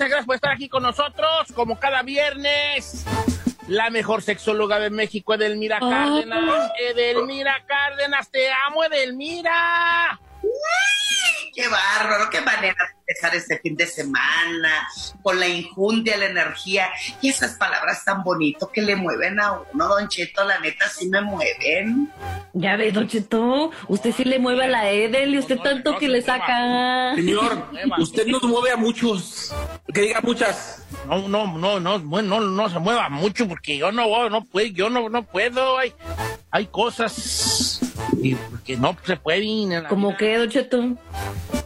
muchas gracias por estar aquí con nosotros, como cada viernes. La mejor sexóloga de México, Edelmira Cárdenas. Edelmira Cárdenas, te amo, Edelmira. ¡Qué bárbaro! ¡Qué manera empezar este fin de semana! Con la injundia, la energía y esas palabras tan bonitas que le mueven a uno, Don Cheto. La neta, sí me mueven. Ya ve, Don Cheto, usted sí le mueve a la Edel y usted tanto que le saca. Señor, usted nos mueve a muchos. Que diga muchas. No, no, no, no, no, no se mueva mucho porque yo no, no puedo, yo no, no puedo. Hay, hay cosas y que no se pueden. ¿Cómo que, Don Cheto?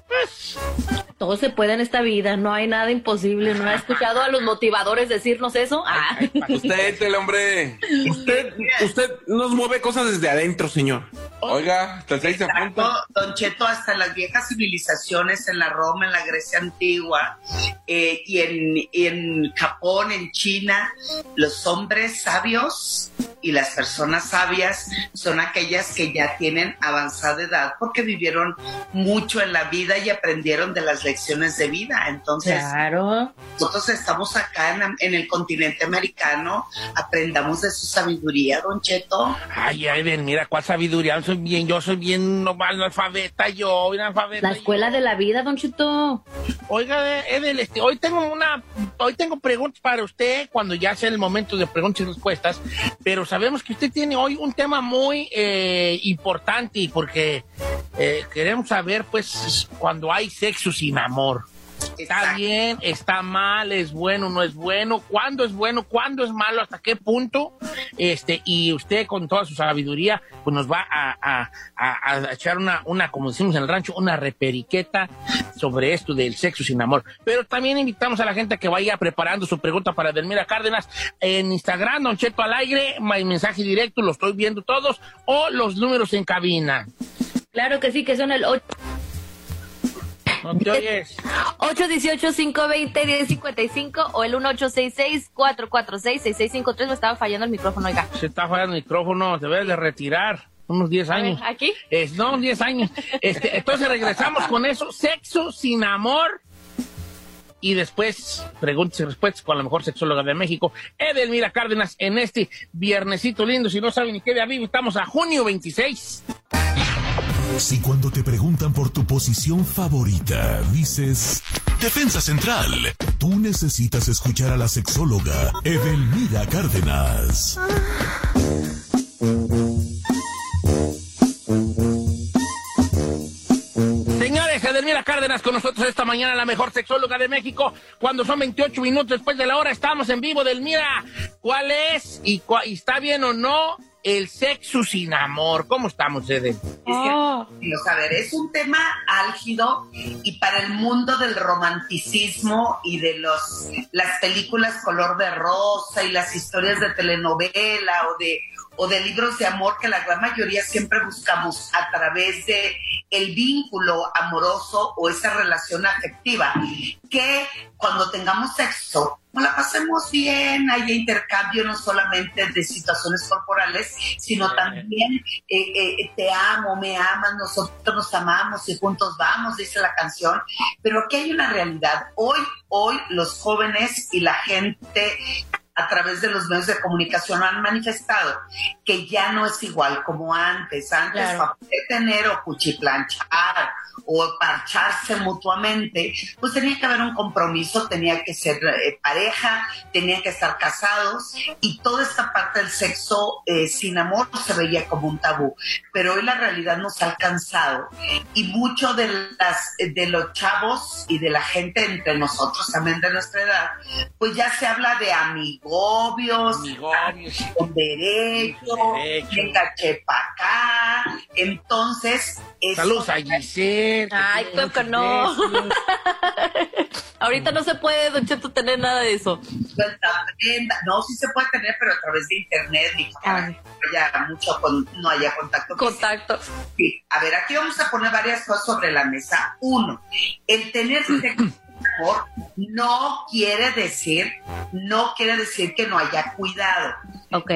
Pues, Todo se puede en esta vida, no hay nada imposible. ¿No ha escuchado a los motivadores decirnos eso? Ah. Usted, el hombre. Usted, usted nos mueve cosas desde adentro, señor. Oiga, hasta seis se Exacto, apunta. Don Cheto, hasta las viejas civilizaciones, en la Roma, en la Grecia antigua, eh, y, en, y en Japón, en China, los hombres sabios y las personas sabias son aquellas que ya tienen avanzada edad porque vivieron mucho en la vida y aprendieron de las lecciones de vida. Entonces, Claro. nosotros estamos acá en, en el continente americano, aprendamos de su sabiduría, Don Cheto. Ay, Edelmira, ¿cuál sabiduría? Soy bien, yo soy bien normal, analfabeta, yo, bien analfabeta. La escuela de la vida, Don Cheto. Oiga, Edel, este, hoy tengo una, hoy tengo preguntas para usted cuando ya sea el momento de preguntas y respuestas, pero sabemos que usted tiene hoy un tema muy eh, importante porque eh, queremos saber, pues, cuando hay sexo sin amor. Está bien, está mal, es bueno, no es bueno, cuándo es bueno, cuándo es malo, hasta qué punto. Este, y usted con toda su sabiduría, pues nos va a, a- a- a echar una, una, como decimos en el rancho, una reperiqueta sobre esto del sexo sin amor. Pero también invitamos a la gente a que vaya preparando su pregunta para Delmira Cárdenas en Instagram, Don Cheto al aire, mi mensaje directo, lo estoy viendo todos, o los números en cabina. Claro que sí, que son el 8. ¿No te oyes? 818-520-1055 o el 1866-446-6653. Me estaba fallando el micrófono, oiga. Se está fallando el micrófono, debes de retirar unos 10 A ver, años. ¿aquí? Es, no, 10 años. Este, entonces regresamos con eso. Sexo sin amor. Y después, preguntas y respuestas con la mejor sexóloga de México, Edelmira Cárdenas, en este viernesito lindo. Si no saben ni qué día vivo, estamos a junio 26. Si cuando te preguntan por tu posición favorita dices Defensa Central, tú necesitas escuchar a la sexóloga Edelmira Cárdenas. Señores, Edelmira Cárdenas con nosotros esta mañana, la mejor sexóloga de México. Cuando son 28 minutos después de la hora, estamos en vivo. Delmira, ¿cuál es y, y está bien o no el sexo sin amor? ¿Cómo estamos, Edel? Es que, Dios, a ver, es un tema álgido y para el mundo del romanticismo y de los las películas color de rosa y las historias de telenovela o de o de libros de amor que la gran mayoría siempre buscamos a través de el vínculo amoroso o esa relación afectiva que cuando tengamos sexo la pasemos bien, haya intercambio no solamente de situaciones corporales, sino también eh, eh, te amo, me amas, nosotros nos amamos y juntos vamos, dice la canción. Pero aquí hay una realidad. Hoy, hoy los jóvenes y la gente a través de los medios de comunicación han manifestado que ya no es igual como antes. Antes, Claro. para poder tener o cuchiplanchar o parcharse mutuamente, pues tenía que haber un compromiso, tenía que ser eh, pareja, tenían que estar casados y toda esta parte del sexo eh, sin amor se veía como un tabú. Pero hoy la realidad nos ha alcanzado y mucho de, las, de los chavos y de la gente entre nosotros, también de nuestra edad, pues ya se habla de Amigobios. con derecho, Derecho. venga chepa acá. Entonces, eso- Saludos a Giselle. Ay, creo que no. Ahorita no se puede, Don Cheto, tener nada de eso. suelta prenda. No, sí se puede tener, pero a través de internet y haya mucho con- no haya contacto. Contacto. Sí. A ver, aquí vamos a poner varias cosas sobre la mesa. Uno, el tener sexo con amor no quiere decir, no quiere decir que no haya cuidado. Ok.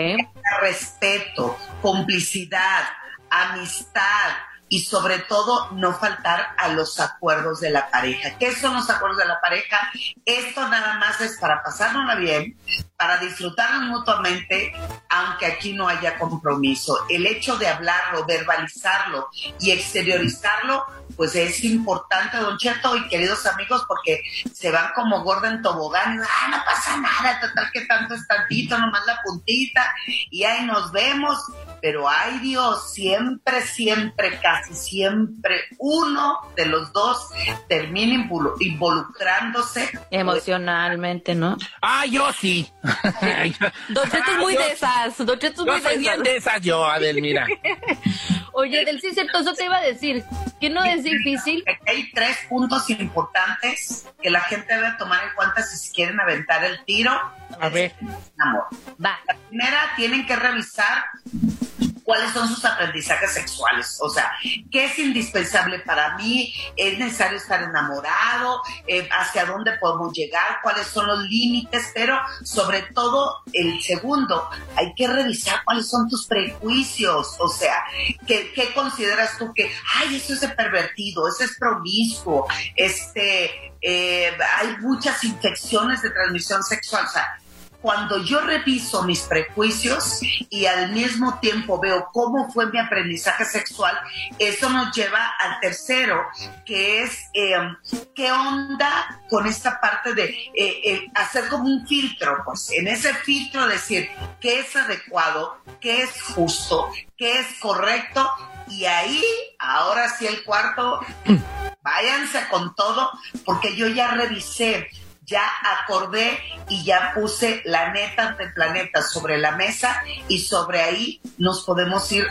respeto, complicidad, amistad, y sobre todo no faltar a los acuerdos de la pareja. ¿Qué son los acuerdos de la pareja? Esto nada más es para pasárnosla bien, para disfrutarnos mutuamente, aunque aquí no haya compromiso. El hecho de hablarlo, verbalizarlo y exteriorizarlo pues es importante, don Cheto y queridos amigos, porque se van como gorda en tobogán, y, ah, no pasa nada, total que tanto es tantito, nomás la puntita, y ahí nos vemos, pero ay Dios, siempre, siempre, casi siempre, uno de los dos termina involucrándose. Emocionalmente, ¿no? Ah, yo sí. Don Cheto es muy de esas, Don Cheto es muy de esas. de esas yo, Adelmira. Oye, del sí, cierto, eso te iba a decir, que no es difícil. Hay tres puntos importantes que la gente debe tomar en cuenta si quieren aventar el tiro. A ver. Amor. Va. La primera, tienen que revisar cuáles son sus aprendizajes sexuales, o sea, qué es indispensable para mí, es necesario estar enamorado, eh, hacia dónde podemos llegar, cuáles son los límites, pero sobre todo el segundo, hay que revisar cuáles son tus prejuicios, o sea, qué, consideras tú que, ay, eso es pervertido, eso es promiscuo, este, eh, hay muchas infecciones de transmisión sexual, o sea, cuando yo reviso mis prejuicios y al mismo tiempo veo cómo fue mi aprendizaje sexual, eso nos lleva al tercero, que es em, qué onda con esta parte de eh, hacer como un filtro, pues en ese filtro decir qué es adecuado, qué es justo, qué es correcto y ahí, ahora sí el cuarto, váyanse con todo, porque yo ya revisé ya acordé y ya puse la neta del planeta sobre la mesa y sobre ahí nos podemos ir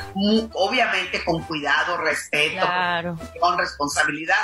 obviamente con cuidado, respeto, con responsabilidad,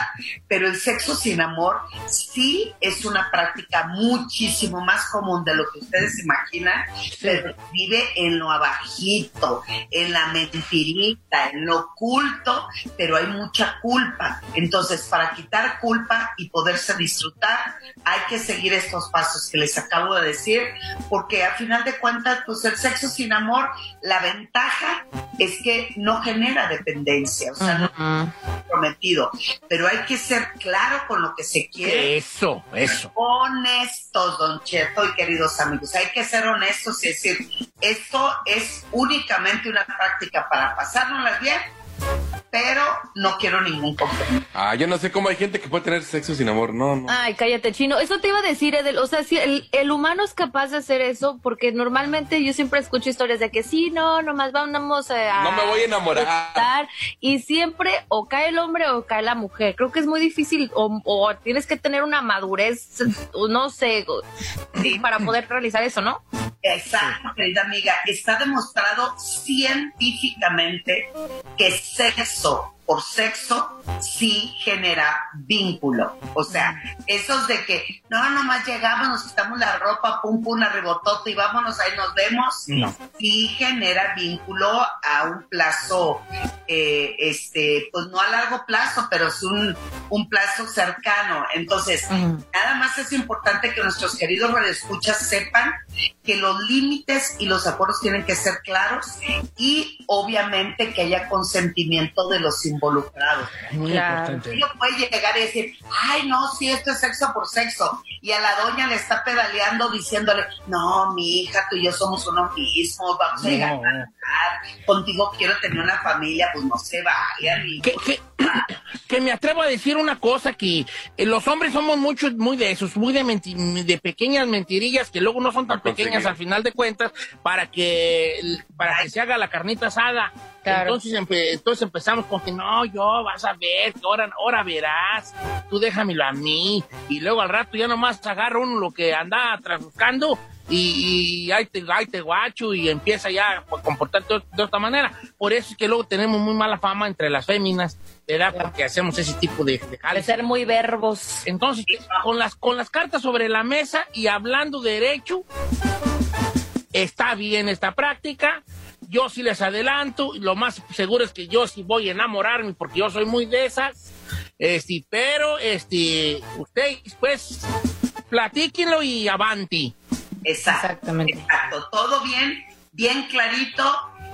pero el sexo sin amor sí es una práctica muchísimo más común de lo que ustedes imaginan, pero vive en lo abajito, en la mentirita, en lo oculto, pero hay mucha culpa. Entonces, para quitar culpa y poderse disfrutar, hay que seguir estos pasos que les acabo de decir, porque a final de cuentas, pues el sexo sin amor, la ventaja es que no genera dependencia, o sea, no es prometido, pero hay que ser claro con lo que se quiere. Eso, eso. Honestos, don Cheto y queridos amigos, hay que ser honestos y decir, esto es únicamente una práctica para pasárnoslas bien pero no quiero ningún compromiso. Ah, yo no sé cómo hay gente que puede tener sexo sin amor, no, no. Ay, cállate, chino. Eso te iba a decir, Edel. O sea, si el, humano es capaz de hacer eso, porque normalmente yo siempre escucho historias de que sí, no, nomás vamos a. No me voy a enamorar. y siempre o cae el hombre o cae la mujer. Creo que es muy difícil, o, tienes que tener una madurez, no sé, para poder realizar eso, ¿no? Exacto, querida amiga. Está demostrado científicamente que sexo por sexo sí genera vínculo. O sea, esos de que no, nomás llegamos, nos quitamos la ropa, pum, pum, arribototo y vámonos, ahí nos vemos, no. sí genera vínculo a un plazo, eh, este, pues no a largo plazo, pero es un, un plazo cercano. Entonces, nada más es importante que nuestros queridos radioescuchas sepan que los límites y los acuerdos tienen que ser claros y obviamente que haya consentimiento de los involucrados. Muy importante. Uno puede llegar y decir, ay, no, si esto es sexo por sexo. Y a la doña le está pedaleando diciéndole, no, mi hija, tú y yo somos uno mismo, vamos a llegar a contigo quiero tener una familia, pues no se vayan. Que, me atrevo a decir una cosa, que eh, los hombres somos muchos, muy de esos, muy de, de pequeñas mentirillas que luego no son tan pequeñas al final de cuentas para que, para que se haga la carnita asada. Entonces, entonces empezamos con que no, yo vas a ver, que ahora, ahora verás, tú déjamelo a mí. Y luego al rato ya nomás agarra uno lo que anda buscando y, ahí, te, ahí te guacho y empieza ya a comportarte de, otra manera. Por eso es que luego tenemos muy mala fama entre las féminas, ¿verdad? Porque hacemos ese tipo de... De, ser muy verbos. Entonces, con las, con las cartas sobre la mesa y hablando derecho, está bien esta práctica yo sí les adelanto, lo más seguro es que yo sí voy a enamorarme porque yo soy muy de esas. Este, pero este, ustedes pues platíquenlo y avanti. Exactamente. Exacto. Todo bien, bien clarito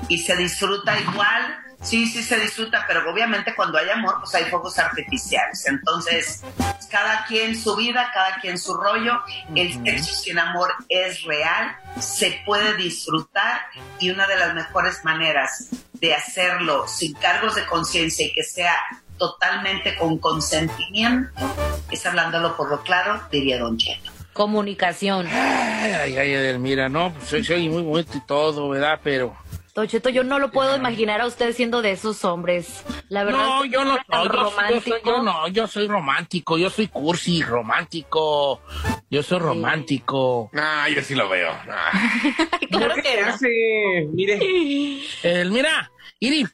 y se disfruta igual sí, sí se disfruta, pero obviamente cuando hay amor, pues hay fuegos artificiales. Entonces, cada quien su vida, cada quien su rollo. El sexo sin amor es real, se puede disfrutar y una de las mejores maneras de hacerlo sin cargos de conciencia y que sea totalmente con consentimiento es hablándolo por lo claro, diría Don Cheto. Comunicación. Ay, ay, ay, Edelmira, no, pues soy, soy muy bonito y todo, ¿verdad? Pero... Don Cheto, yo no lo puedo imaginar a usted siendo de esos hombres. La verdad No, es que yo no, no, yo, yo romántico. soy, yo no, yo soy romántico, yo soy cursi, romántico, yo soy romántico. Ah, yo sí lo veo. Ah. Claro que no. hace? Mire. Edelmira, Iri,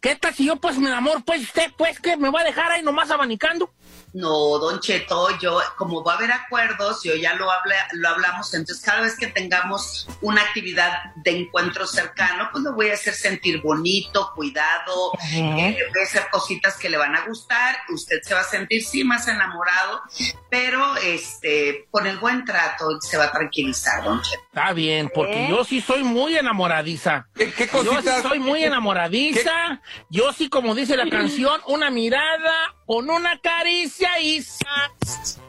¿qué tal si yo pues me enamoro, pues usted, pues que me va a dejar ahí nomás abanicando? No, Don Cheto, yo, como va a haber acuerdos, yo ya lo, habla, lo hablamos, entonces cada vez que tengamos una actividad de encuentro cercano, pues lo voy a hacer sentir bonito, cuidado, eh, voy a hacer cositas que le van a gustar, usted se va a sentir sí más enamorado, pero este, con el buen trato se va a tranquilizar, Don Cheto. Está bien, porque ¿Eh? yo sí soy muy enamoradiza. ¿Qué, qué Yo sí soy muy enamoradiza. Yo sí, como dice la canción, una mirada con una caricia y sa-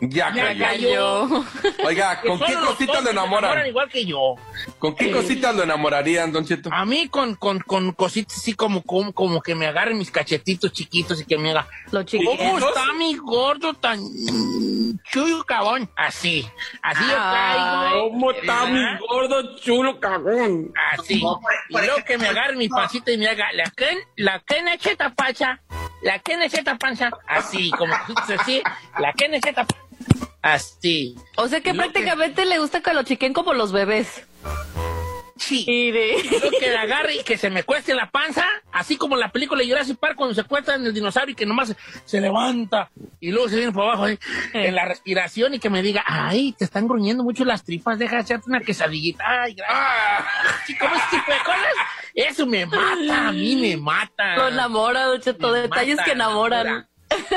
Ya ya cayó. cayó. Oiga, ¿con qué cositas lo se enamoran? igual que yo. ¿Con qué cositas lo enamorarían, Don Cheto? A mí con, con, con cositas así como, como, como que me agarren mis cachetitos chiquitos y que me haga, Lo chiquito. ¿cómo está mi gordo tan chuyo cabón? Así, así yo caigo. ¿Cómo está mi gordo chulo cagón? Así. No, por- y luego que me agarre mi pancita y me haga la que la que necheta pacha, la que necheta pancha, así, como así, la que necheta así. O sea que prácticamente le gusta que lo chiquen como los bebés. Sí. Y de... Yo que la agarre y que se me cueste la panza, así como la película de Jurassic Park cuando se cuesta en el dinosaurio y que nomás se, levanta y luego se viene por abajo ahí, en la respiración y que me diga, ay, te están gruñendo mucho las tripas, deja de echarte una quesadillita. Ay, gracias. Ah, tipo de cosas, eso me mata, a mí me mata. Lo enamora, Don Cheto. Detalles mata, que enamoran. enamora.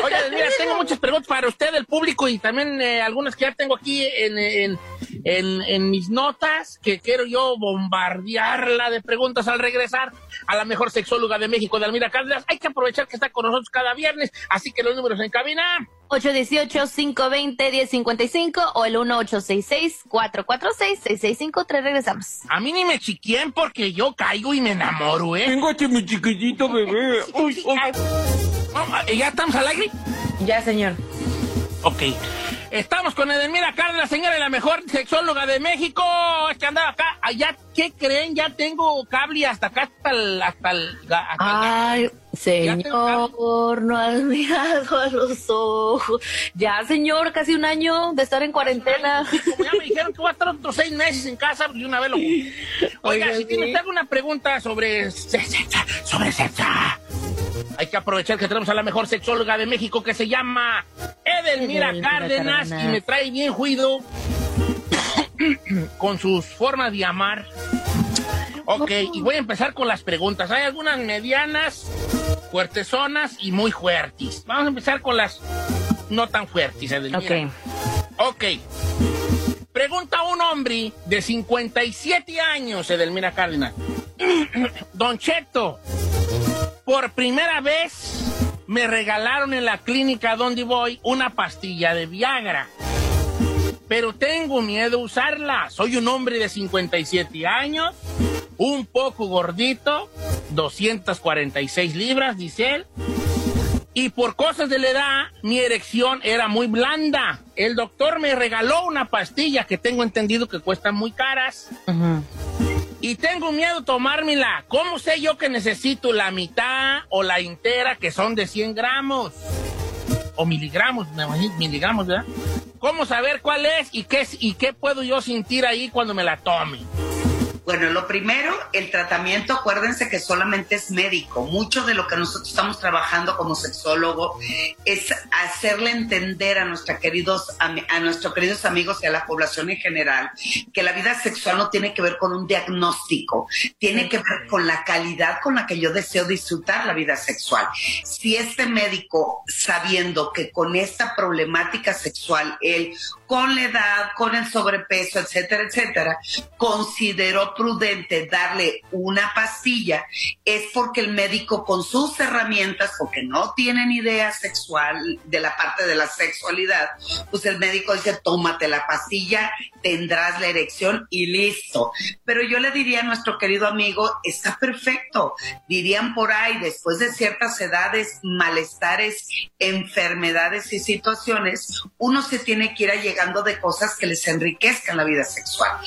Oye, mira, tengo muchas preguntas para usted, el público, y también eh, algunas que ya tengo aquí en, en, en- en mis notas, que quiero yo bombardearla de preguntas al regresar a la mejor sexóloga de México, de Almira Cárdenas. Hay que aprovechar que está con nosotros cada viernes, así que los números en cabina. 818-520-1055 o el 1866-446-6653. Regresamos. A mí ni me chiquien porque yo caigo y me enamoro, ¿eh? Tengo este mi chiquitito bebé. Uy, uy. Oh, ¿Ya estamos al aire? Ya, señor. Ok. Estamos con Edelmira Cárdenas, señora, la mejor sexóloga de México. Es que andaba acá. Allá, ¿qué creen? Ya tengo cable hasta acá, hasta el... Hasta el, hasta el Ay, señor, no has mirado a los ojos. Ya, señor, casi un año de estar en cuarentena. Como ya me dijeron que voy a estar otros seis meses en casa, pues de una vez lo... Oiga, Oiga, si sí. tiene usted alguna pregunta sobre sobre sexo, hay que aprovechar que tenemos a la mejor sexóloga de México que se llama Edelmira Edelmira Cárdenas, Cárdenas. y me trae bien juido con sus formas de amar. Ok, y voy a empezar con las preguntas. Hay algunas medianas, fuertezonas y muy fuertes. Vamos a empezar con las no tan fuertes, Edelmira. Ok. Ok. Pregunta a un hombre de 57 años, Edelmira Cárdenas. Don Cheto, por primera vez me regalaron en la clínica donde voy una pastilla de Viagra. Pero tengo miedo a usarla. Soy un hombre de 57 años, un poco gordito, 246 libras, dice él. Y por cosas de la edad, mi erección era muy blanda. El doctor me regaló una pastilla que tengo entendido que cuestan muy caras. Ujú. Y tengo miedo tomármela. ¿Cómo sé yo que necesito la mitad o la entera que son de 100 gramos? O miligramos, me imagino, miligramos, ¿verdad? ¿Cómo saber cuál es y qué, y qué puedo yo sentir ahí cuando me la tome? Bueno, lo primero, el tratamiento, acuérdense que solamente es médico. Mucho de lo que nosotros estamos trabajando como sexólogo es hacerle entender a, nuestra queridos, a nuestros queridos amigos y a la población en general que la vida sexual no tiene que ver con un diagnóstico, tiene que ver con la calidad con la que yo deseo disfrutar la vida sexual. Si este médico, sabiendo que con esta problemática sexual, él, con la edad, con el sobrepeso, etcétera, etcétera, consideró prudente darle una pastilla es porque el médico con sus herramientas, porque no tienen idea sexual de la parte de la sexualidad, pues el médico dice, tómate la pastilla, tendrás la erección y listo. Pero yo le diría a nuestro querido amigo, está perfecto. Dirían por ahí, después de ciertas edades, malestares, enfermedades y situaciones, uno se tiene que ir llegando de cosas que les enriquezcan la vida sexual.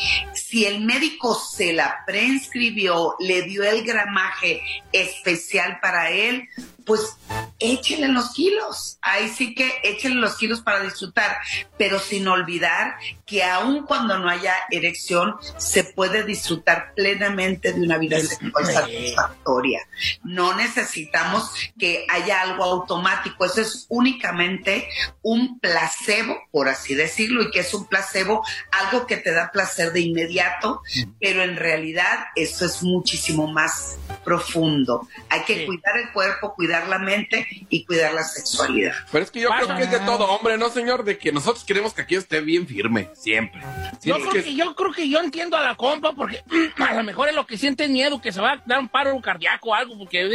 Si el médico se la prescribió, le dio el gramaje especial para él, pues échenle los kilos. Ahí sí que échenle los kilos para disfrutar, pero sin olvidar que aun cuando no haya erección, se puede disfrutar plenamente de una vida sexual satisfactoria. No necesitamos que haya algo automático, eso es únicamente un placebo, por así decirlo, y que es un placebo, algo que te da placer de inmediato, pero en realidad eso es muchísimo más profundo. Hay que cuidar el cuerpo, cuidar la mente y cuidar la sexualidad. Pero es que yo creo que es de todo hombre, ¿no, señor? De que nosotros queremos que aquí esté bien firme, siempre. Yo creo que... yo creo que yo entiendo a la compa porque a lo mejor es lo que siente miedo, que se va a dar un paro cardíaco o algo, porque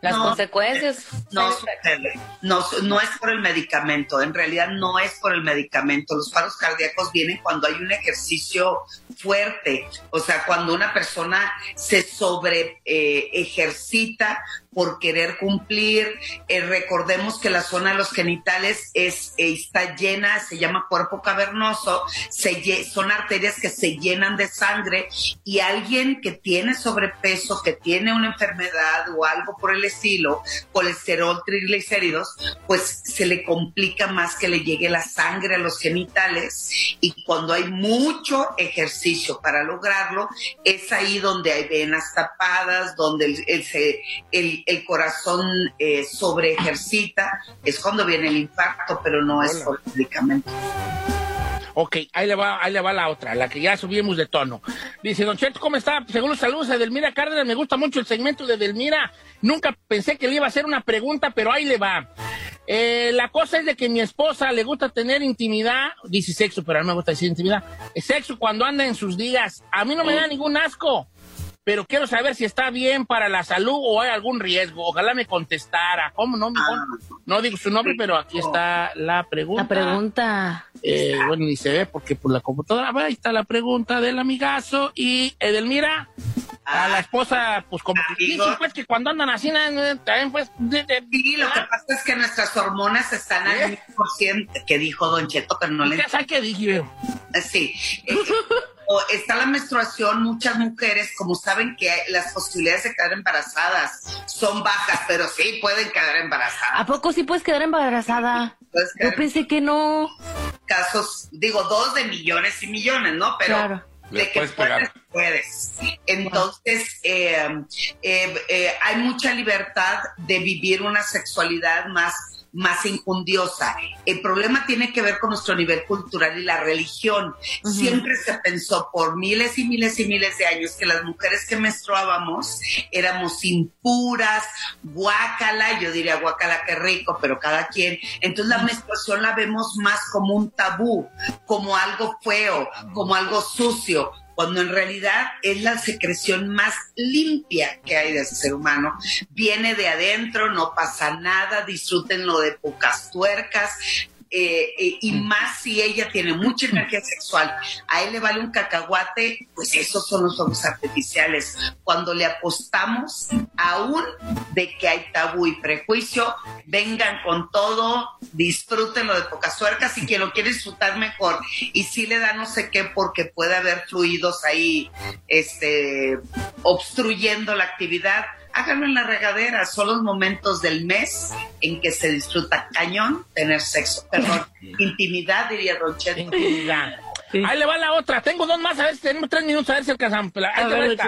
las consecuencias. No, no, no es por el medicamento, en realidad no es por el medicamento. Los paros cardíacos vienen cuando hay un ejercicio fuerte, o sea, cuando una persona se sobre eh, ejercita por querer cumplir. Eh, recordemos que la zona de los genitales es, eh, está llena, se llama cuerpo cavernoso, se, son arterias que se llenan de sangre y alguien que tiene sobrepeso, que tiene una enfermedad o algo por el estilo, colesterol, triglicéridos, pues se le complica más que le llegue la sangre a los genitales y cuando hay mucho ejercicio para lograrlo, es ahí donde hay venas tapadas, donde el, el el, corazón eh, sobre ejercita, es cuando viene el infarto, pero no es por el medicamento. Ok, ahí le, va, ahí le va la otra, la que ya subimos de tono. Dice, Don Cheto, ¿cómo está? Según los saludos de Delmira Cárdenas, me gusta mucho el segmento de Delmira. Nunca pensé que le iba a hacer una pregunta, pero ahí le va. Eh, la cosa es de que mi esposa le gusta tener intimidad, dice sexo, pero a mí me gusta decir intimidad. sexo cuando anda en sus días. A mí no me da ningún asco pero quiero saber si está bien para la salud o hay algún riesgo. Ojalá me contestara. ¿Cómo no? Ah. no digo su nombre, pero aquí está la pregunta. La pregunta. Eh, bueno, ni se ve porque por la computadora. Ahí está la pregunta del amigazo. Y Edelmira, a la esposa, pues como que pues que cuando andan así, también pues... sí, lo que pasa es que nuestras hormonas están al 100%, que dijo Don Cheto, pero no le... ¿Qué sabes qué dije? Sí. Está la menstruación, muchas mujeres, como saben que las posibilidades de quedar embarazadas son bajas, pero sí pueden quedar embarazadas. ¿A poco sí puedes quedar embarazada? Yo pensé que no. Casos, digo, dos de millones y millones, ¿no? Pero de que puedes, puedes. Entonces, eh, eh, eh, hay mucha libertad de vivir una sexualidad más más injundiosa. El problema tiene que ver con nuestro nivel cultural y la religión. Siempre se pensó por miles y miles y miles de años que las mujeres que menstruábamos éramos impuras, guácala, yo diría guácala qué rico, pero cada quien. Entonces la menstruación la vemos más como un tabú, como algo feo, como algo sucio, cuando en realidad es la secreción más limpia que hay de ese ser humano. Viene de adentro, no pasa nada, disfrútenlo de pocas tuercas, eh, eh, y más si ella tiene mucha energía sexual, a él le vale un cacahuate, pues esos son los ojos artificiales. Cuando le apostamos aún de que hay tabú y prejuicio, vengan con todo, disfrútenlo de pocas tuercas y quien lo quiere disfrutar mejor. Y si le da no sé qué porque puede haber fluidos ahí este, obstruyendo la actividad, háganlo en la regadera. Son los momentos del mes en que se disfruta cañón tener sexo. Perdón, intimidad, diría Don Intimidad. Ahí le va la otra. Tengo dos más, a ver si tenemos tres minutos, a ver si alcanzamos. Ahí ver,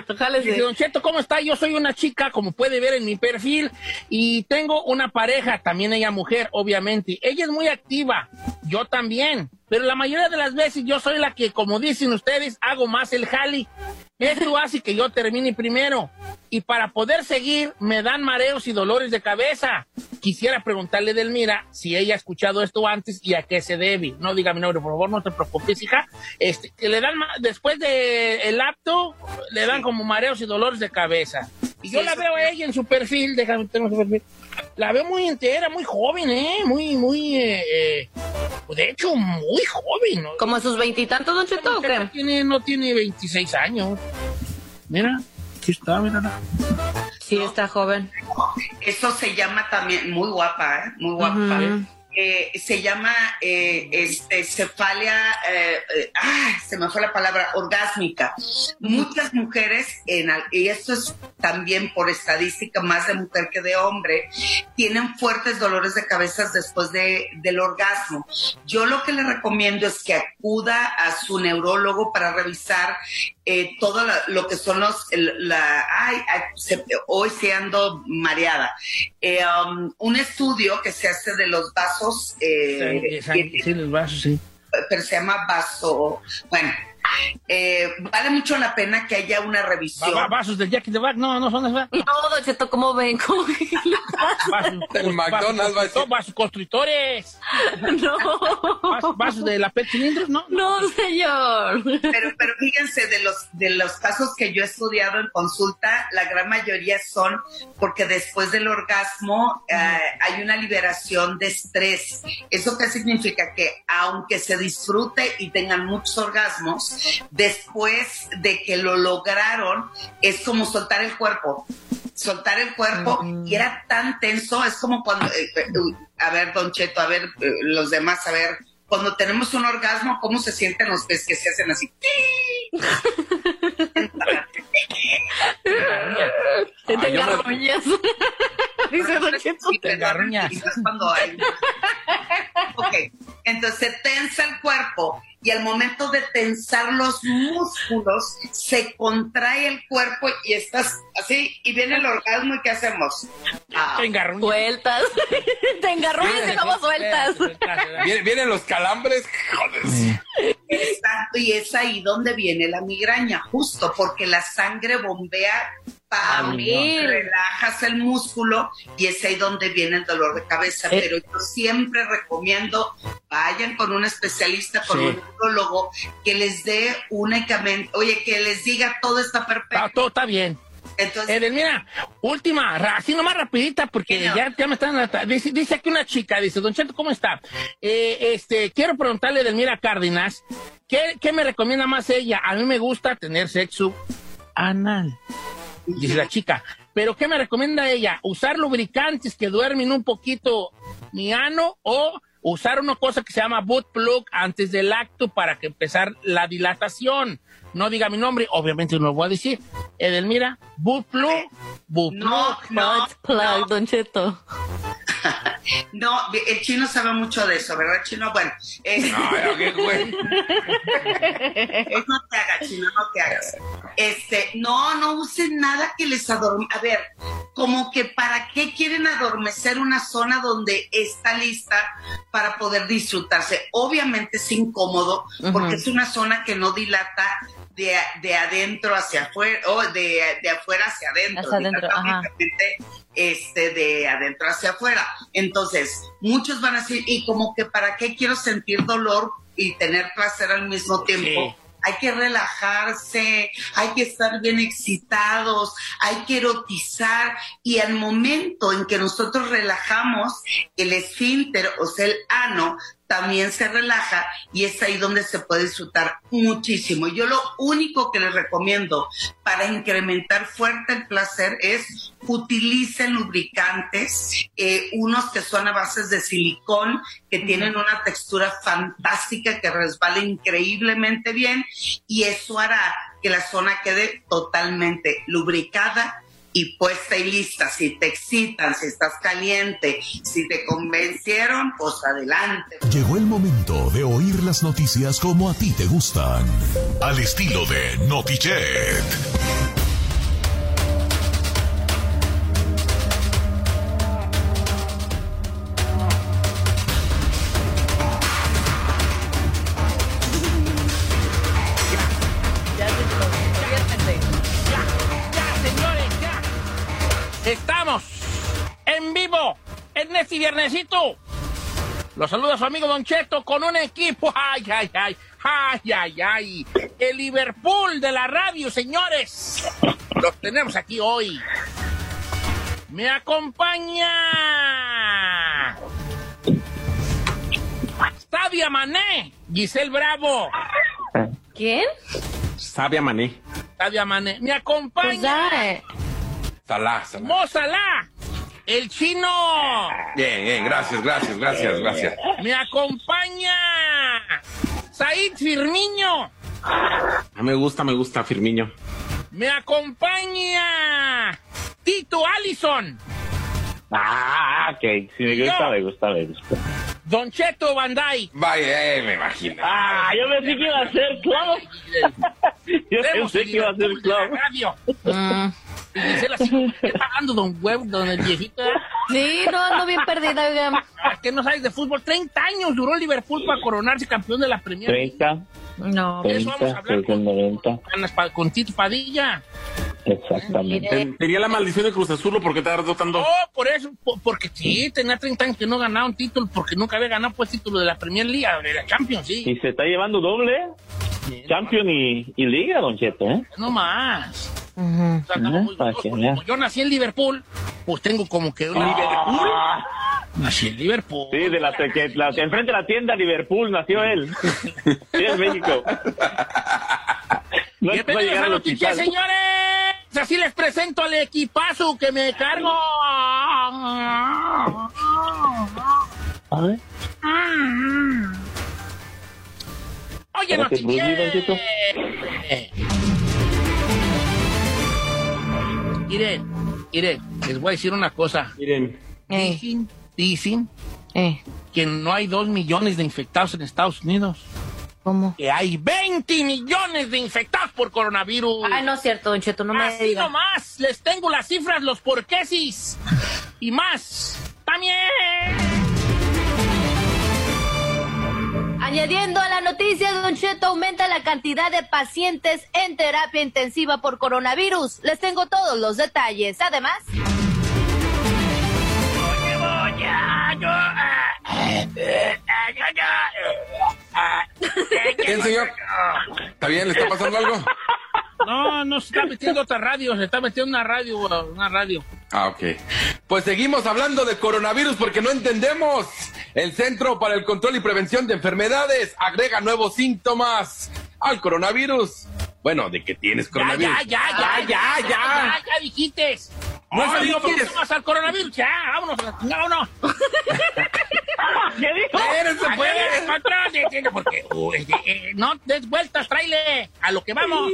Dice, Don Cheto, ¿cómo está? Yo soy una chica, como puede ver en mi perfil, y tengo una pareja, también ella mujer, obviamente. Ella es muy activa, yo también, pero la mayoría de las veces yo soy la que, como dicen ustedes, hago más el jali. Esto hace que yo termine primero. Y para poder seguir, me dan mareos y dolores de cabeza. quisiera preguntarle Delmira si ella ha escuchado esto antes y a qué se debe. No diga mi nombre, por favor, no te preocupes, hija. Este, que le dan, después del el apto, le dan como mareos y dolores de cabeza. Y yo la veo a ella en su perfil, déjame tener su perfil. La veo muy entera, muy joven, ¿eh? Muy, muy, eh, eh de hecho, muy joven. ¿no? ¿Como a sus veintitantos, don Cheto, o qué? Tiene, no tiene 26 años. Mira, aquí está, mira. Sí, está joven. Eso se llama también, muy guapa, ¿eh? Muy guapa. Eh, se llama eh, este, cefalia, eh, se me fue la palabra, orgásmica. Muchas mujeres, en, y esto es también por estadística más de mujer que de hombre, tienen fuertes dolores de cabeza después de, del orgasmo. Yo lo que le recomiendo es que acuda a su neurólogo para revisar todo lo que son los, la, ay, hoy se ando mareada. Um, un estudio que se hace de los vasos eh, sí, los vasos, sí. Pero se llama vaso. Bueno, eh, vale mucho la pena que haya una revisión. vasos de Jackie de Back, no, no son esas. No, Don Cheto, ¿cómo ven? ¿Cómo vasos, del McDonald's, vasos, vasos constructores. No. Vasos, de la PET cilindros, ¿no? No, señor. Pero, pero fíjense, de los, de los casos que yo he estudiado en consulta, la gran mayoría son porque después del orgasmo eh, hay una liberación de estrés. ¿Eso qué significa? Que aunque se disfrute y tengan muchos orgasmos, después de que lo lograron, es como soltar el cuerpo. Soltar el cuerpo y era tan tenso, es como cuando, eh, eh, a ver, Don Cheto, a ver, eh, los demás, a ver, cuando tenemos un orgasmo, ¿cómo se sienten los pies que se hacen así? Te engarruñas. Dice Don Cheto. Te engarruñas. Ok, entonces tensa el cuerpo y al momento de tensar los músculos se contrae el cuerpo y estás así y viene el orgasmo y ¿qué hacemos? Ah, Sueltas. Te engarruñas y sueltas. Vienen, los calambres. Exacto, y es ahí donde viene la migraña, justo porque la sangre bombea relajas el músculo y es ahí donde viene el dolor de cabeza. Eh. Pero yo siempre recomiendo vayan con un especialista, con un neurólogo, que les dé únicamente, oye, que les diga todo está perfecto. todo está bien. Entonces, mira, última, así nomás rapidita, porque ya, ya me están... Dice, dice, aquí una chica, dice, Don Cheto, ¿cómo está? Eh, este, quiero preguntarle, Edelmira Cárdenas, ¿qué, ¿qué me recomienda más ella? A mí me gusta tener sexo anal dice la chica. Pero ¿qué me recomienda ella? ¿Usar lubricantes que duermen un poquito mi ano o usar una cosa que se llama boot plug antes del acto para que empezar la dilatación? No diga mi nombre, obviamente no lo voy a decir. Edelmira, boot plug, boot no, plug. No, plug, Don Cheto. No, el chino sabe mucho de eso, ¿verdad, chino? Bueno, no, qué güey. no te hagas, chino, no te hagas. Este, no, no usen nada que les adorme. A ver, como que para qué quieren adormecer una zona donde está lista para poder disfrutarse. Obviamente es incómodo porque es una zona que no dilata de, de adentro hacia afuera o de, de afuera hacia adentro. Hacia adentro este, de adentro hacia afuera. Entonces, muchos van a decir, ¿y como que para qué quiero sentir dolor y tener placer al mismo tiempo? Hay que relajarse, hay que estar bien excitados, hay que erotizar y al momento en que nosotros relajamos el esfínter, o sea, el ano, también se relaja y es ahí donde se puede disfrutar muchísimo. Yo lo único que les recomiendo para incrementar fuerte el placer es utilicen lubricantes, eh, unos que son a bases de silicón, que tienen una textura fantástica, que resbala increíblemente bien y eso hará que la zona quede totalmente lubricada y puesta y lista. Si te excitan, si estás caliente, si te convencieron, pues adelante. Llegó el momento de oír las noticias como a ti te gustan. Al estilo de Notichet. Estamos en vivo En este viernesito, los saluda su amigo Don Cheto con un equipo. ¡Ay, ay, ay! ¡Ay, ay, ay! El Liverpool de la radio, señores. Los tenemos aquí hoy. Me acompaña. Stadia Mané, Giselle Bravo. ¿Quién? Sabia Mané. Stadia Mané. Me Pues acompaña. Salah, Salah. Mo Salah, el chino. Bien, bien, gracias, gracias, gracias, gracias. Me acompaña Said Firmiño. Ah, Me gusta, me gusta, Firmiño. Me acompaña Tito Allison. Ah, ok. Sí, me gusta, me gusta, me gusta. Don Cheto Bandai. Vaya, eh, me imagino. Ah, yo pensé que iba a ser Cloud. Yo pensé que iba a ser Y Gisela, ¿sí? ¿qué está pagando Don Web, Don el viejito? eh? Sí, no, ando bien perdida, oigan. Ah, ¿Qué no sabes de fútbol? 30 años duró el Liverpool para coronarse campeón de la Premier League. 30, No. Eso vamos a 30, hablar con, 90. con las pa- con Tito Padilla. Exactamente. Ten- Tenía la maldición de Cruz Azul porque tardó tanto. Oh, por eso, po- porque sí, tenía 30 años que no ganaba un título, porque nunca había ganado pues título de la Premier League, de la Champions, sí. Y se está llevando doble Champion y, y Liga, Don Cheto, ¿eh? No más. Ujú. O sea, locos, que porque vea. como yo nací en Liverpool, pues tengo como que una Liverpool. Nací en Liverpool. Sí, de la, que, la, enfrente de la tienda Liverpool nació él. Sí, en México. No a Bienvenidos a al Noticias, hospital. señores. Así les presento al equipazo que me cargo. Ay, Oye, Espérate, Bruce Miren, miren, les voy a decir una cosa. Miren, Eh, Dicen, dicen eh, que no hay dos millones de infectados en Estados Unidos. ¿cómo? Que hay 20 millones de infectados por coronavirus. Ay, no es cierto, Don Cheto, no me Así diga. nomás, les tengo las cifras, los porquesis. Y más. También. Añadiendo a la noticia, Don Cheto aumenta la cantidad de pacientes en terapia intensiva por coronavirus. Les tengo todos los detalles. Además, ¿Quién, señor? ¿Está bien? ¿Le está pasando algo? No, no se está metiendo otra radio, se está metiendo una radio, una radio. Ah, ok. Pues seguimos hablando de coronavirus porque no entendemos. El Centro para el Control y Prevención de Enfermedades agrega nuevos síntomas al coronavirus. Bueno, de que tienes Ya, coronavirus. ya, ya, ya, ya, ya, ya, ya dijiste. No es al coronavirus, ya, vámonos vámonos. ¿Qué dijo? Espérense, pues. entiende, porque uy, eh, eh, no des vueltas, tráele a lo que vamos.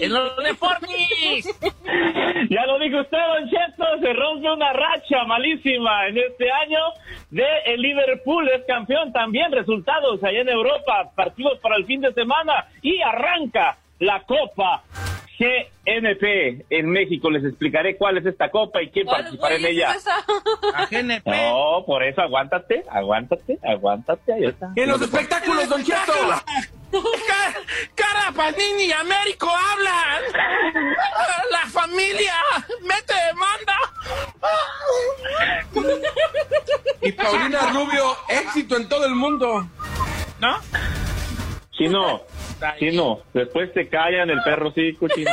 En los deportes. Ya lo dijo usted, Don Cheto, se rompe una racha malísima en este año de el Liverpool es campeón también resultados allá en Europa, partidos para el fin de semana y arranca la Copa GNP en México. Les explicaré cuál es esta copa y quién participará en ella. A GNP. No, por eso aguántate, aguántate, aguántate, ahí está. En los espectáculos, Don Cheto. Ca- Cara Panini y Américo hablan. La familia mete demanda. Y Paulina Rubio, éxito en todo el mundo. ¿No? Chino, chino, después te callan el perro sí, chino.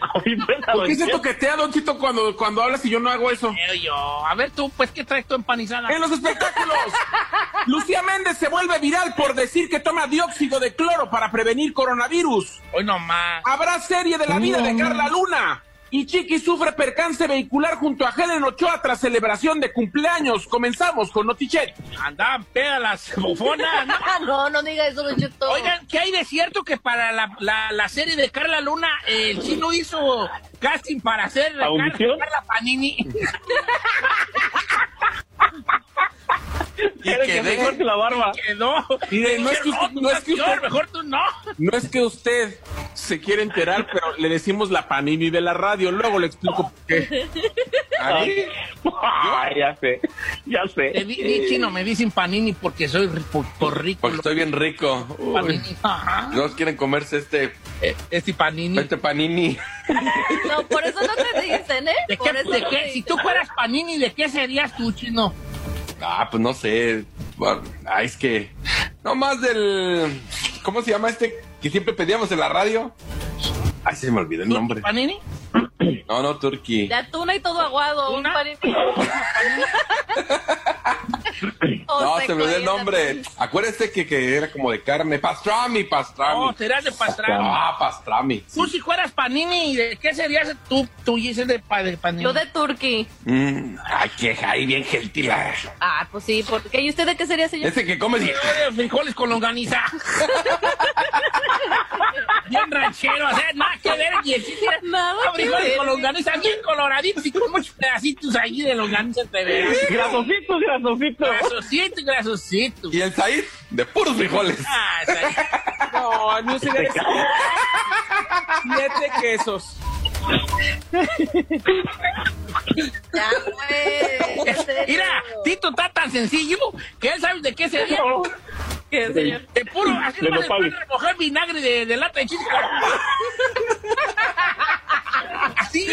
Ahorita, ¿Por qué se toquetea, Don Chito, cuando, cuando hablas y yo no hago eso? Pero yo, a ver tú, pues, ¿qué traes tu empanizada? En los espectáculos, Lucía Méndez se vuelve viral por decir que toma dióxido de cloro para prevenir coronavirus. Hoy nomás. Habrá serie de la vida de Carla Luna. Y Chiqui sufre percance vehicular junto a Helen Ochoa tras celebración de cumpleaños. Comenzamos con Notichet. Andaban pedas las bufonas. ¿no? No, no diga eso, Don Cheto. Oigan, ¿qué hay de cierto que para la, la, la serie de Carla Luna el chino hizo casting para hacer Carla, ¿Audición? Carla Panini? Y Quiere que me quedé- corte la barba. Quedó. Mire, no es que usted- no es que usted- Mejor tú no. No es que usted se quiera enterar, pero le decimos la panini de la radio. Luego le explico por qué. Ahí. Ay, ya sé, ya Te sé. di, di, chino, me dicen panini porque soy ri- por, por rico. Porque estoy bien rico. Uy, Panini. Ajá. todos quieren comerse este, Eh, Este panini. este panini. No, por eso no te dicen, ¿eh? ¿De qué, de no qué? Si tú fueras panini, ¿de qué serías tú, chino? Ah, pues no sé. Bueno, ah, es que. No más del. ¿Cómo se llama este que siempre pedíamos en la radio? Ay, se me olvidó el nombre. ¿Panini? No, no, Turkey. De atuna y todo aguado. un panini. No, se me olvidó el nombre. Acuérdese que, que era como de carne. Pastrami, pastrami. No, serás de pastrami. Ah, pastrami. Tú si fueras panini, ¿de qué serías tú? Tú dices de, pa- de panini. Yo de turkey. Mm, ay, que ahí bien gentila. Ah, pues sí, porque ¿y usted de qué sería, señor? Ese que come. De frijoles con longaniza. bien ranchero, o sea, nada que ver. Y el chiste era, Nada frijoles con longaniza, bien coloraditos y con muchos pedacitos ahí de longaniza te verás. Grasositos, grasositos. Grasosito, grasosito. Y el Said de puros frijoles. Ah. No, no se siete quesos. Ya, pues. Mira, Tito está tan sencillo que él sabe de qué sería. ¿Qué, señor? De puro, así De después de recoger vinagre de, de lata de chile. Así.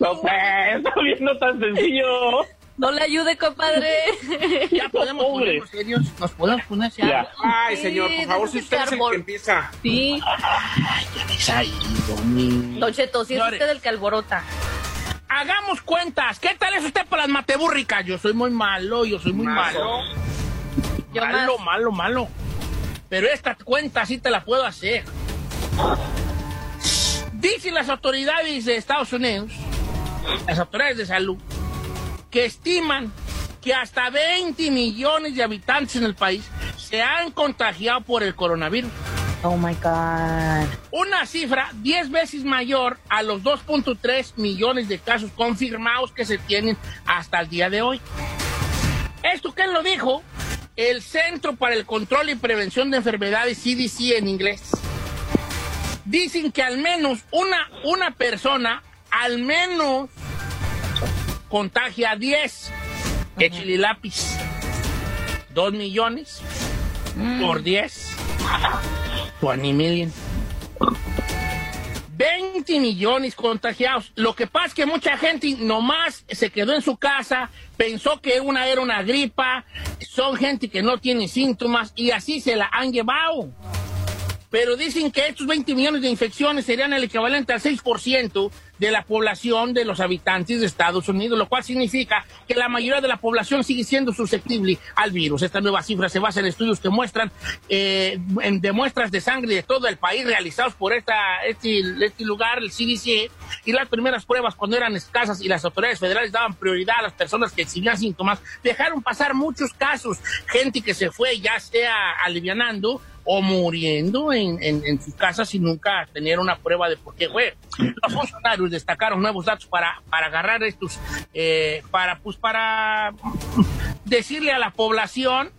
No, pues, está viendo tan sencillo. No le ayude, compadre. Ya podemos Pobre. ponernos serios. Nos podemos poner Ya. serios. Ay, Sí, señor, por favor, si usted es el carbón. que empieza. Sí. Es ahí, domingo. Don Cheto, si es usted el que alborota. Hagamos cuentas. ¿Qué tal es usted para las matebúrricas? Yo soy muy malo, yo soy muy malo. Yo malo, más. malo, malo. Pero esta cuenta sí te la puedo hacer. Dicen las autoridades de Estados Unidos, las autoridades de salud, que estiman que hasta 20 millones de habitantes en el país se han contagiado por el coronavirus. Oh my God. Una cifra 10 veces mayor a los 2.3 millones de casos confirmados que se tienen hasta el día de hoy. ¿Esto quién lo dijo? El Centro para el Control y Prevención de Enfermedades, CDC en inglés. Dicen que al menos una, una persona, al menos, contagia a 10. Échale lápiz. 2 millones por 10. 20 million. 20 millones contagiados. Lo que pasa es que mucha gente nomás se quedó en su casa, pensó que una era una gripa, son gente que no tiene síntomas y así se la han llevado. Pero dicen que estos 20 millones de infecciones serían el equivalente al 6% de la población de los habitantes de Estados Unidos, lo cual significa que la mayoría de la población sigue siendo susceptible al virus. Esta nueva cifra se basa en estudios que muestran eh, en, de muestras de sangre de todo el país realizados por esta, este, este lugar, el CDC, y las primeras pruebas cuando eran escasas y las autoridades federales daban prioridad a las personas que exhibían síntomas, dejaron pasar muchos casos, gente que se fue ya sea alivianando o muriendo en, en, en sus casas sin nunca tener una prueba de por qué fue. Los funcionarios destacaron nuevos datos para, para agarrar estos, eh, para, pues, para decirle a la población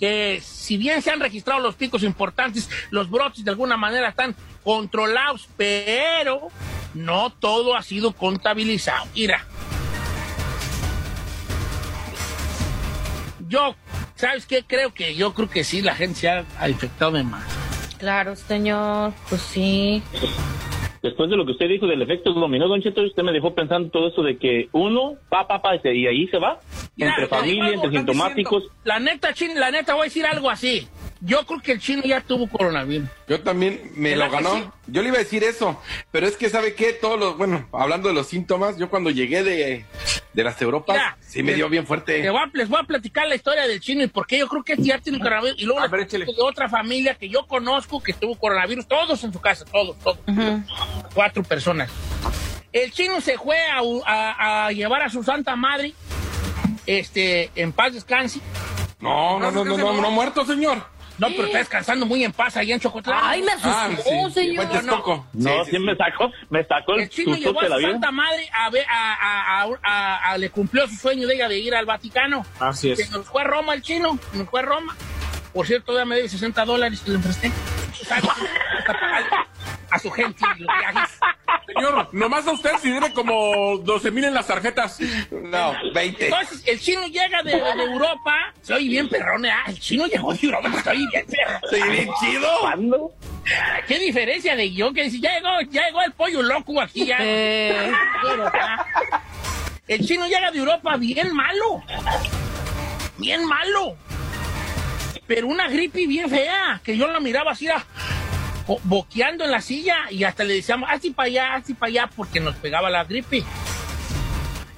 que si bien se han registrado los picos importantes, los brotes de alguna manera están controlados, pero no todo ha sido contabilizado. Mira, yo, ¿sabes qué? Creo que yo creo que sí, la gente se ha, infectado de más. Claro, señor. Pues sí. Después de lo que usted dijo del efecto dominó, Don Cheto, usted me dejó pensando todo eso de que uno, pa, pa, pa, y ahí se va. Mira, entre familia, entre sintomáticos. La neta, chin, la neta, voy a decir algo así. Yo creo que el chino ya tuvo coronavirus. Yo también me ¿Verdad lo que ganó. sí? Yo le iba a decir eso, pero es que sabe qué, todos los, bueno, hablando de los síntomas, yo cuando llegué de, de las Europas, Mira, sí me dio bien fuerte. Te voy a- les voy a platicar la historia del chino y por qué yo creo que este ya tiene coronavirus. Y luego A ver, de otra familia que yo conozco que tuvo coronavirus, todos en su casa, todos, todos. Cuatro personas. El chino se fue a, a- a llevar a su santa madre, este, en paz descanse. No, no, no, no, no, no, muerto, señor. No, pero está descansando muy en paz allá en Chocotlán. Ay, me asustó, Ah, sí, señor. fue Texcoco. No, Sí, sí, sí, me sacó, me sacó el, El chino susto llevó a la su santa madre a ver, a, a- a- a- a- le cumplió su sueño de ella de ir al Vaticano. Así Que es. nos fue a Roma el chino, nos fue a Roma. Por cierto, todavía me debe 60 dólares que le presté. A su gente los viajes. Señor, nomás a usted si debe como 12 mil en las tarjetas. No, 20. Entonces, el chino llega de, de Europa, se oye bien perrón, ¿eh? El chino llegó de Europa, se oye bien perrón. Sí, bien chido. ¿Cuándo? ¿Qué diferencia de yo que dice, ya llegó, ya llegó el pollo loco aquí ya? Eh. El chino llega de Europa bien malo. Bien malo. Pero una gripe bien fea, que yo la miraba así, era bo- boqueando en la silla y hasta le decíamos, así para allá, así para allá, porque nos pegaba la gripe.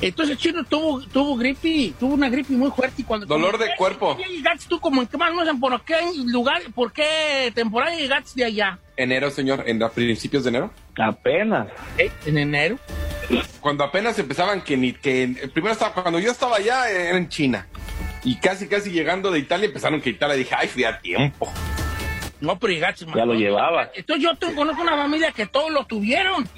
Entonces el chino tuvo, tuvo gripe, tuvo una gripe muy fuerte y cuando... Dolor de cuerpo. ¿Qué llegaste tú como en qué más no sé por qué lugar, por qué temporada llegaste de allá? Enero, señor, en a principios de enero. Apenas. ¿Eh? En enero. Cuando apenas empezaban que ni que primero estaba cuando yo estaba allá era en China. Y casi casi llegando de Italia empezaron que Italia dije, "Ay, fui a tiempo." No, pero llegaste, Ya lo llevaba. Entonces yo te- conozco una familia que todos lo tuvieron.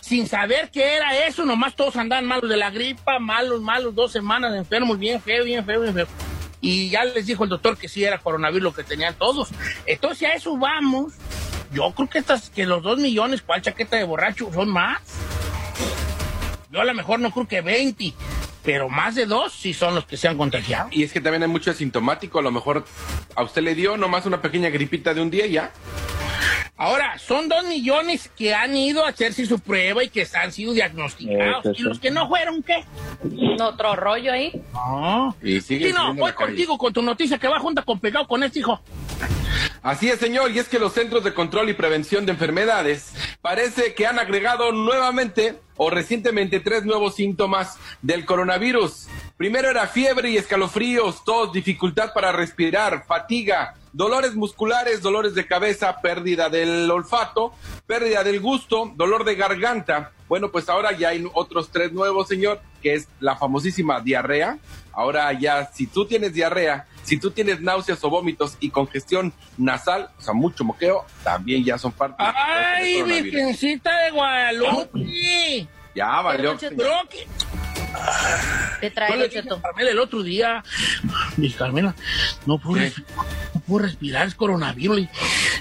Sin saber qué era eso, nomás todos andaban malos de la gripa, malos, malos, dos semanas enfermos, bien feo, bien feo, bien feo. Y ya les dijo el doctor que sí era coronavirus lo que tenían todos. Entonces a eso vamos. Yo creo que estas, que los dos millones, ¿cuál chaqueta de borracho? Son más. Yo a lo mejor no creo que 20, pero más de dos sí son los que se han contagiado. Y es que también hay mucho asintomático, a lo mejor a usted le dio nomás una pequeña gripita de un día y ya. Ahora, son dos millones que han ido a hacerse su prueba y que han sido diagnosticados. ¿Y los que no fueron qué? Otro rollo ahí. No. Y sigue Sí, no, voy contigo con tu noticia que va junta con pegado con este hijo. Así es, señor, y es que los Centros de Control y Prevención de Enfermedades parece que han agregado nuevamente o recientemente tres nuevos síntomas del coronavirus. Primero era fiebre y escalofríos, tos, dificultad para respirar, fatiga, dolores musculares, dolores de cabeza, pérdida del olfato, pérdida del gusto, dolor de garganta. Bueno, pues ahora ya hay otros tres nuevos, señor, que es la famosísima diarrea. Ahora ya, si tú tienes diarrea, si tú tienes náuseas o vómitos y congestión nasal, o sea, mucho moqueo, también ya son parte ¡Ay, coronavirus. Virgencita de Guadalupe! Ya valió. Que- Te a Cheto. Carmela el otro día, dije, Carmela, no puedo, ¿Qué? No puedo respirar, es coronavirus. Le dije,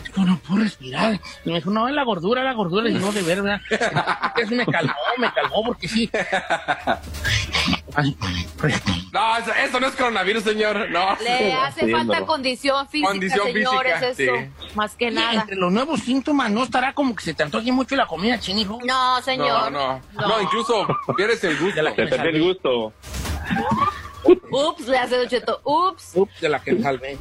"Es que no puedo respirar. Y me dijo, no, es la gordura, la gordura. Y no, de ver, ¿verdad? Eso me calmó, me calmó porque sí. No, eso, eso no es coronavirus, señor. No. Le hace falta no. condición física, Condición señores, física, eso. Más que Y nada. entre los nuevos síntomas, ¿no estará como que se te antoje mucho la comida china, hijo? No, No, señor. no, no. incluso pierdes el gusto. De la Te perdí el gusto. Ups, le hace Don Cheto. Ups. Ups, de la que salvé.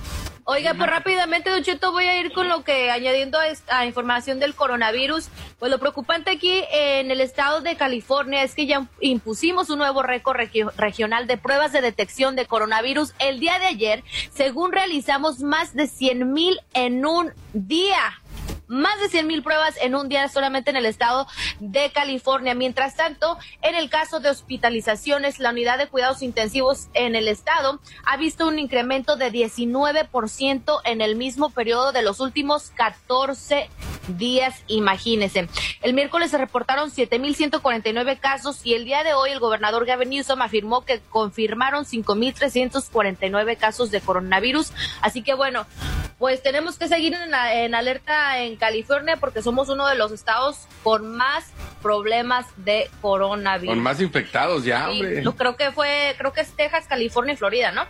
Oiga, pues rápidamente, Don Cheto, voy a ir con lo que añadiendo a esta información del coronavirus. Pues lo preocupante aquí en el estado de California es que ya impusimos un nuevo récord regio- regional de pruebas de detección de coronavirus el día de ayer, según realizamos más de 100 mil en un día. Más de 100 mil pruebas en un día solamente en el estado de California. Mientras tanto, en el caso de hospitalizaciones, la unidad de cuidados intensivos en el estado ha visto un incremento de 19% en el mismo periodo de los últimos 14 días, imagínense. El miércoles se reportaron 7.149 casos y el día de hoy el gobernador Gavin Newsom afirmó que confirmaron 5.349 casos de coronavirus. Así que bueno, pues tenemos que seguir en, la- en alerta en California porque somos uno de los estados con más problemas de coronavirus. Con más infectados ya, Sí, hombre. lo creo que fue, creo que es Texas, California y Florida, ¿no?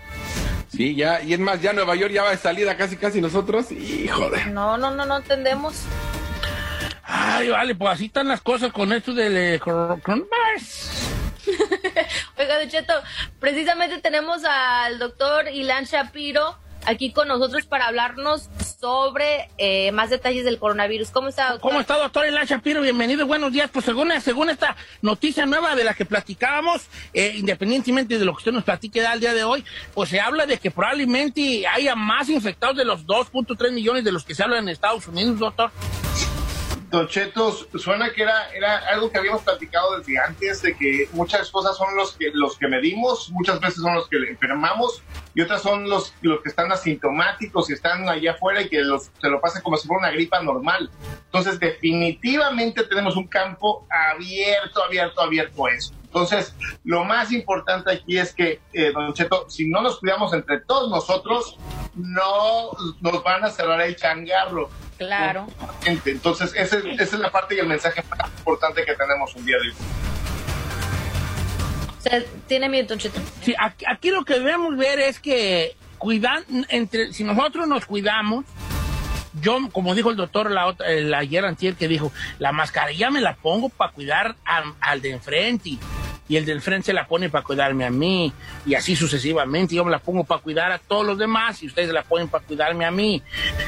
Sí, ya. Y es más, ya Nueva York ya va de salida casi casi nosotros. Y joder. No, no, no, no entendemos. Ay, vale, pues así están las cosas con esto del eh, cor- coronavirus. Oiga, Don Cheto, precisamente tenemos al doctor Ilan Shapiro aquí con nosotros para hablarnos sobre eh, más detalles del coronavirus. ¿Cómo está, doctor? ¿Cómo está, doctor Elan Shapiro? Bienvenido, buenos días. Pues según, según esta noticia nueva de la que platicábamos, eh, independientemente de lo que usted nos platique al día de hoy, pues se habla de que probablemente haya más infectados de los 2.3 millones de los que se hablan en Estados Unidos, doctor. Don Cheto, suena que era, era algo que habíamos platicado desde antes, de que muchas cosas son los que, los que medimos, muchas veces son los que enfermamos y otras son los, los que están asintomáticos y están allá afuera y que se lo pasan como si fuera una gripa normal. Entonces, definitivamente tenemos un campo abierto, abierto, abierto eso. Entonces, lo más importante aquí es que, eh, don Cheto, si no nos cuidamos entre todos nosotros, no nos van a cerrar el changarro. Claro. Entonces, ese- esa es la parte y el mensaje más importante que tenemos un día de hoy. O sea, tiene miedo, Don Cheto. Sí, aquí, aquí lo que debemos ver es que cuidan, entre, si nosotros nos cuidamos, yo, como dijo el doctor la, otra- el ayer antier, que dijo, la mascarilla me la pongo para cuidar a- al de enfrente y, el de enfrente se la pone para cuidarme a mí y así sucesivamente. Yo me la pongo para cuidar a todos los demás y ustedes la ponen para cuidarme a mí.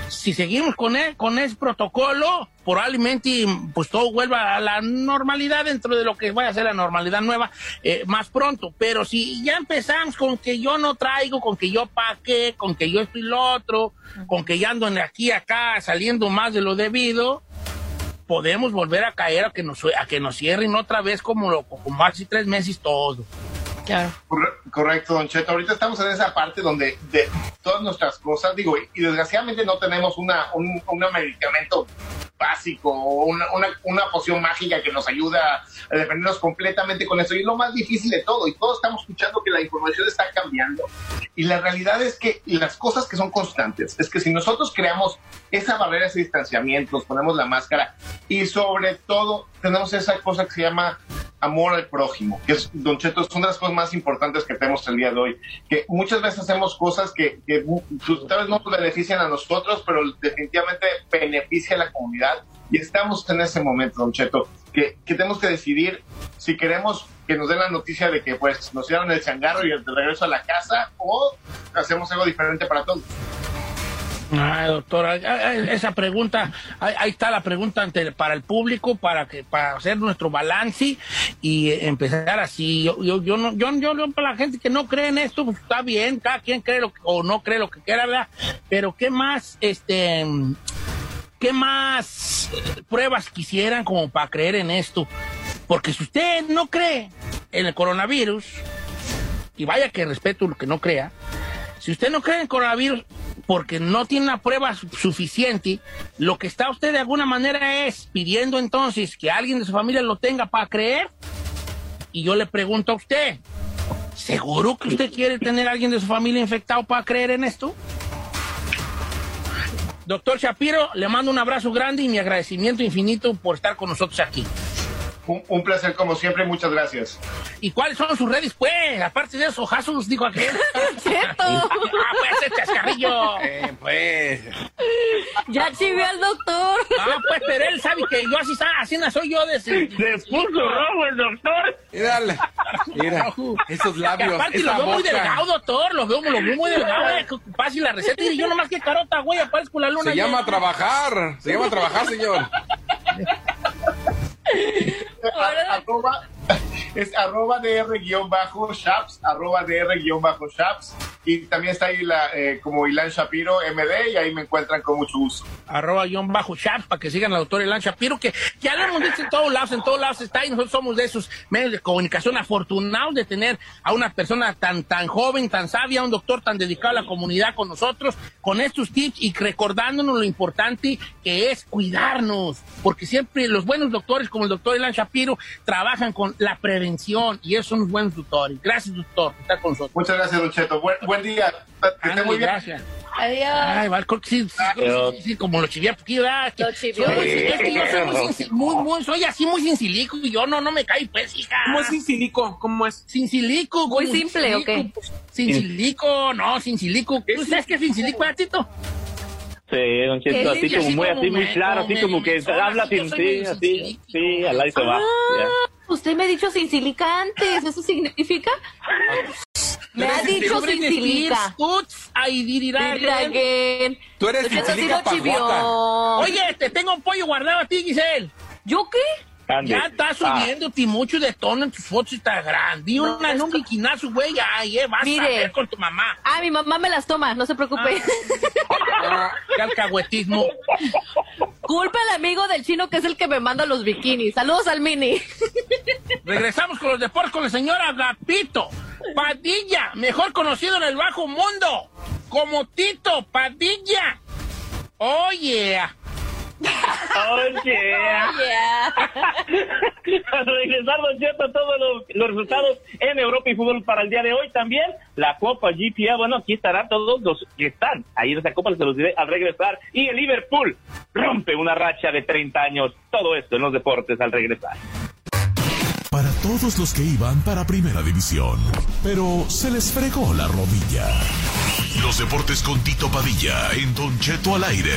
Si seguimos con, e- con ese protocolo, probablemente pues todo vuelva a la normalidad dentro de lo que vaya a ser la normalidad nueva eh, más pronto. Pero si ya empezamos con que yo no traigo, con que yo paque, con que yo estoy lo otro, con que ya ando aquí acá saliendo más de lo debido, podemos volver a caer a que nos, a que nos cierren otra vez como, lo, como hace tres meses todo. Correcto, Don Cheto. Ahorita estamos en esa parte donde de todas nuestras cosas, digo, y, desgraciadamente no tenemos una, un un medicamento básico o una, una, una poción mágica que nos ayuda a defendernos completamente con eso. Y es lo más difícil de todo. Y todos estamos escuchando que la información está cambiando. Y la realidad es que las cosas que son constantes es que si nosotros creamos esa barrera, ese distanciamiento, nos ponemos la máscara y sobre todo tenemos esa cosa que se llama amor al prójimo, que es, Don Cheto, es una de las cosas más importantes que tenemos el día de hoy, que muchas veces hacemos cosas que, que pues, tal vez no nos benefician a nosotros, pero definitivamente beneficia a la comunidad y estamos en ese momento, Don Cheto, que, que tenemos que decidir si queremos que nos den la noticia de que pues nos dieron el changarro y el regreso a la casa o hacemos algo diferente para todos. Ay, doctora, esa pregunta, ahí, está la pregunta ante- para el público, para que para hacer nuestro balance y eh, empezar así. Yo, yo, yo no, yo, yo, para la gente que no cree en esto, pues está bien, cada quien cree lo o no cree lo que quiera, ¿verdad? Pero qué más, este, qué más pruebas quisieran como para creer en esto, porque si usted no cree en el coronavirus y vaya que respeto lo que no crea. Si usted no cree en coronavirus porque no tiene una prueba su- suficiente, lo que está usted de alguna manera es pidiendo entonces que alguien de su familia lo tenga para creer. Y yo le pregunto a usted, ¿seguro que usted quiere tener a alguien de su familia infectado para creer en esto? Doctor Shapiro, le mando un abrazo grande y mi agradecimiento infinito por estar con nosotros aquí. Un, un placer como siempre, muchas gracias. ¿Y cuáles son sus redes, pues? Aparte de esos ojazos, dijo aquel. Cheto. ah, pues, ese chascarrillo. Eh, pues. Ya chivió al doctor. Ah, pues, pero él sabe que yo así, así no soy yo de Se puso rojo el doctor. Mírale. Mira, esos Y labios, aparte esa lo veo muy delgado, doctor. Lo veo, lo veo muy delgado. eh, Pase la receta y yo nomás que carota, güey, aparezco la luna. Se llama trabajar. Se llama trabajar, señor. A- arroba, es arroba dr-shaps, arroba dr-shaps. Y también está ahí la, eh, como Ilan Shapiro MD y ahí me encuentran con mucho gusto. arroba guion bajo chaps para que sigan al doctor Elan Shapiro, que ya lo hemos dicho en todos lados, en todos lados está y nosotros somos de esos medios de comunicación afortunados de tener a una persona tan, tan joven, tan sabia, un doctor tan dedicado a la comunidad con nosotros, con estos tips y recordándonos lo importante que es cuidarnos, porque siempre los buenos doctores como el doctor Elan Shapiro trabajan con la prevención y son los buenos doctores. Gracias, doctor, por estar con nosotros. Muchas gracias, Don Cheto. Buen, buen día. Que esté muy bien. gracias. Adiós. Ay, vale, creo que sí, sí, creo que sí, sí, como lo chivié poquillo, ¿verdad? Que- Lo chivió. soy muy- es que yo soy muy, sin- muy, muy- soy así muy sin silico y yo no, no me cae pues, hija. ¿Cómo es sin silico? ¿Cómo es? Sin silico. Muy simple, sin silico, ¿o qué? pues, Sin silico, no, sin silico. ¿Tú sabes qué es sin silico, verdad, Tito? Sí, don Cheto, así Sí, como muy, así muy claro, así como que habla sin sí, así, sí, al lado se va. ya. Usted me ha dicho sin silica antes. ¿Eso significa? Me ha dicho sin silica. Uts, ay, dirirá. Again. Tú eres pajuata. Oye, te tengo un pollo guardado a ti, Giselle. ¿Yo qué? Ande. Ya estás Ah, subiéndote mucho de tono en tus fotos Instagram. Vi No, una en un biquinazo, güey. Ay, eh, vas Mire. a ver con tu mamá. Ah, mi mamá me las toma, no se preocupe. Ah, qué alcahuetismo. Culpa al amigo del chino que es el que me manda los bikinis. Saludos al mini. Regresamos con los deportes con el señor Agapito Padilla, mejor conocido en el bajo mundo como Tito Padilla. Oye, Oh, yeah. Al regresar, Don Cheto, todos los, los resultados en Europa y fútbol para el día de hoy también. La Copa GPA, bueno, aquí estarán todos los que están ahí en esa Copa, se los diré al regresar. Y el Liverpool rompe una racha de 30 años. Todo esto en los deportes al regresar. Para todos los que iban para Primera División, pero se les fregó la rodilla. Los deportes con Tito Padilla en Don Cheto al aire.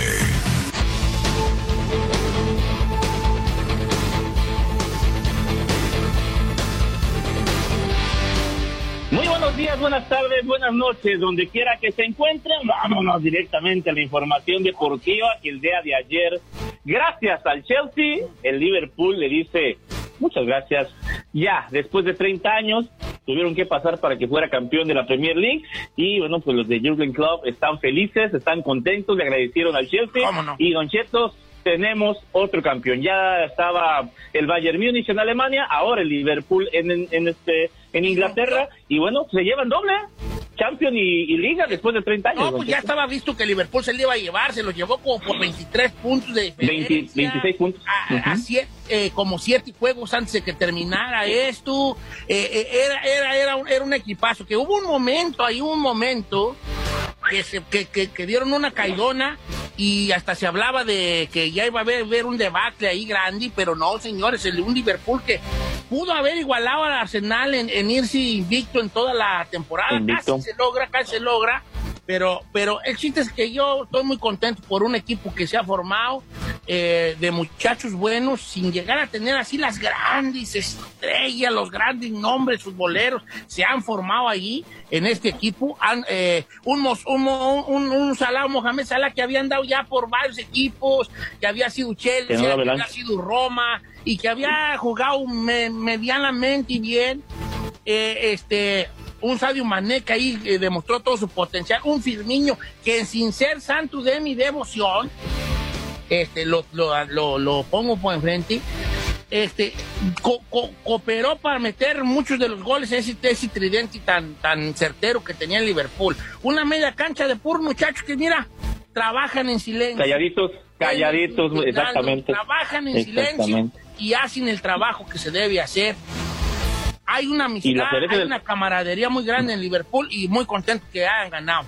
Muy buenos días, buenas tardes, buenas noches, donde quiera que se encuentren. Vámonos directamente a la información deportiva que el día de ayer, gracias al Chelsea, el Liverpool le dice muchas gracias. Ya, después de 30 años, tuvieron que pasar para que fuera campeón de la Premier League. Y bueno, pues los de Jurgen Club están felices, están contentos, le agradecieron al Chelsea. ¿Cómo no? Y Don Chetos, tenemos otro campeón. Ya estaba el Bayern Múnich en Alemania, ahora el Liverpool en, en, en este en Inglaterra y bueno, se llevan doble. Champion y, y Liga después de 30 años. No, pues ya estaba visto que Liverpool se le iba a llevar, se lo llevó como por 23 puntos de 20, diferencia. 26 puntos. A, a Ujú. siete, eh, como siete juegos antes de que terminara esto. Eh, eh, era, era, era, un, era un equipazo. Que hubo un momento, ahí un momento, que, se, que, que, que dieron una caidona y hasta se hablaba de que ya iba a haber, haber un debate ahí grande, pero no, señores, el un Liverpool que pudo haber igualado al Arsenal en, en irse invicto en toda la temporada. Invicto. Casi se logra, casi se logra. Pero, pero el chiste es que yo estoy muy contento por un equipo que se ha formado eh, de muchachos buenos, sin llegar a tener así las grandes estrellas, los grandes nombres futboleros, se han formado allí en este equipo. Han, eh, un, un, Mo- un, un Salah, Mohamed Salah, que había andado ya por varios equipos, que había sido Chelsea, Que no que la había sido Roma, y que había jugado me- medianamente bien eh, este, un Sadio Mané que ahí eh, demostró todo su potencial, un Firmiño que sin ser santo de mi devoción, este, lo, lo, lo, lo pongo por enfrente, este, co- co- cooperó para meter muchos de los goles ese, ese tridente tan, tan certero que tenía el Liverpool. Una media cancha de puros muchachos que, mira, trabajan en silencio. Calladitos, calladitos, exactamente. Trabajan en silencio y hacen el trabajo que se debe hacer. Hay una amistad, hay del- una camaradería muy grande en Liverpool y muy contento que hayan ganado.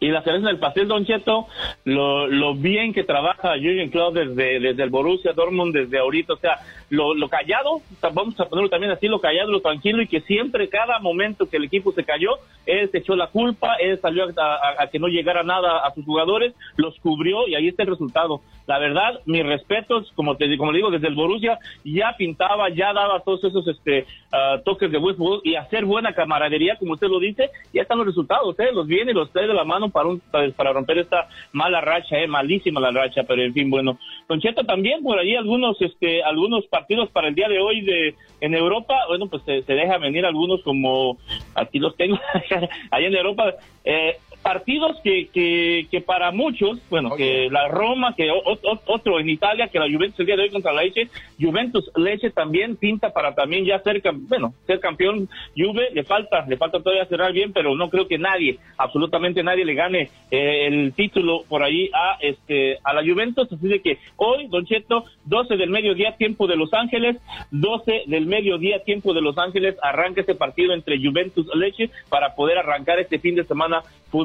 Y la cereza del pastel, Don Cheto, lo, lo bien que trabaja Jürgen Klopp desde, desde el Borussia Dortmund, desde ahorita, o sea, lo, callado, vamos a ponerlo también así, lo callado, lo tranquilo, y que siempre, cada momento que el equipo se cayó, él se echó la culpa, él salió a, que no llegara nada a sus jugadores, los cubrió, y ahí está el resultado. La verdad, mis respetos, como te como digo, desde el Borussia, ya pintaba, ya daba todos esos este ah, toques de buen fútbol, y hacer buena camaradería, como usted lo dice, ya están los resultados, ¿eh? los viene y los trae de la mano para, un, para, romper esta mala racha, ¿eh? malísima la racha, pero en fin, bueno. Don Cheto, también por ahí algunos, este, algunos partidos para el día de hoy de en Europa, bueno, pues se, se deja venir algunos como, aquí los tengo, allá en Europa, eh, partidos que, que, que para muchos, bueno, que la Roma, que o- o- otro en Italia, que la Juventus el día de hoy contra la Leche, Juventus Leche también pinta para también ya ser, bueno, ser campeón Juve, le falta, le falta todavía cerrar bien, pero no creo que nadie, absolutamente nadie le gane eh, el título por ahí a este a la Juventus, así de que hoy, Don Cheto, 12 del mediodía, tiempo de Los Ángeles, 12 del mediodía, tiempo de Los Ángeles, arranca este partido entre Juventus Leche para poder arrancar este fin de semana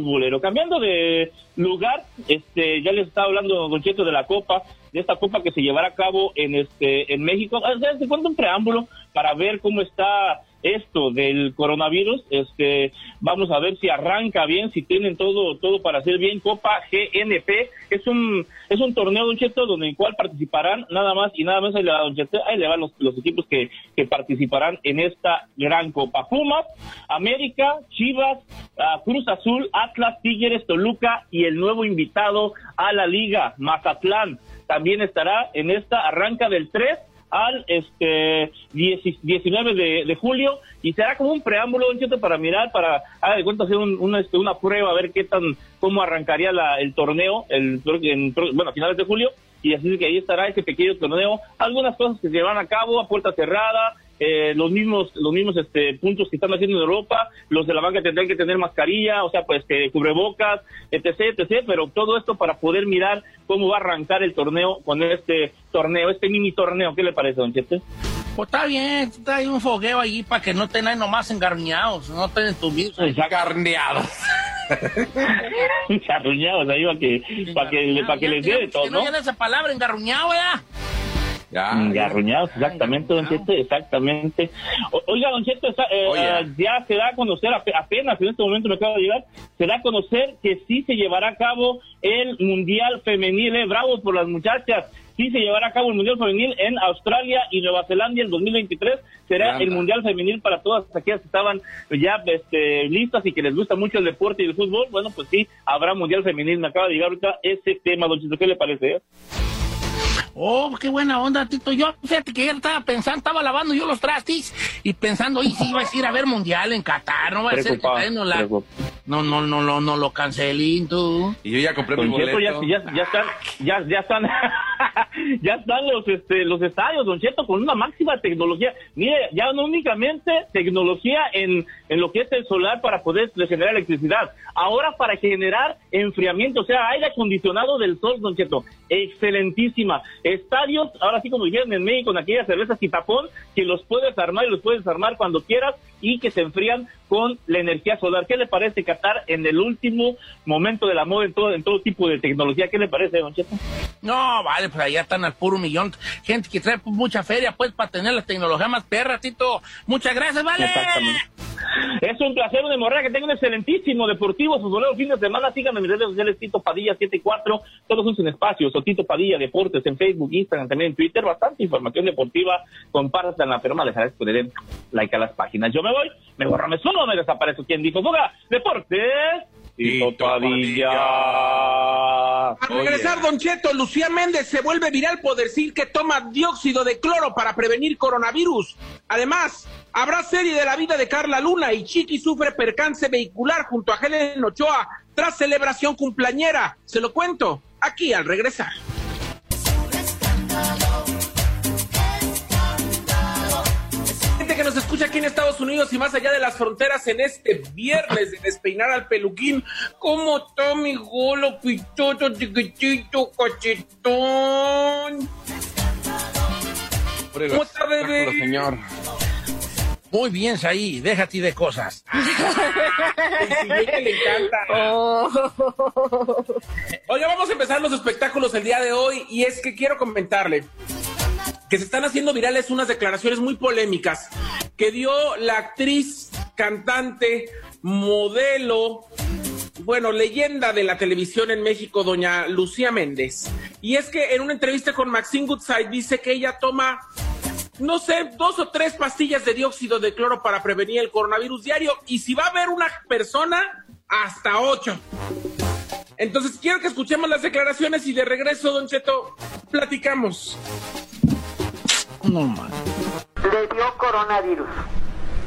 futbolero. Cambiando de lugar, este ya les estaba hablando Don Cheto de la Copa, de esta Copa que se llevará a cabo en este en México. Ah, ¿Se cuenta un preámbulo para ver cómo está esto del coronavirus, este, vamos a ver si arranca bien, si tienen todo, todo para hacer bien. Copa GNP es un, es un torneo, Don Cheto, donde el cual participarán nada más y nada más, ahí le ahí le van los, los equipos que, que participarán en esta gran Copa. Pumas, América, Chivas, ah, Cruz Azul, Atlas, Tigres, Toluca y el nuevo invitado a la liga, Mazatlán. También estará en esta, arranca del 3 al este 10 19 de, de julio y será como un preámbulo Don Cheto, para mirar para de cuenta hacer un- una, este, una prueba a ver qué tan cómo arrancaría la, el torneo el en- bueno a finales de julio y así que ahí estará ese pequeño torneo algunas cosas que se llevan a cabo a puerta cerrada eh, los mismos los mismos este, puntos que están haciendo en Europa, los de la banca tendrán que tener mascarilla, o sea, pues que cubrebocas, etc, etc, pero todo esto para poder mirar cómo va a arrancar el torneo con este torneo, este mini torneo, ¿qué le parece, don Chete? Pues está bien, está ahí un fogueo ahí para que no tengan nomás engarñados, no tengan tus virus. Engarneados. Engarruñados ahí para que, para que, para que les dé de todo, Que no ¿no? tiene esa palabra, engarruñado, ya. Ya, Engarruñados, exactamente, don Chete, exactamente. O- oiga, don Cheto, está, eh, eh, ya se da a conocer, ape- apenas en este momento me acaba de llegar, se da a conocer que sí se llevará a cabo el Mundial Femenil, eh, bravo por las muchachas. Sí se llevará a cabo el Mundial Femenil en Australia y Nueva Zelanda el 2023. Será Anda. el Mundial Femenil para todas aquellas que estaban ya este, listas y que les gusta mucho el deporte y el fútbol. Bueno, pues sí, habrá Mundial Femenil. Me acaba de llegar ahorita ese tema, don Cheto. ¿Qué le parece? eh? Oh, qué buena onda, Tito. Yo, fíjate que ya estaba pensando, estaba lavando yo los trastis y pensando, y si iba a ir a ver mundial en Qatar, no va a ser que la-. No, no, no, no, no lo cancelen tú. Y yo ya compré mi Cheto, boleto. ya, ya, ya están, ya, ya están, ya están los, este, los estadios, Don Cheto, con una máxima tecnología. Mire, ya no únicamente tecnología en, en lo que es el solar para poder generar electricidad, ahora para generar enfriamiento, o sea, aire acondicionado del sol, Don Cheto. Excelentísima. Estadios, ahora sí como dijeron en México, con aquellas cervezas y tapón, que los puedes armar y los puedes armar cuando quieras y que se enfrían con la energía solar. ¿Qué le parece Qatar en el último momento de la moda en todo, en todo tipo de tecnología? ¿Qué le parece, Don Cheto? No, vale, pues allá están al puro millón. Gente que trae pues, mucha feria, pues, para tener la tecnología más perra, Tito. Muchas gracias, vale. Exactamente. Es un placer, de morrer que tenga un excelentísimo deportivo futbolero fin de semana. Síganme en mis redes sociales, Tito Padilla 74, todos son sin espacios, o Tito Padilla Deportes en Facebook, Instagram, también en Twitter. Bastante información deportiva. Compártanla, pero me agradezco que le den like a las páginas. Yo me voy, me borro, me sumo, me desaparezco. ¿Quién dijo? Fuga, Deportes. Tito Tito Padilla. A regresar, Don Cheto, Lucía Méndez se vuelve viral por decir que toma dióxido de cloro para prevenir coronavirus. Además, habrá serie de la vida de Carla Luna y Chiqui sufre percance vehicular junto a Helen Ochoa tras celebración cumpleañera. Se lo cuento aquí al regresar. Que nos escucha aquí en Estados Unidos y más allá de las fronteras en este viernes de despeinar al peluquín. ¿Cómo está mi golo, pitoto, chiquitito, cachetón? ¿Cómo está, bebé? señor. Muy bien, ahí, déjate de cosas. El siguiente le encanta. Oiga, vamos a empezar los espectáculos el día de hoy y es que quiero comentarle que se están haciendo virales unas declaraciones muy polémicas que dio la actriz, cantante, modelo, bueno, leyenda de la televisión en México, doña Lucía Méndez. Y es que en una entrevista con Maxine Goodside dice que ella toma, no sé, dos o tres pastillas de dióxido de cloro para prevenir el coronavirus diario. Y si va a haber una persona, hasta ocho. Entonces quiero que escuchemos las declaraciones y de regreso, Don Cheto, platicamos. Le dio coronavirus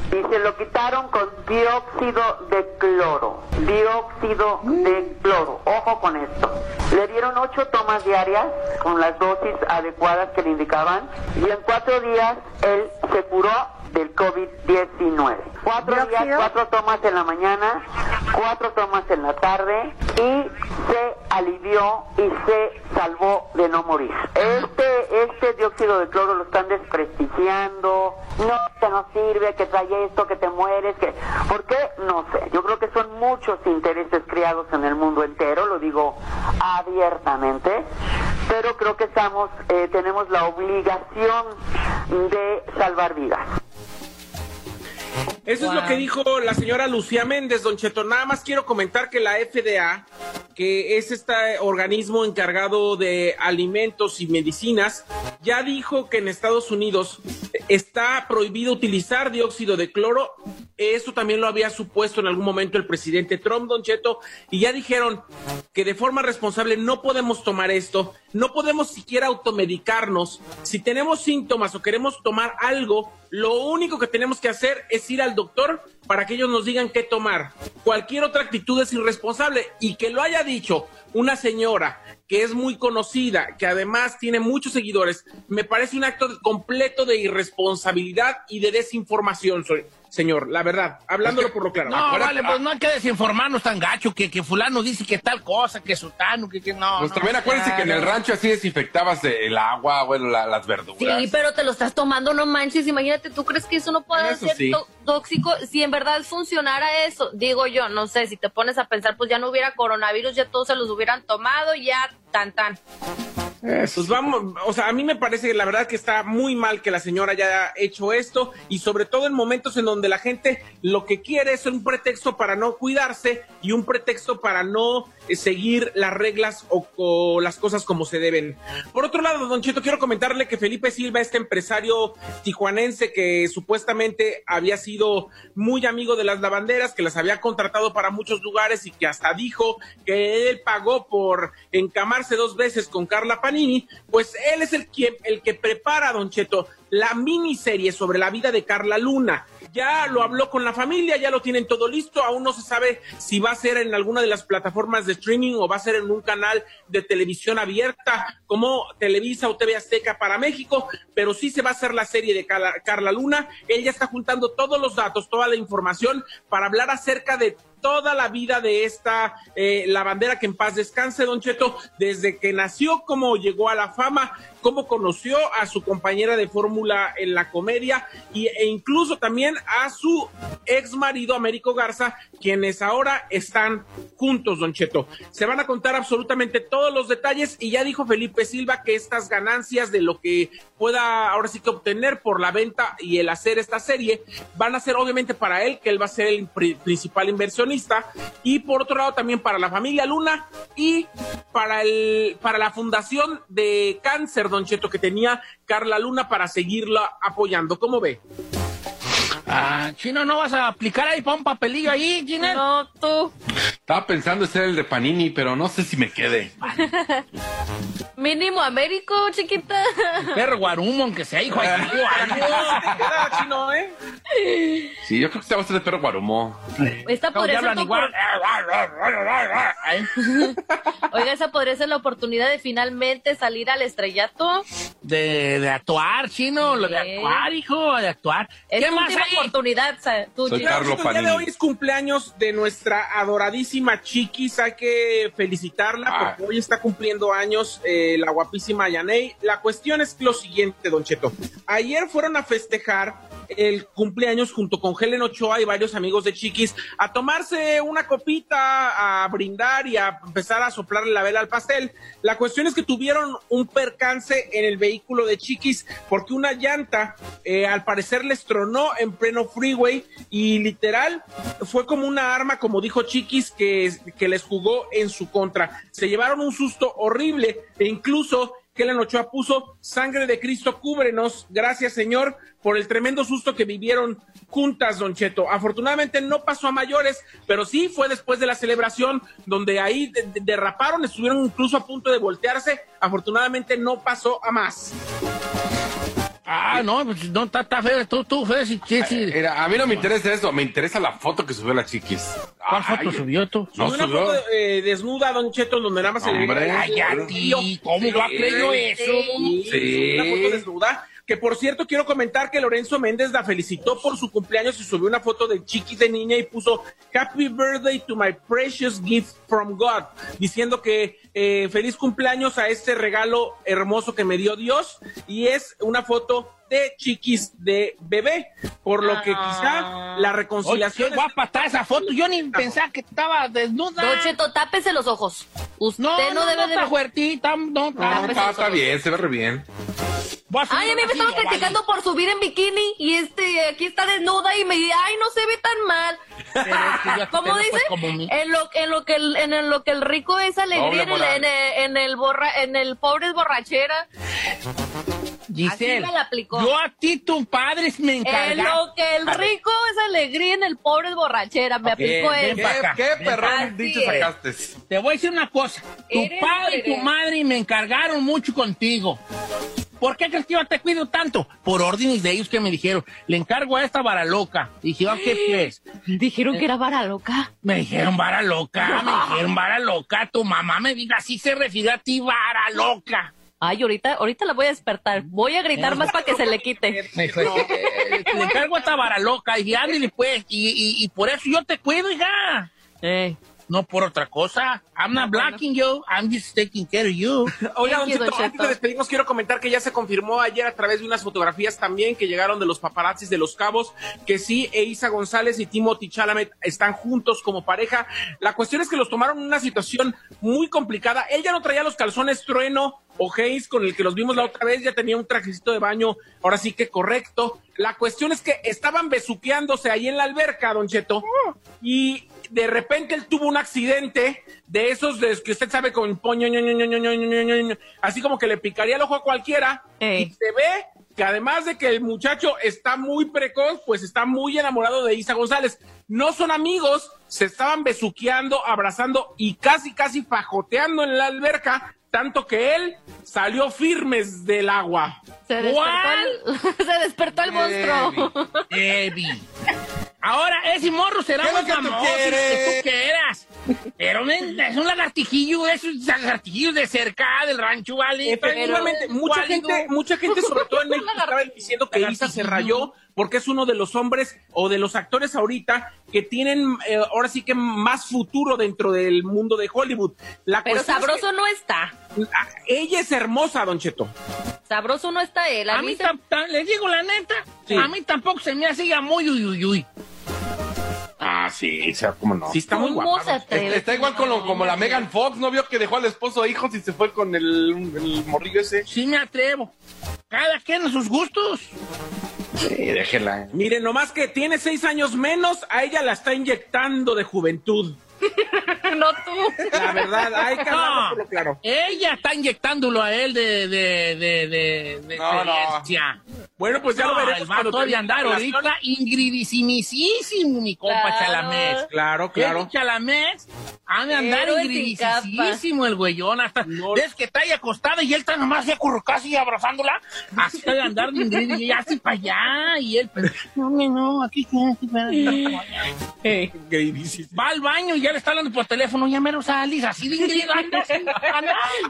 y se lo quitaron con dióxido de cloro. Dióxido de cloro. Ojo con esto. Le dieron ocho tomas diarias con las dosis adecuadas que le indicaban y en cuatro días él se curó del COVID-19. Cuatro días, cuatro tomas en la mañana, cuatro tomas en la tarde y se alivió y se salvó de no morir. Este, este dióxido de cloro lo están desprestigiando, no, que no sirve, que trae esto, que te mueres, que... ¿Por qué? No sé. Yo creo que son muchos intereses criados en el mundo entero, lo digo abiertamente, pero creo que estamos, eh, tenemos la obligación de salvar vidas. Eso es lo que dijo la señora Lucía Méndez, don Cheto. Nada más quiero comentar que la FDA, que es este organismo encargado de alimentos y medicinas, ya dijo que en Estados Unidos está prohibido utilizar dióxido de cloro. Eso también lo había supuesto en algún momento el presidente Trump, don Cheto, y ya dijeron que de forma responsable no podemos tomar esto, no podemos siquiera automedicarnos. Si tenemos síntomas o queremos tomar algo, lo único que tenemos que hacer es ir al doctor para que ellos nos digan qué tomar. Cualquier otra actitud es irresponsable y que lo haya dicho una señora que es muy conocida, que además tiene muchos seguidores, me parece un acto completo de irresponsabilidad y de desinformación, señor, la verdad, hablándolo por lo claro. No, Acuérdate- vale, pues no hay que desinformarnos tan gacho, que, que fulano dice que tal cosa, que sutano, que, que no. Pues no, también acuérdense que en el claro. rancho así desinfectabas el agua, bueno, la- las verduras. Sí, pero te lo estás tomando, no manches. Imagínate, ¿tú crees que eso no puede Eso ser sí. tóxico? Si en verdad funcionara eso, digo yo, no sé, si te pones a pensar, pues ya no hubiera coronavirus, ya todos se los hubieran tomado, y ya tan tan. Pues vamos, o sea, a mí me parece la verdad que está muy mal que la señora haya hecho esto y sobre todo en momentos en donde la gente lo que quiere es un pretexto para no cuidarse y un pretexto para no eh, seguir las reglas o, o las cosas como se deben. Por otro lado, Don Cheto, quiero comentarle que Felipe Silva, este empresario tijuanense que supuestamente había sido muy amigo de las lavanderas, que las había contratado para muchos lugares y que hasta dijo que él pagó por encamarse dos veces con Carla Pues él es el, quien, el que prepara, Don Cheto, la miniserie sobre la vida de Carla Luna. Ya lo habló con la familia, ya lo tienen todo listo, aún no se sabe si va a ser en alguna de las plataformas de streaming o va a ser en un canal de televisión abierta como Televisa o TV Azteca para México, pero sí se va a hacer la serie de Carla, Carla Luna. Él ya está juntando todos los datos, toda la información para hablar acerca de toda la vida de esta eh, lavandera que en paz descanse, Don Cheto, desde que nació, cómo llegó a la fama, cómo conoció a su compañera de fórmula en la comedia y, e incluso también a su ex marido Américo Garza, quienes ahora están juntos, Don Cheto. Se van a contar absolutamente todos los detalles y ya dijo Felipe Silva que estas ganancias de lo que pueda ahora sí que obtener por la venta y el hacer esta serie van a ser obviamente para él, que él va a ser el pri- principal inversionista y por otro lado también para la familia Luna y para el para la fundación de cáncer Don Cheto que tenía Carla Luna para seguirla apoyando. ¿Cómo ve? Ah, chino, ¿no vas a aplicar ahí para un papelillo ahí, Ginel? No, tú. Estaba pensando en ser el de Panini, pero no sé si me quede. Mínimo Américo, chiquita. Perro guarumo, aunque sea hijo. Queda chino, ¿eh? Sí, yo creo que se va a ser de perro guarumo. Esta podría ser hablan tu igual. Ay, Oiga, esa podría ser la oportunidad de finalmente salir al estrellato. De, de actuar, chino, lo de actuar, hijo, de actuar. Es ¿Qué más hay? Oportunidad, tú, Soy. Carlos el día de hoy es cumpleaños de nuestra adoradísima Chiquis. Hay que felicitarla Ah. porque hoy está cumpliendo años eh, la guapísima Yaney. La cuestión es lo siguiente, Don Cheto. Ayer fueron a festejar el cumpleaños junto con Helen Ochoa y varios amigos de Chiquis a tomarse una copita, a brindar y a empezar a soplarle la vela al pastel. La cuestión es que tuvieron un percance en el vehículo de Chiquis porque una llanta eh, al parecer les tronó en pleno freeway y literal fue como una arma, como dijo Chiquis, que, que les jugó en su contra. Se llevaron un susto horrible e incluso Helen Ochoa puso sangre de Cristo, cúbrenos, gracias Señor, por el tremendo susto que vivieron juntas, Don Cheto. Afortunadamente no pasó a mayores, pero sí fue después de la celebración donde ahí de- de- derraparon, estuvieron incluso a punto de voltearse. Afortunadamente no pasó a más. Ah, no, pues no, está, está feo. Tú, tú, feo, sí, sí, sí. Mira, a mí no me interesa eso, me interesa la foto que subió la chiquis. ¿Cuál Ay, foto subió tú? No Subió una subió. foto eh, desnuda, Don Cheto, donde nada más se le Hombre, Ay, ya, ti, ¿cómo va a creer yo eso? Sí, Sí. Una foto desnuda. Que por cierto, quiero comentar que Lorenzo Méndez la felicitó por su cumpleaños y subió una foto de chiquis de niña y puso Happy birthday to my precious gift from God, diciendo que eh, feliz cumpleaños a este regalo hermoso que me dio Dios. Y es una foto de chiquis de bebé, por lo que quizá la Oye, reconciliación. qué guapa está esa foto. Yo ni pensaba que estaba desnuda. Don Cheto, tápese los ojos. Usted no, no, no, debe no, de... está fuertita, no, No, está- bien, se ve re bien. Ay, a mí me estaban así, criticando por subir en bikini y este aquí está desnuda y me dice, ay, no se ve tan mal. Pero ¿Cómo dice? pues, como mi- En lo, en lo que el, en lo que el rico es alegría, en el, en el, en el borra, en el pobre es borrachera. Giselle, me la aplicó. Yo a ti, tu padre, me En encarga. lo que el rico es alegría, en el pobre es borrachera. Me aplicó bien, él. ¿Qué, qué perrón dicho sacaste? Te voy a decir una cosa. Tu Eres padre y tu madre me encargaron mucho contigo. ¿Por qué crees que yo te cuido tanto? Por órdenes de ellos que me dijeron, le encargo a esta vara loca. Dije, "Ah, ¿qué pues? Dijeron que era vara loca. Me dijeron vara loca, me dijeron vara loca. Tu mamá me diga, así se refiere a ti, vara loca. Ay, ahorita, ahorita la voy a despertar. Voy a gritar más para que se le quite. Me dijo, "Eh, le encargo esta vara loca. Y ándale pues. Y, y- y por eso yo te cuido, hija. Eh. No por otra cosa. I'm not blocking you. I'm just taking care of you. Oiga, don Don antes de despedirnos, quiero comentar que ya se confirmó ayer a través de unas fotografías también que llegaron de los paparazzis de Los Cabos, que sí, Eiza González y Timothy Chalamet están juntos como pareja. La cuestión es que los tomaron en una situación muy complicada. Él ya no traía los calzones trueno o Hayes con el que los vimos la otra vez, ya tenía un trajecito de baño, ahora sí que correcto. La cuestión es que estaban besuqueándose ahí en la alberca, Don Cheto, y de repente él tuvo un accidente de esos de, que usted sabe con poño, así como que le picaría el ojo a cualquiera. Ey. Y se ve que además de que el muchacho está muy precoz, pues está muy enamorado de Isa González. No son amigos, se estaban besuqueando, abrazando y casi, casi fajoteando en la alberca, tanto que él salió firmes del agua. Se despertó, el, se despertó el monstruo. Ahora, ese morro será ¿Qué muy que tú famoso quieres? que tú quieras. Pero men, es un lagartijillo, es un lagartijillo de cerca del rancho, ¿vale? Efectivamente, mucha gente, mucha gente, sobre todo en México, estaba diciendo que Isa se rayó porque es uno de los hombres o de los actores ahorita que tienen eh, ahora sí que más futuro dentro del mundo de Hollywood. La Pero es sabroso no está. ah, ella es hermosa, Don Cheto. Sabroso no está él. A mí, se- les digo la neta, Sí. a mí tampoco se me hace ya muy uy, uy, uy. Ah, sí, o sea, cómo no. Sí, está muy ¿Cómo guapa. está igual con lo- como la Megan Fox, ¿no vio que dejó al esposo e hijos y se fue con el, el morrillo ese? Sí me atrevo. Cada quien a sus gustos. Sí, déjela. Miren, nomás que tiene seis años menos, a ella la está inyectando de juventud. no tú. La verdad, hay que hablarlo claro. Ella está inyectándolo a él de, de, de, de, de No, no. experiencia. Bueno, pues ya No, lo veremos el cuando de termine andar ahorita ingridísimísimo, mi compa Claro. Chalamés. Claro, claro. El Chalamés ha de andar ingridísimo el güeyón. Hasta, No. ves que está ahí acostada y él está nomás así acurrucado y abrazándola. Así de andar de Ingrid y así para allá. Y él, pero, no, no, no, aquí, aquí, aquí. Va al baño y ya le está hablando por teléfono. Ya mero salís, así de Ingrid.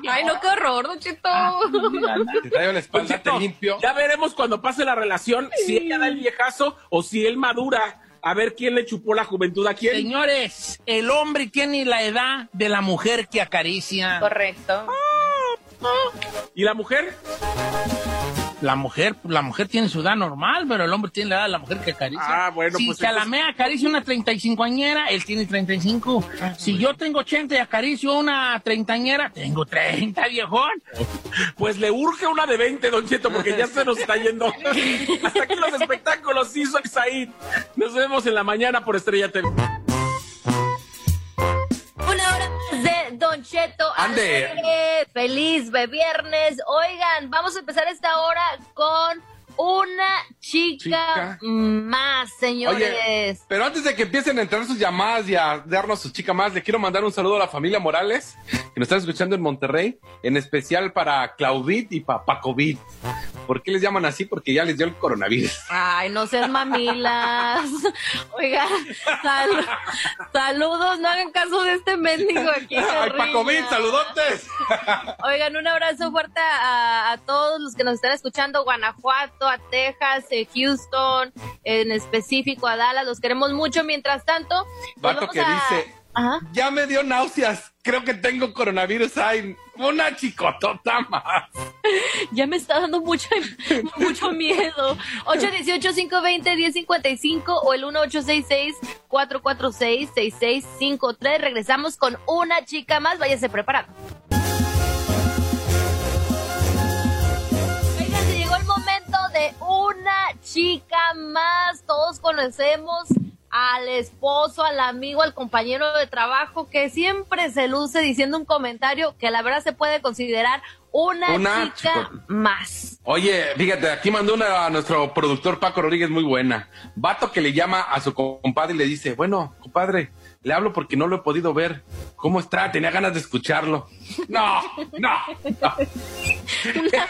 Ay, no, qué horror, Don Cheto. anda. Te traigo la espalda, te limpio. Ya veremos cuando pase la relación si ella da el viejazo o si él madura. A ver quién le chupó la juventud a quién. Señores, el hombre tiene la edad de la mujer que acaricia. Correcto. ¿Y la mujer? La mujer, la mujer tiene su edad normal, pero el hombre tiene la edad de la mujer que acaricia. Ah, bueno, si pues Chalamé acaricia una 35añera, él tiene 35. Ah, si yo tengo 80 y acaricio una treintañera, tengo 30, viejón. Pues le urge una de 20, Don Cheto, porque ya se nos está yendo. Hasta aquí los espectáculos, sí, soy Said. Nos vemos en la mañana por Estrella TV. Una hora de Don Cheto. Ande. Feliz viernes. Oigan, vamos a empezar esta hora con una chica, Chica. más, señores. Oye, pero antes de que empiecen a entrar sus llamadas y a darnos su chica más, le quiero mandar un saludo a la familia Morales, que nos están escuchando en Monterrey, en especial para Claudit y para Pacovit. ¿Por qué les llaman así? Porque ya les dio el coronavirus. Ay, no seas mamilas. Oigan, sal- saludos, no hagan caso de este mendigo aquí. ¡Ay. Pacovit, saludotes! Oigan, un abrazo fuerte a, a todos los que nos están escuchando, Guanajuato, a Texas, eh, Houston, en específico a Dallas, los queremos mucho. Mientras tanto, pues Vato que a- dice, Ajá. ya me dio náuseas, creo que tengo coronavirus. Ay, una chicotota más. Ya me está dando mucho, mucho miedo. 818-520-1055 o el 1866-446-6653. Regresamos con una chica más. Váyase preparando. De una chica más. Todos conocemos al esposo, al amigo, al compañero de trabajo que siempre se luce diciendo un comentario que la verdad se puede considerar una, Una chica chico- más. Oye, fíjate, aquí mandó una a nuestro productor Paco Rodríguez muy buena. Vato que le llama a su compadre y le dice, bueno, compadre, le hablo porque no lo he podido ver. ¿Cómo está? Tenía ganas de escucharlo. No, no, no. Una-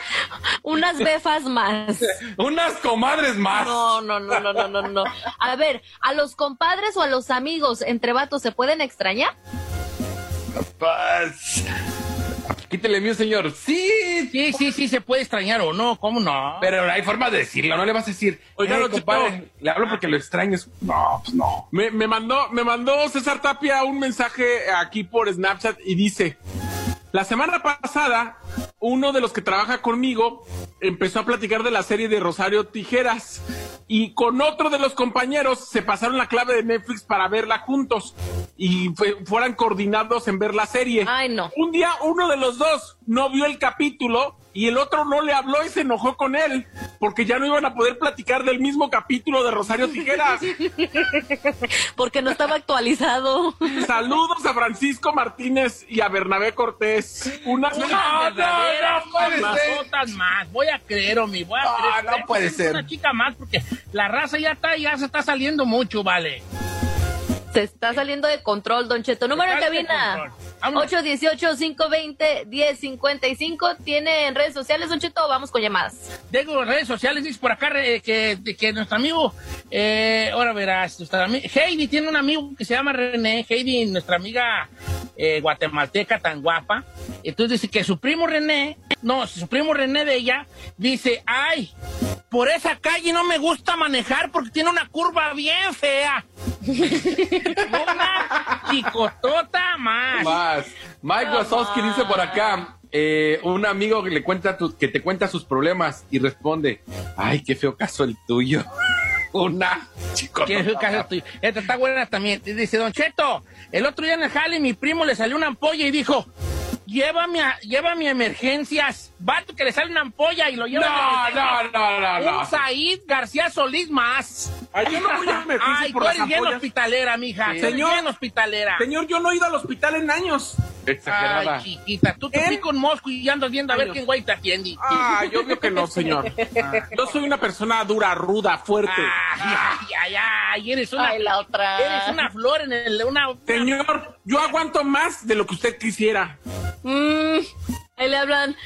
unas befas más. Unas comadres más. No, no, no, no, no, no, no. A ver, ¿a los compadres o a los amigos entre vatos se pueden extrañar? Pues, Quítele mío, señor. Sí, Sí, sí, sí, se puede extrañar o no, ¿cómo no? pero hay forma de decirlo. No le vas a decir, Oiga, "Hey, don Cheto". compadre, le hablo porque lo extrañas. No, pues no. Me, me mandó, me mandó César Tapia un mensaje aquí por Snapchat y dice: La semana pasada, uno de los que trabaja conmigo empezó a platicar de la serie de Rosario Tijeras y con otro de los compañeros se pasaron la clave de Netflix para verla juntos y fue- fueran coordinados en ver la serie. Ay, no. Un día uno de los dos no vio el capítulo y el otro no le habló y se enojó con él porque ya no iban a poder platicar del mismo capítulo de Rosario Tijeras. Porque no estaba actualizado. Saludos a Francisco Martínez y a Bernabé Cortés. Una Unas no, verdaderas no puede más. Voy a creer, Omi, voy a No, creer. no puede Es ser. Una chica más porque la raza ya está, ya se está saliendo mucho, vale. Se está saliendo de control, Don Cheto. Número en cabina. control. Vámonos. 818-520-1055. ¿Tiene en redes sociales, Don Cheto? Vamos con llamadas. Tengo redes sociales, dice por acá eh, que, que nuestro amigo, eh, ahora verás, nuestra Heidi tiene un amigo que se llama René, Heidi, nuestra amiga eh, guatemalteca tan guapa. Entonces dice que su primo René, no, su primo René de ella, dice, ay, por esa calle no me gusta manejar porque tiene una curva bien fea. una chicotota más. Más. Mike Wazowski dice por acá, eh, un amigo que le cuenta tu- que te cuenta sus problemas y responde, ay, qué feo caso el tuyo. Una chico. ¿Qué fue caso tuyo? Esta está buena también. Dice, Don Cheto, el otro día en el jale mi primo le salió una ampolla y dijo, llévame a, llévame a emergencias. Vato que le sale una ampolla y lo lleva No, a no, no, no, no. Un Said García Solís más. Ay, yo no voy a emergencias Ay, por tú eres bien hospitalera, mija. Señor. bien hospitalera. Señor, yo no he ido al hospital en años. Exagerada. Ay, chiquita, tú te fui con Mosco y andas viendo a ver quién güey te atiende. Ah, yo veo que no, señor. Yo soy una persona dura, ruda, fuerte. Ay, ay, ay, ay, eres una, Ay, la otra. eres una flor en el, una, Señor, yo aguanto más de lo que usted quisiera. Mm, ahí le hablan.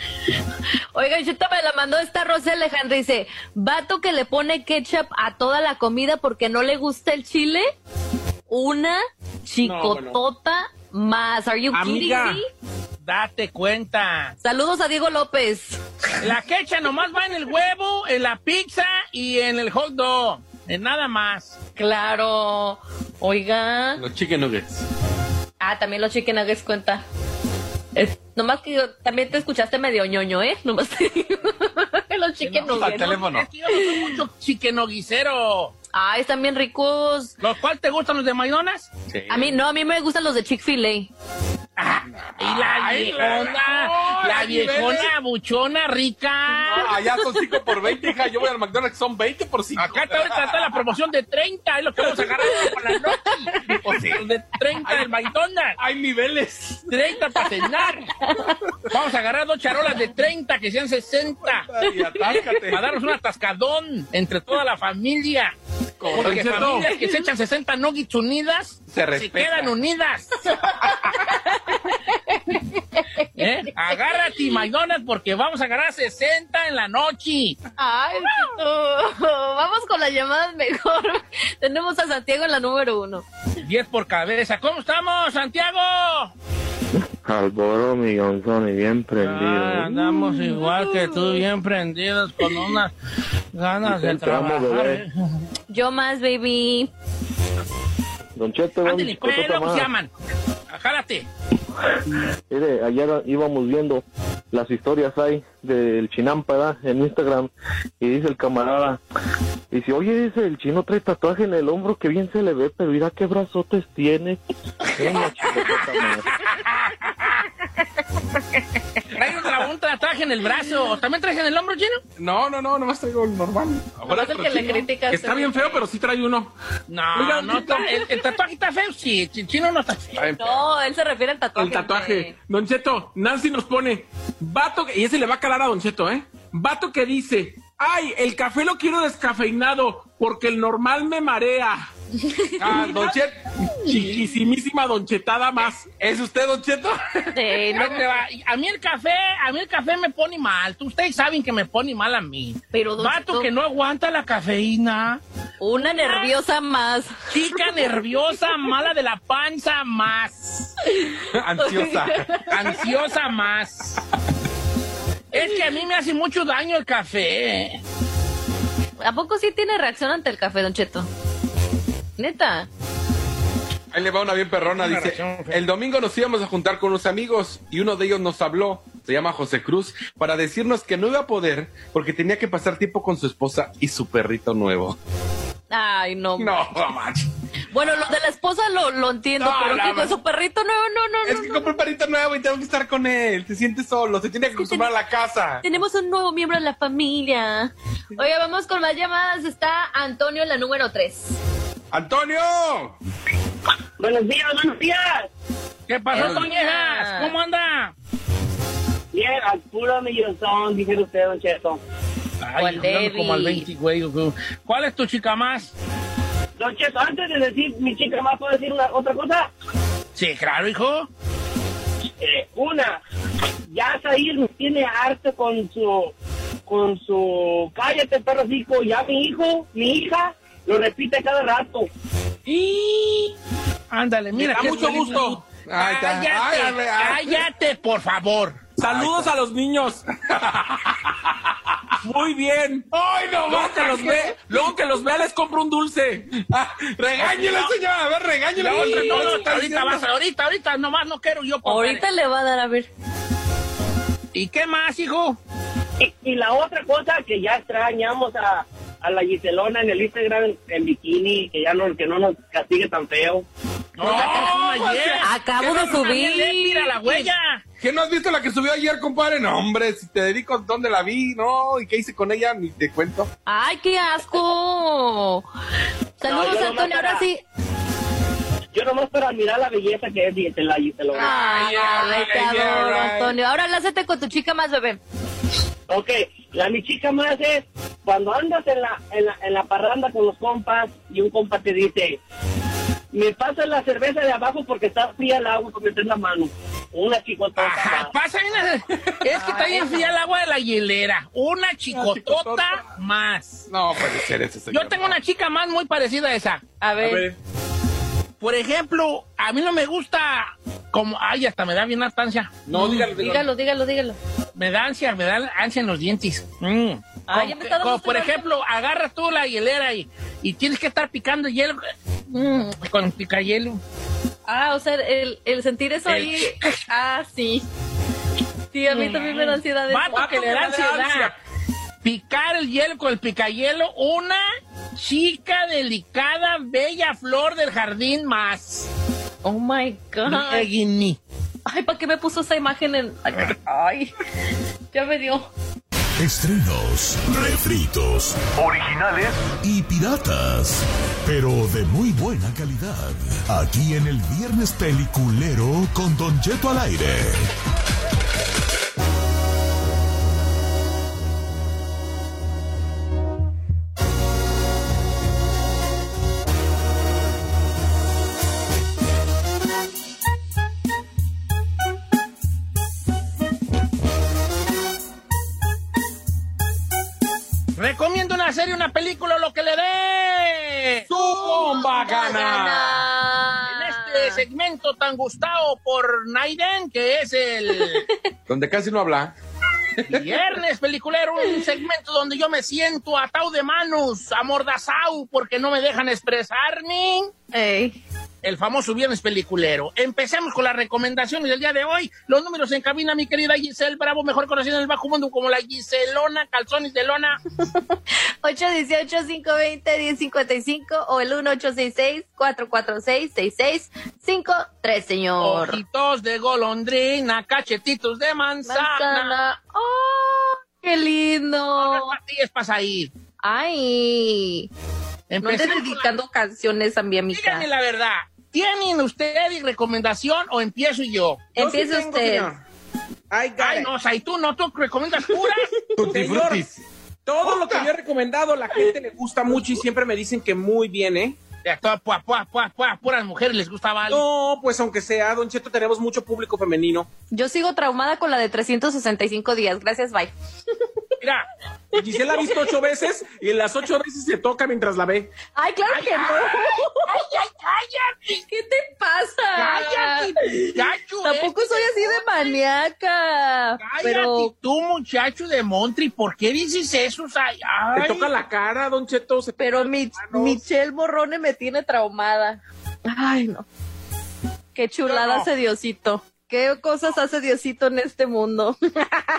Oiga, Cheto me la mandó esta Rosa Alejandra. Dice, vato que le pone ketchup a toda la comida porque no le gusta el chile. Una chicotota más. Are you Amiga. kidding me? date cuenta. Saludos a Diego López. La quecha nomás va en el huevo, en la pizza y en el hot dog. En nada más. Claro. Oiga. Los chicken nuggets. Ah, también los chicken nuggets cuenta. Es- nomás que yo- también te escuchaste medio ñoño, ¿eh? Nomás te digo. los chicken al nuggets. teléfono. No soy mucho chiquenoguicero. Ay, están bien ricos. ¿Los cuales te gustan los de McDonald's? A mí no, a mí me gustan los de Chick-fil-A. Ah, y la Ay, viejona, no, la a niveles. viejona buchona rica. Ah, allá son 5 por 20, hija. Yo voy al McDonald's, son 20 por 5. Acá está ahorita está la promoción de 30, es lo que vamos a agarrar para la noche. Sí. Los de 30 del McDonald's. Hay niveles. 30 para cenar. Vamos a agarrar dos charolas de 30 que sean 60. Y atáscate. Para darnos un atascadón entre toda la familia. Porque familias que se echan 60 nuggets unidas Se respetan. quedan unidas. ¿Eh? Agárrate, McDonald's, porque vamos a agarrar 60 en la noche. Ay, Cheto. Vamos con las llamadas mejor. Tenemos a Santiago en la número uno. 10 por cabeza. ¿Cómo estamos, Santiago? Alboro Millonzón y bien prendido. Ah, andamos igual que tú, bien prendidos, con unas ganas de trabajar. bebé. ¿eh? Yo más, baby. Don Cheto, Ándale, pues, chicotota ¿cómo se llaman? Jálate. Mire, ayer íbamos viendo las historias ahí del Chinampara en Instagram y dice el camarada, dice, oye, dice, el chino trae tatuaje en el hombro que bien se le ve, pero mira qué brazotes tiene. un tatuaje en el brazo. ¿También traes en el hombro, chino? No, no, no, nomás traigo el normal. Nomás el que le criticas. Que está bien feo, pero sí trae uno. No, Oiga, no, está- el, el tatuaje está feo, sí. Chino no está feo. No, él se refiere al tatuaje. El tatuaje. Don Cheto, Nancy nos pone, vato, que- y ese le va a calar a Don Cheto, ¿eh? Vato que dice, ay, el café lo quiero descafeinado porque el normal me marea. Ah, Don Cheto. Chiquisimísima donchetada más. ¿Es usted, Don Cheto? Sí, no, Ahí te va. A mí el café, a mí el café me pone mal. Tú- Ustedes saben que me pone mal a mí. Pero, don Vato Cheto- que no aguanta la cafeína. una nerviosa más. Chica nerviosa, mala de la panza más. Ansiosa. Ansiosa más. Es que a mí me hace mucho daño el café. ¿A poco sí tiene reacción ante el café, Don Cheto? Neta. Ahí le va una bien perrona, dice, el domingo nos íbamos a juntar con unos amigos y uno de ellos nos habló, se llama José Cruz, para decirnos que no iba a poder porque tenía que pasar tiempo con su esposa y su perrito nuevo. Ay, no. No, manches. Bueno, lo de la esposa lo, lo entiendo, No, pero que con su perrito no, no, no, Es no, que no. compré un perrito nuevo y tengo que estar con él, se siente solo, se tiene que acostumbrar a la casa. Tenemos un nuevo miembro de la familia. Oiga, vamos con más llamadas. Está Antonio en la número 3. ¡Antonio! Buenos días, buenos días. ¿Qué pasó, Toñejas? ¿Cómo anda? Bien, al puro millonzón, dice usted, Don Cheto. Ay, Devi. como al 20, güey. ¿Cuál es tu chica más? Don Cheto, antes de decir mi chica más, ¿puedo decir una, otra cosa? Sí, claro, hijo. Eh, una, ya Zahir me tiene harto con su, con su, cállate perrocico, ya mi hijo, mi hija, lo repite cada rato. Y... Ándale, mira. da qué mucho gusto. Cállate, Ay, ay, ay. cállate, por favor. Saludos a los niños. Muy bien. ¡Ay, no, Luego que los ve, luego que los vea les compro un dulce. Ah, regáñele, señora, a ver, regáñele. La otra, no, no, Está ahorita diciendo. vas, ahorita, ahorita, nomás no quiero yo. por Ahorita le va a dar a ver. ¿Y qué más, hijo? Y, y la otra cosa que ya extrañamos a, a la Giselona en el Instagram en bikini, que ya no, que no nos castigue tan feo. No, ayer. Acabo de subir. Mira la huella. ¿Qué no has visto la que subió ayer, compadre? No, hombre, si te dedico dónde la vi, no, y qué hice con ella, ni te cuento. ¡Ay, qué asco! Saludos, No, Antonio. Ahora sí. Yo nomás para admirar la belleza que es de la Giselona. Ay, yeah, ay, te adoro. Antonio. Ahora lázate con tu chica más, bebé. Ok, la mi chica más es cuando andas en la, en la, en la parranda con los compas y un compa te dice, me pasa la cerveza de abajo porque está fría el agua para meter la mano. Una chicotota. Ajá, más. pasa bien. Es que está bien fría el agua de la hielera. Una chicotota chicotota. más. No puede ser ese señor. Yo tengo una chica más muy parecida a esa. A A ver. Por ejemplo, a mí no me gusta como... Ay, hasta me da bien harta ansia. No, dígalo, dígalo. Dígalo, dígalo, dígalo. Me da ansia, me da ansia en los dientes. Mm. Ah, Como como, por ejemplo, agarras tú la hielera y, y tienes que estar picando hielo mm, con picayelo. Ah, o sea, el, el sentir eso El- ahí. Ah, sí. Sí, a mí también me da ansiedad eso. Vato que le da ansiedad. Picar el hielo con el picayelo, una chica delicada, bella flor del jardín más. Oh my God. Ay, ¿para qué me puso esa imagen en.? Ay, ya me dio. Estrenos, refritos, originales y piratas, pero de muy buena calidad. Aquí en el Viernes Peliculero con Don Jeto al aire. Serie, una película, lo que le dé. ¡Tu bomba gana! En este segmento tan gustado por Naiden, que es el Donde casi no habla. Viernes Peliculero, un segmento donde yo me siento atado de manos, amordazado, porque no me dejan expresarme. Ey. El famoso Viernes Peliculero. Empecemos con las recomendaciones del día de hoy. Los números en cabina, mi querida Giselle Bravo, mejor conocida en el bajo mundo como la Giselona, calzones de lona. 818-520-1055 o el 1866-446-6653, señor. Ojitos de golondrina, cachetitos de manzana. Manzana. ¡Oh, qué lindo! Patillas para ir. Ay, no con dedicando canciones a mi amiga. Díganme la verdad. ¿Tienen ustedes recomendación o empiezo yo? Sí tengo, usted. Ay, it. no, o sea, y tú no, tú recomiendas puras. Señor. Todo lo que yo he recomendado, la gente le gusta mucho y siempre me dicen que muy bien, ¿eh? A todas, pua, pua, pua, pua, puras mujeres les gusta Vale. No, pues aunque sea, Don Cheto, tenemos mucho público femenino. Yo sigo traumada con la de 365 días. Gracias, bye. Mira, Gisela ha visto ocho veces y en las ocho veces se toca mientras la ve. Ay, claro que no. ay, ay, cállate. ¿Qué te pasa? Cállate, muchacho. Tampoco este soy así de maníaca. Cállate Pero tú, muchacho de Montri, ¿por qué dices eso? Ay, ay. Te toca la cara, Don Cheto. se Pero mi. Michelle Morrone me tiene traumada. Ay, no. Qué chulada no. hace Diosito. Qué cosas hace Diosito en este mundo.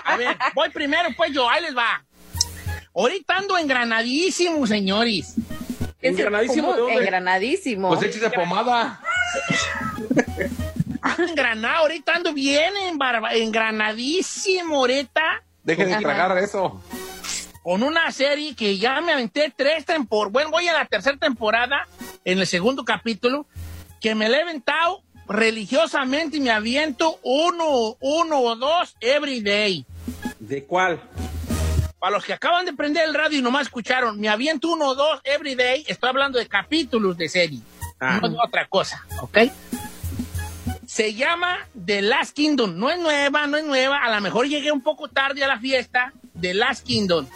A ver, voy primero, pues yo, ahí les va. Ahorita ando engranadísimo, señores. Engranadísimo, ¿Cómo? ¿de dónde? Engranadísimo. Pues échese pomada. Ando engranado, ahorita ando bien embarba- engranadísimo, ahorita. Dejen de tragar eso. Con una serie que ya me aventé tres temporadas. Bueno, voy a la tercera temporada, en el segundo capítulo, que me la he aventado religiosamente y me aviento uno, uno o dos every day. ¿De cuál? Para los que acaban de prender el radio y nomás escucharon, me aviento uno o dos every day, estoy hablando de capítulos de serie, Ah. no de otra cosa, ¿ok? Se llama The Last Kingdom, no es nueva, no es nueva, a lo mejor llegué un poco tarde a la fiesta, The Last Kingdom.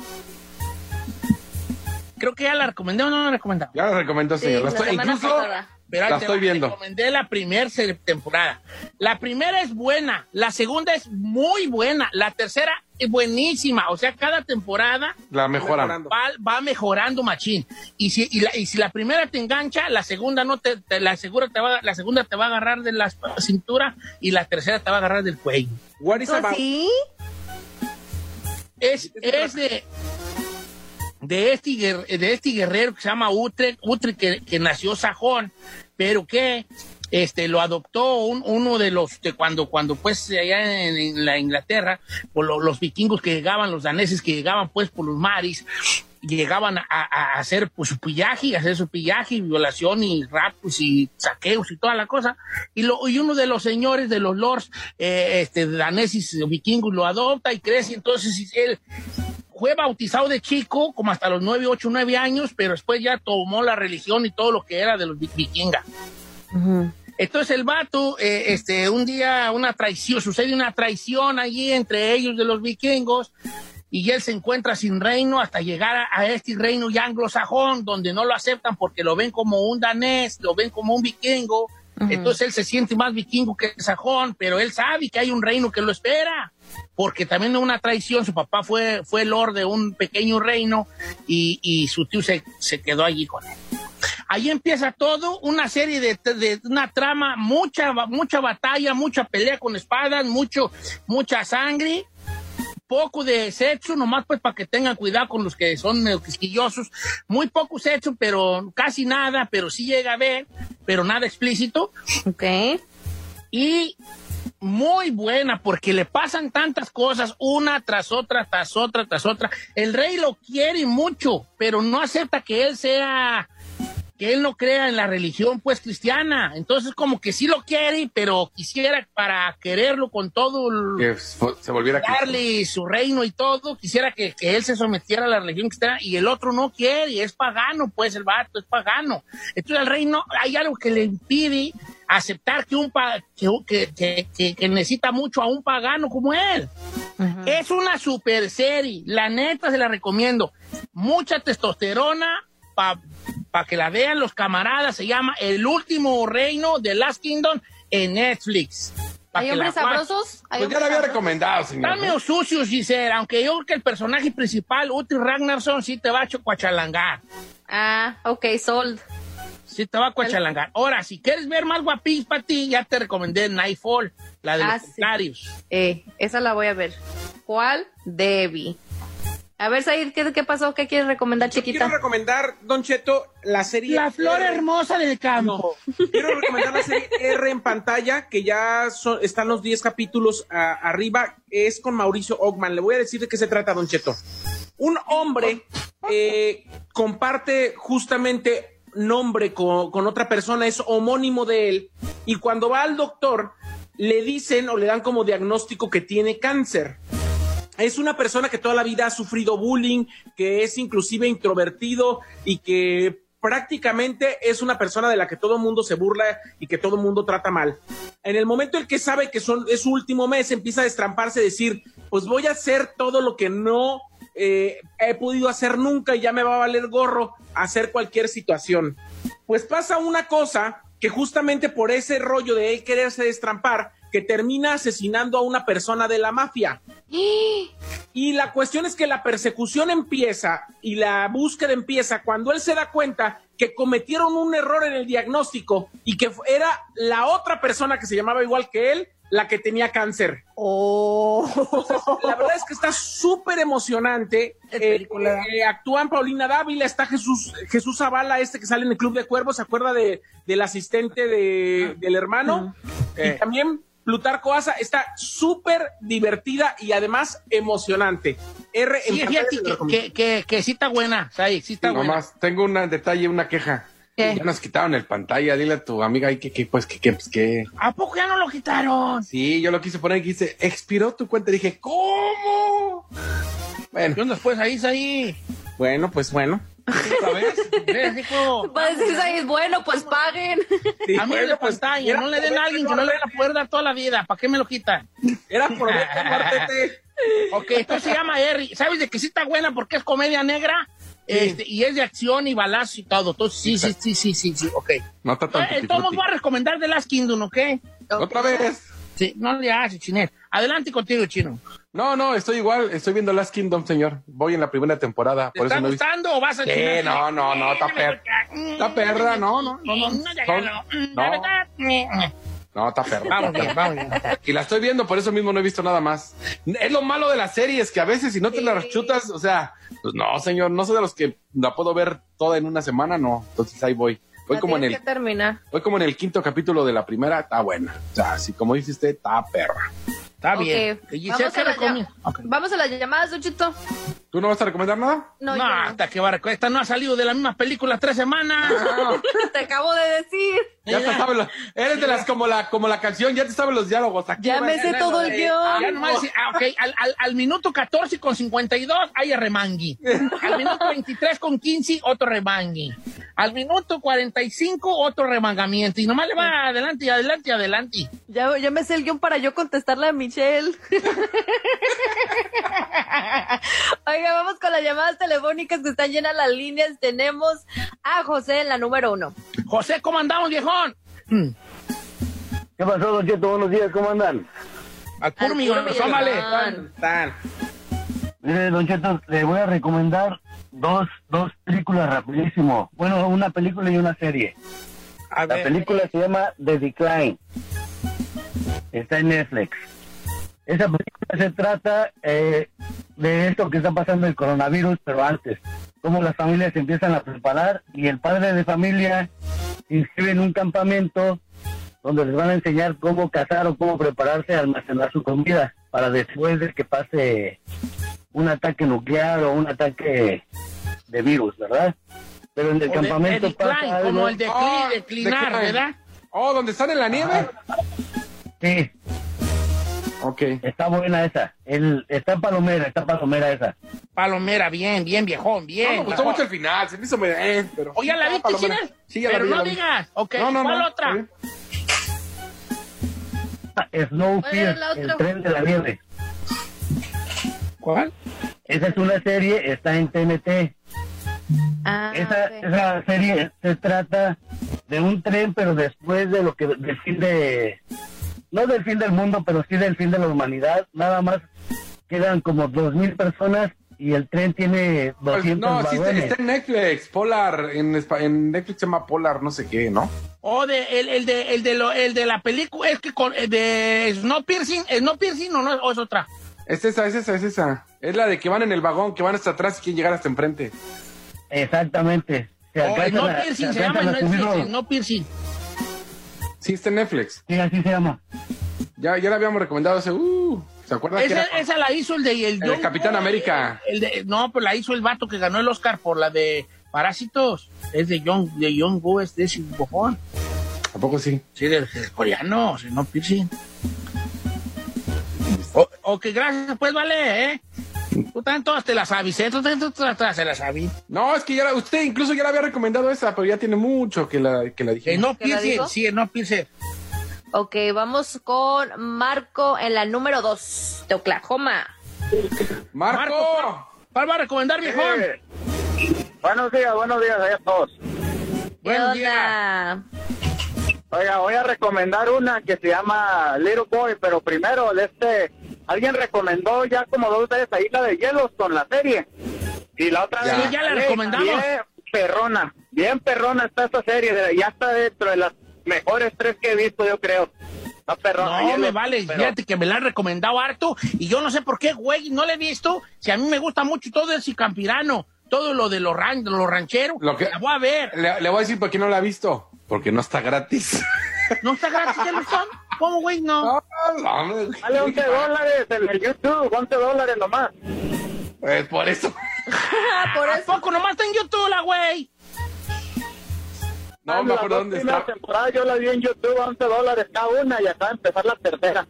Creo que ya la recomendé o no la recomendé. Ya la recomendó, Sí, señor. La la estoy- incluso pasada. La estoy viendo. Recomendé la primera temporada. La primera es buena, la segunda es muy buena, la tercera buenísima. O sea, cada temporada La mejoran. Mejorando. va, va mejorando machín. Y si, y, la, y si la primera te engancha, la segunda no te, te- la, segura te va, la segunda te va a agarrar de la cintura y la tercera te va a agarrar del cuello. What is about? ¿Sí? Es, es de, de, este, de este guerrero que se llama Utrecht, Utrecht que, que nació sajón, pero que este, lo adoptó un- uno de los, cuando, cuando pues allá en, la Inglaterra, por lo- los vikingos que llegaban, los daneses que llegaban pues por los mares, llegaban a, hacer pues, su pillaje, a hacer su pillaje, y violación y raptos y saqueos y toda la cosa. Y, lo, y uno de los señores de los lords eh, este, daneses vikingos lo adopta y crece. Entonces él fue bautizado de chico, como hasta los 9, 8, 9 años, pero después ya tomó la religión y todo lo que era de los vi- vikingas. Entonces el vato, eh, este, un día una traición, sucede una traición allí entre ellos de los vikingos y él se encuentra sin reino hasta llegar a, a este reino ya anglosajón, donde no lo aceptan porque lo ven como un danés, lo ven como un vikingo. Entonces él se siente más vikingo que sajón, pero él sabe que hay un reino que lo espera, porque también es una traición, su papá fue, fue lord de un pequeño reino y, y su tío se, se quedó allí con él. Ahí empieza todo, una serie de, de- una trama, mucha, mucha batalla, mucha pelea con espadas, mucho, mucha sangre, poco de sexo, nomás pues para que tengan cuidado con los que son medio quisquillosos, muy poco sexo, pero casi nada, pero sí llega a ver, pero nada explícito, Ok. y muy buena porque le pasan tantas cosas una tras otra, tras otra, tras otra. El rey lo quiere mucho, pero no acepta que él sea, que él no crea en la religión pues cristiana. Entonces como que sí lo quiere, pero quisiera para quererlo con todo el- Que se volviera darle su reino y todo, quisiera que, que él se sometiera a la religión cristiana y el otro no quiere, es pagano, pues el vato es pagano. Entonces el rey no, hay algo que le impide aceptar que un pa- que, que- que- que- que necesita mucho a un pagano como él. Es una super serie, la neta se la recomiendo. Mucha testosterona para que la vean los camaradas, se llama El último reino de Last Kingdom en Netflix. Pa' ¿Hay hombres sabrosos? ¿Hay Pues ya la había recomendado, señor. Están medio sucios, Giselle, aunque yo creo que el personaje principal, Uti Ragnarsson, sí te va a chocuachalangar. Ah, ok, sold. Sí te va a cuachalangar. Ahora, si quieres ver más guapis para ti, ya te recomendé Nightfall, la de Ah, los sí. Eh, esa la voy a ver. ¿Cuál? Debbie. A ver, Said, ¿qué, qué pasó? ¿Qué quieres recomendar, Quiero chiquita? recomendar, Don Cheto, la serie. La flor R. hermosa del campo. Quiero recomendar la serie R en pantalla, que ya son- están los 10 capítulos arriba. Es con Mauricio Ogman. Le voy a decir de qué se trata, Don Cheto. Un hombre eh, comparte justamente nombre con, con otra persona, es homónimo de él. Y cuando va al doctor, le dicen o le dan como diagnóstico que tiene cáncer. Es una persona que toda la vida ha sufrido bullying, que es inclusive introvertido y que prácticamente es una persona de la que todo el mundo se burla y que todo el mundo trata mal. En el momento en que sabe que es su último mes, empieza a destramparse, decir, pues voy a hacer todo lo que no eh, he podido hacer nunca y ya me va a valer gorro hacer cualquier situación. Pues pasa una cosa que justamente por ese rollo de él quererse destrampar, que termina asesinando a una persona de la mafia. Y la cuestión es que la persecución empieza y la búsqueda empieza cuando él se da cuenta que cometieron un error en el diagnóstico y que era la otra persona que se llamaba igual que él la que tenía cáncer. Entonces, la verdad es que está súper emocionante. Eh, eh, actúan Paulina Dávila, está Jesús, Jesús Zavala, este que sale en el Club de Cuervos, ¿se acuerda de, del asistente de, del hermano? Y también Plutarco Asa está súper divertida y además emocionante. R en Sí, pantalla fíjate que, que, que, que sí está buena, Sai, sí está buena. Nomás, tengo un detalle, una queja. ¿Qué? Ya nos quitaron el pantalla, dile a tu amiga ahí que, que pues que, que, pues que. ¿A poco ya no lo quitaron? Sí, yo lo quise poner y dice, expiró tu cuenta. Dije, ¿cómo? Bueno, ¿Qué onda después ahí, Sai? Bueno, pues bueno. ¿Otra vez? ¿Ves, hijo? Va a decir ahí, bueno, pues paguen. A mí de pantalla, no le den a alguien que no le van a poder dar toda la vida. ¿Para qué me lo quitan? Era por Martete. Ok, entonces se llama Harry. ¿Sabes de que sí está buena porque es comedia negra? Este, y es de acción y balazo y todo. Entonces, sí, sí, sí, sí, sí, sí, ok. no está tan Eh, Entonces voy a recomendar The Last Kingdom, ¿ok? Otra vez. Sí, no le hagas, Chinel. Adelante contigo, Chino. No, no, estoy igual, estoy viendo Last Kingdom, señor. Voy en la primera temporada, ¿Te por está eso no he visto. gustando o vas a Sí, no, no, no, está perra. Está perra, no, no, no, no. No. Mm, no. verdad, mm, No, está perra. Vamos bien, vamos bien. Y la estoy viendo, por eso mismo no he visto nada más. Es lo malo de las series, que a veces si no te las chutas, o sea, pues no, señor, no soy de los que la puedo ver toda en una semana, no. Entonces ahí voy. Voy La como en el, voy como en el quinto capítulo de la primera, está buena. O sea, así como dice usted, está perra. Está bien. Giselle, Vamos ¿qué a, las recomienda? llam- Vamos a las llamadas, Luchito. ¿Tú no vas a recomendar nada? No, No, yo no. hasta que va a. Esta no ha salido de las mismas películas tres semanas. Te acabo de decir. Ya te sabes, lo- eres de las como la, como la canción, ya te sabes los diálogos. Aquí Ya me sé todo el Ya guion. nomás ah, ok, al, al, al minuto 14 con 52 hay remangui. Al minuto 23 con 15 otro remangui. Al minuto 45 otro remangamiento. Y nomás le va adelante y adelante y adelante. Ya, ya me sé el guion para yo contestarle a Michelle. Oiga, vamos con las llamadas telefónicas que están llenas las líneas. Tenemos a José en la número uno. José, ¿cómo andamos, viejón? Mm, ¿Qué pasó, Don Cheto? Buenos días, ¿cómo andan? Al puro asómale. millón. Tan. Mire, Don Cheto, le voy a recomendar dos, dos películas rapidísimo. Bueno, una película y una serie. A La ver, película se llama The Decline. Está en Netflix. Esa película se trata eh, de esto que está pasando el coronavirus, pero antes. Cómo las familias se empiezan a preparar y el padre de familia se inscribe en un campamento donde les van a enseñar cómo cazar o cómo prepararse a almacenar su comida para después de que pase un ataque nuclear o un ataque de virus, ¿verdad? Pero en el o de- campamento de pasa decline, algo- como el decli- declinar. ¿verdad? Oh, ¿dónde están en la nieve? Sí, Ok. Está buena esa. El, está palomera, está palomera esa. Palomera, bien, bien, viejón, No, bien. me gustó mucho el final, se me hizo medio, eh, pero... Oye, ¿la Ah, viste, palomera. Chinel? Sí, ya la Pero vi, no la vi. digas. Ok, No, no, ¿cuál no, otra? está bien. Snowpiercer, el tren de la nieve. ¿Cuál? Esa es una serie, está en TNT. Ah, Esa, esa serie se trata de un tren, pero después de lo que del fin de no del fin del mundo, pero sí del fin de la humanidad. Nada más quedan como dos mil personas y el tren tiene Pues, 200 no, sí, está, en Netflix, Polar, en, Netflix se llama Polar, no sé qué, ¿no? O de, el, el de, el de, lo, el de la película, es que con, el de Snowpiercer, Snowpiercer o no, o es otra. Es esa, es esa, es esa. Es la de que van en el vagón, que van hasta atrás y quieren llegar hasta enfrente. Exactamente. Se O alcanzan a- Snowpiercer, se llama alcanzan a Sí, está en Netflix. Sí, así se llama. Ya, ya la habíamos recomendado hace, uh, ¿se acuerdan? Esa, era- esa la hizo el de... El, El Capitán América. El de, no, pues la hizo el vato que ganó el Oscar por la de Parásitos. Es de John, de John Woo, es de ese bofón. ¿A poco sí? Sí, del, del coreano, Snowpiercer. O- Ok, gracias, pues vale, ¿eh? Tú también todas te las sabes, ¿eh? Tú también todas todas se las sabes. No, es que ya la- usted incluso ya le había recomendado esa, pero ya tiene mucho que la, que la dije. Eh, no ¿Te la piense, sí, no piense. Ok, vamos con Marco en la número 2 de Oklahoma. Marco. ¿Cuál va a recomendar, viejón? Buenos días, buenos días a todos. ¿Qué Buenos días. onda? Oiga, voy a recomendar una que se llama Little Boy, pero primero, este, alguien recomendó ya como dos veces ahí la de hielos con la serie. Y la otra Ya. vez. Sí, ya la Bien, recomendamos. Bien perrona, bien perrona está esta serie, ya está dentro de las mejores tres que he visto, yo creo. Está perrona. No, Hielos, me vale, pero- fíjate que me la han recomendado harto y yo no sé por qué, güey, no la he visto. Si a mí me gusta mucho todo ese campirano, todo lo de los, ran los rancheros, Lo que- la voy a ver. Le, le voy a decir por qué no la ha visto. Porque no está gratis. ¿No está gratis lo son? ¿Cómo, güey? No. No, no, no. Vale 11 dólares en el YouTube, 11 dólares nomás. Pues por eso. Por ¿A eso. poco nomás está en YouTube la güey? No me acuerdo dónde está. temporadas yo la vi en YouTube, 11 dólares cada una y acaba de empezar la tercera.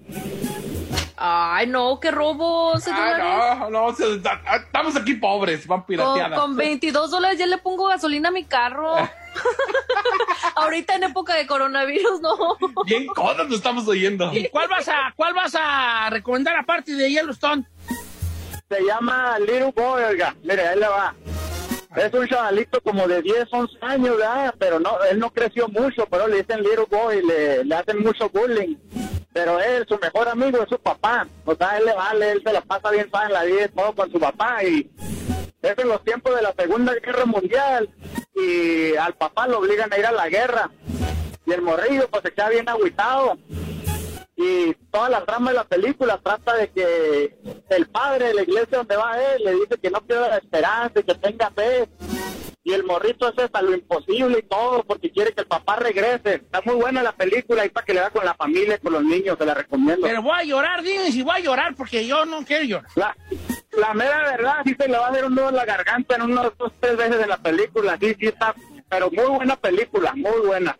Ay, no, qué robo. ¿se? Ah, no, no, se- ah, estamos aquí pobres, van Con, pirateadas. con 22 dólares ya le pongo gasolina a mi carro. Ahorita en época de coronavirus, no. Bien codos nos estamos oyendo. ¿Y cuál vas a, cuál vas a recomendar aparte de Yellowstone? Se llama Little Boy, oiga. Mire, ahí le va. Es un chavalito como de 10, 11 años, ¿verdad? Pero no, él no creció mucho, pero le dicen Little Boy, le, le hacen mucho bullying. Pero él, su mejor amigo es su papá. O sea, él le vale, él se la pasa bien en la vida todo con su papá. Y es en los tiempos de la Segunda Guerra Mundial. Y al papá lo obligan a ir a la guerra. Y el morrillo pues se queda bien agüitado y toda la trama de la película trata de que el padre de la iglesia donde va él le dice que no pierda la esperanza y que tenga fe y el morrito hace hasta lo imposible y todo porque quiere que el papá regrese. Está muy buena la película y para que le da con la familia y con los niños se la recomiendo. Pero voy a llorar, dime si voy a llorar porque yo no quiero llorar. la, la mera verdad sí se le va a hacer un nudo en la garganta en unos dos tres veces en la película sí sí está pero muy buena película muy buena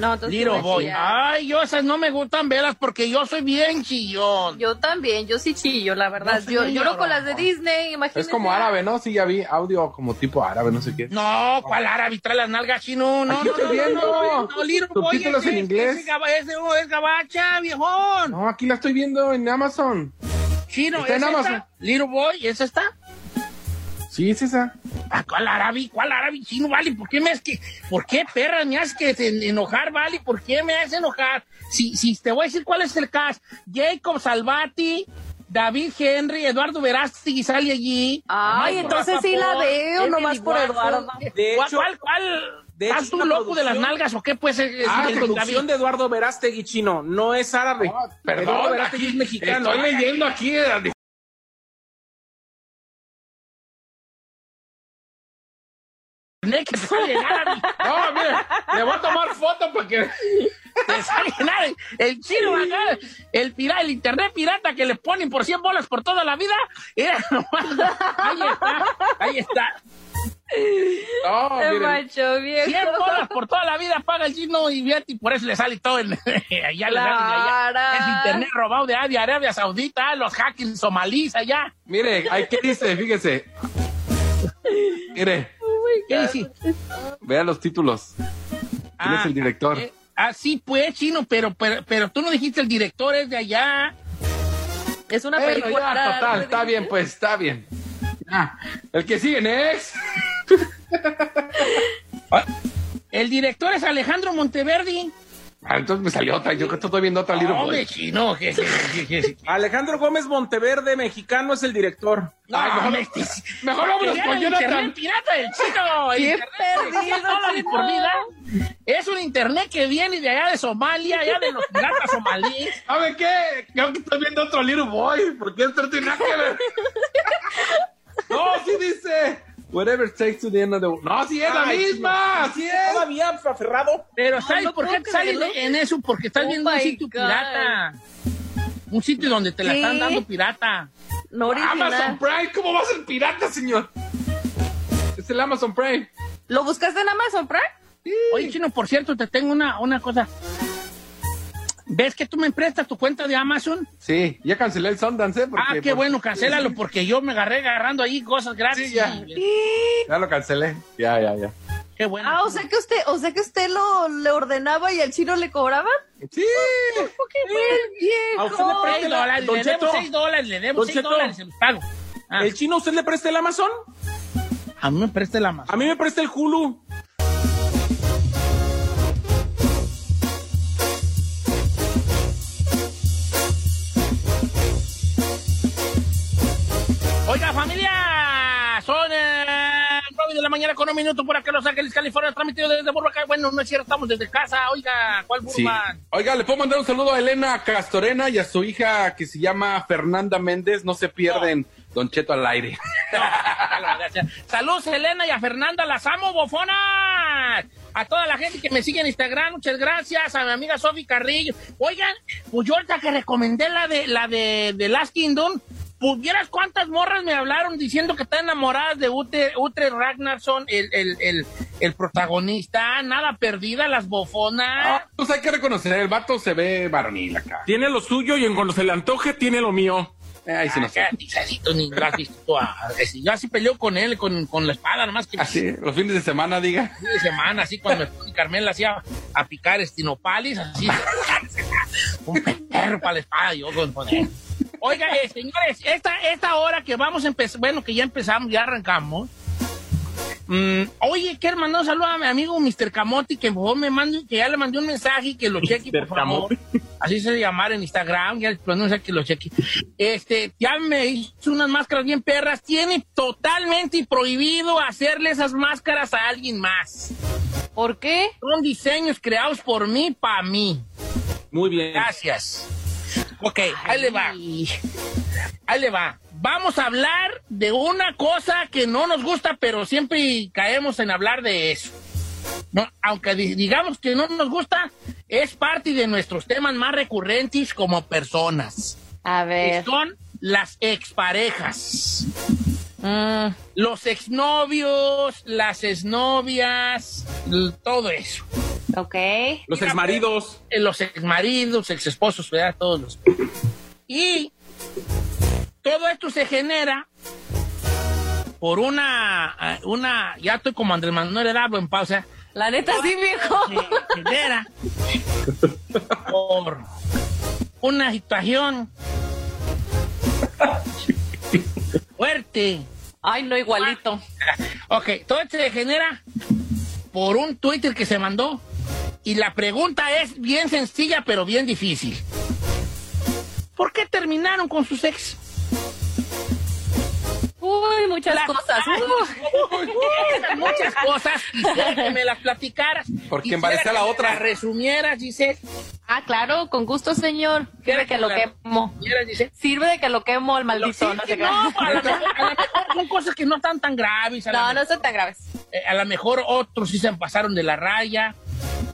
No, entonces Little Boy. Ay, yo esas no me gustan velas porque yo soy bien chillón. Yo también, yo sí chillo, la verdad. No, yo yo lloro no. con las de Disney, imagínate. Es como árabe, ¿no? Sí, ya vi audio como tipo árabe, no sé qué. No, ¿cuál árabe? Trae las nalgas chino. No, Aquí no, estoy viendo. No, no, Little Boy. Subtítulos es- en inglés. Es, gaba- es, gabacha, viejón. No, aquí la estoy viendo en Amazon. Chino, Está en ¿es esta? Amazon. Little Boy, ¿es esta? Sí, es esa. Ah, ¿Cuál árabe? ¿Cuál árabe chino, vale? ¿Por qué me haces que, por qué perra me haces que enojar, vale? ¿Por qué me haces enojar? Si, si te voy a decir cuál es el cast, Jacob Salvati, David Henry, Eduardo Verástegui sale allí. Ay, entonces sí la veo, Emily nomás por Watson. Eduardo. De ¿Cuál, hecho- cuál, cuál? de hecho, ¿Estás es tú loco de las nalgas o qué? Pues es, Ah, el producción de Eduardo Verástegui chino, no es árabe. Eduardo Perdón, Verástegui aquí es mexicano. Estoy leyendo aquí. Eh, que te sale en árabe. No, mire, le voy a tomar foto porque te sale árabe. El chino acá, el, pira, el internet pirata que le ponen por 100 bolas por toda la vida. Era nomás. Ahí está, ahí está. No, Te miren. macho, viejo. 100 bolas por toda la vida paga el chino y y por eso le sale todo en, allá, de allá. Claro. Es internet robado de Arabia, Arabia Saudita, los hackers somalíes allá. Mire, ahí qué dice, fíjese. Mire, ¿Qué dice? vea los títulos. ¿Quién Ah, es el director? eh, ah, sí, pues, chino, pero, pero, pero tú no dijiste el director es de allá. Es una Bueno, película. ya, total, está bien, pues, está bien. Ah, el que sigue es... El director es Alejandro Monteverdi. Ah, entonces me salió otra, yo que estoy viendo otra que- que- Alejandro Gómez Monteverde, mexicano, es el director. No, Ay, mejor, este- mejor vámonos con Jonathan. internet pirata del chino. Qué perdido, 100 dólares chino. por vida. Es un internet que viene de allá de Somalia, allá de los piratas somalíes. ¿Sabe qué? Creo que estoy viendo otro Little Boy, porque esto no tiene nada que ver. no, sí dice. Whatever takes to the end of the world. No, sí es la Ay, misma, sí es. Todavía aferrado. Pero ¿sabes no por qué sales en eso? Porque estás Oh viendo un sitio God. pirata. Un sitio donde te la están dando pirata. No original. Amazon Prime, ¿cómo va a ser pirata, señor? Es el Amazon Prime. ¿Lo buscaste en Amazon Prime? Oye, Chino, por cierto, te tengo una, una cosa. ¿Ves que tú me prestas tu cuenta de Amazon? Sí, ya cancelé el Sundance, ¿eh? Porque, ah, qué porque- bueno, cancélalo porque yo me agarré agarrando ahí cosas gratis. Sí, ya. Ya lo cancelé. Ya, ya, ya. Qué bueno. Ah, o sea que usted, o sea que usted lo le ordenaba y al chino le cobraban. Sí. ¡Qué buen viejo! A usted le presta dólares, Don le debo Cheto. seis dólares, le debo Don seis Cheto. dólares, se los pago. Ah, ¿El chino usted le presta el Amazon? a mí me presta la más. A mí me presta el Hulu. Mañana con un minuto por acá Los Ángeles, California, transmitido desde Burbank. Bueno, no es cierto, estamos desde casa. Oiga, ¿cuál Sí. Burbank? Oiga, le puedo mandar un saludo a Elena Castorena y a su hija que se llama Fernanda Méndez. No se pierden Don Cheto al aire. Gracias. Saludos, Elena y a Fernanda, las amo, bofonas. A toda la gente que me sigue en Instagram, muchas gracias. A mi amiga Sofi Carrillo. Oigan, pues yo ahorita que recomendé la de la de, de Last Kingdom, pues vieras cuántas morras me hablaron diciendo que están enamoradas de Ute, Utre Ragnarsson, el, el, el, el protagonista. Nada perdida, las bofonas. Ah, pues hay que reconocer, el vato se ve varonil acá. Tiene lo suyo y en cuando se le antoje, tiene lo mío. Eh, ahí sí no Ah, ni lo has visto ah, ese- Yo así peleo con él, con, con la espada, nomás que Así, los fines de semana, diga. fin de semana, así cuando Carmela hacía a picar estinopalis, así. un perro para la espada, yo con con él. Oiga, eh, señores, esta, esta hora que vamos a empezar, bueno, que ya empezamos, ya arrancamos. Mm, oye, quiero mandar un saludo a mi amigo Mr. Camote, que por favor me mande, que ya le mandé un mensaje y que lo cheque, por Mr. favor. Así se llamar en Instagram, ya un mensaje que lo cheque. Este, ya me hizo unas máscaras bien perras. Tiene totalmente prohibido hacerle esas máscaras a alguien más. ¿Por qué? Son diseños creados por mí, para mí. Muy bien. Gracias. Ok, ahí le va. Ahí le va. Vamos a hablar de una cosa que no nos gusta, pero siempre caemos en hablar de eso. No, aunque di- digamos que no nos gusta, es parte de nuestros temas más recurrentes como personas. A ver. son las exparejas. Mm, Los exnovios, las exnovias, todo eso. ok. Los exmaridos. Eh, los exmaridos, exesposos, ¿verdad? Todos los. Y todo esto se genera por una, una, ya estoy como Andrés Manuel Herabo en pausa, La neta sí, viejo. se genera por una situación fuerte. Ay, no, igualito. Ok, todo esto se genera por un Twitter que se mandó. Y la pregunta es bien sencilla, pero bien difícil. ¿Por qué terminaron con sus ex? Uy, muchas Las- cosas. Uy, esas muchas cosas. Quisiera que me las platicaras. Porque embaracé a la que otra. Resumieras, dice. Ah, claro, con gusto, señor. Sirve que lo quemo. dice. Sirve de que lo quemo el Sí, maldito. No, que no, crea. a lo mejor, a lo mejor son cosas que no están tan graves. a no, mejor. no son tan graves. Eh, a lo mejor otros sí se pasaron de la raya.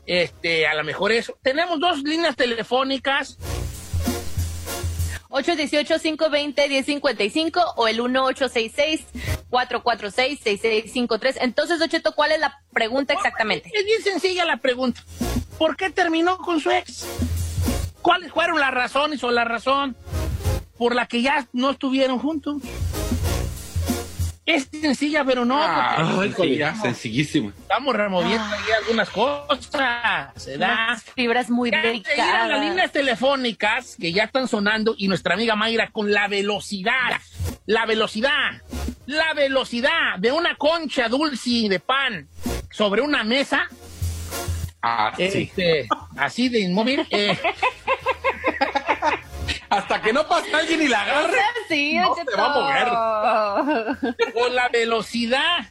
Este, a lo mejor eso. Tenemos dos líneas telefónicas. 818-520-1055 o el 1866-446-6653. Entonces, Don Cheto, ¿cuál es la pregunta exactamente? Es bien sencilla la pregunta. ¿Por qué terminó con su ex? ¿Cuáles fueron las razones o la razón por la que ya no estuvieron juntos? Es sencilla, pero no. Ah, sencilla, sencillísima. estamos removiendo ahí algunas cosas. Se da. Unas fibras muy delicadas. las líneas telefónicas que ya están sonando y nuestra amiga Mayra con la velocidad, la velocidad, la velocidad de una concha dulce de pan sobre una mesa, Ah, sí. este, así de inmóvil. eh, Hasta que no pase alguien y la agarre. Sí, No se va a con la velocidad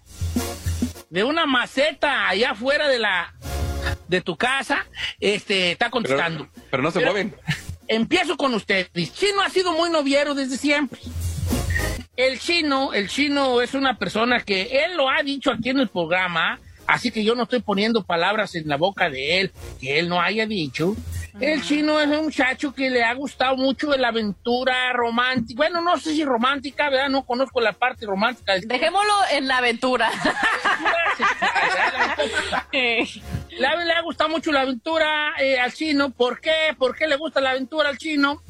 de una maceta allá afuera de la de tu casa, este, está Pero, contestando. pero no se Pero- mueven. Empiezo con ustedes. Chino ha sido muy noviero desde siempre. El chino, el chino es una persona que él lo ha dicho aquí en el programa, así que yo no estoy poniendo palabras en la boca de él que él no haya dicho. El chino es un muchacho que le ha gustado mucho la aventura romántica. Bueno, no sé si romántica, ¿verdad? No conozco la parte romántica Dejémoslo en la aventura. Le, le ha gustado mucho la aventura eh, al chino. ¿Por qué? ¿Por qué le gusta la aventura al chino?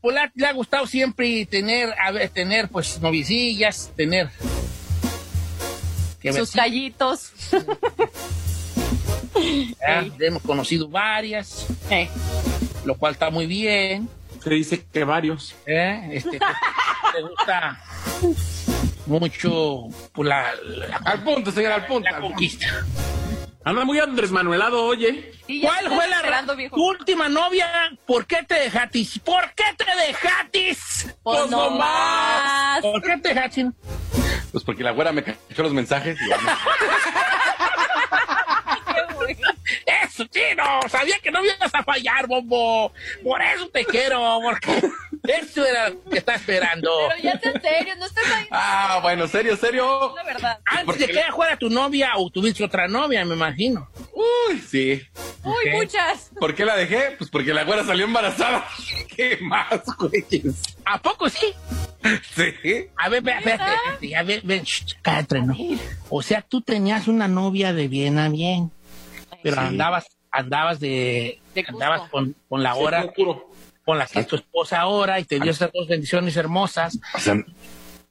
Pues le, ha- le ha gustado siempre tener, a ver, tener pues novicillas, tener... Sus ver- callitos. ya, hemos conocido varias, Eh. lo cual está muy bien. Se dice que varios. ¿eh? Este, te gusta mucho pues, la, la, Al punto, señor, al punto. la conquista. Anda muy Andrés Manuelado, oye. Sí, ¿Cuál fue la viejo. última novia? ¿Por qué te dejatis? ¿Por qué te dejatis? Pues no más. ¿Por qué te dejatis? Pues porque la güera me cachó los mensajes y. Eso, chino. Sabía que no ibas a fallar, bombo. Por eso te quiero, porque eso era lo que estaba esperando. Pero ya es en serio, no estés ahí. Ah, bueno, serio, serio. La verdad. Antes de que ella fuera tu novia o tuviste otra novia, me imagino. Uy, sí. Uy, muchas. ¿Por qué la dejé? Pues porque la güera salió embarazada. ¿Qué más, güeyes? ¿A poco sí? Sí. A ver, ve, espérate, espérate, a ver, ven, shh, cállate, ¿no? O sea, tú tenías una novia de bien a bien, pero Sí. andabas, andabas de, De andabas con, con la Sí, hora, juro. Con la que es tu esposa ahora y te dio esas dos bendiciones hermosas. O sea,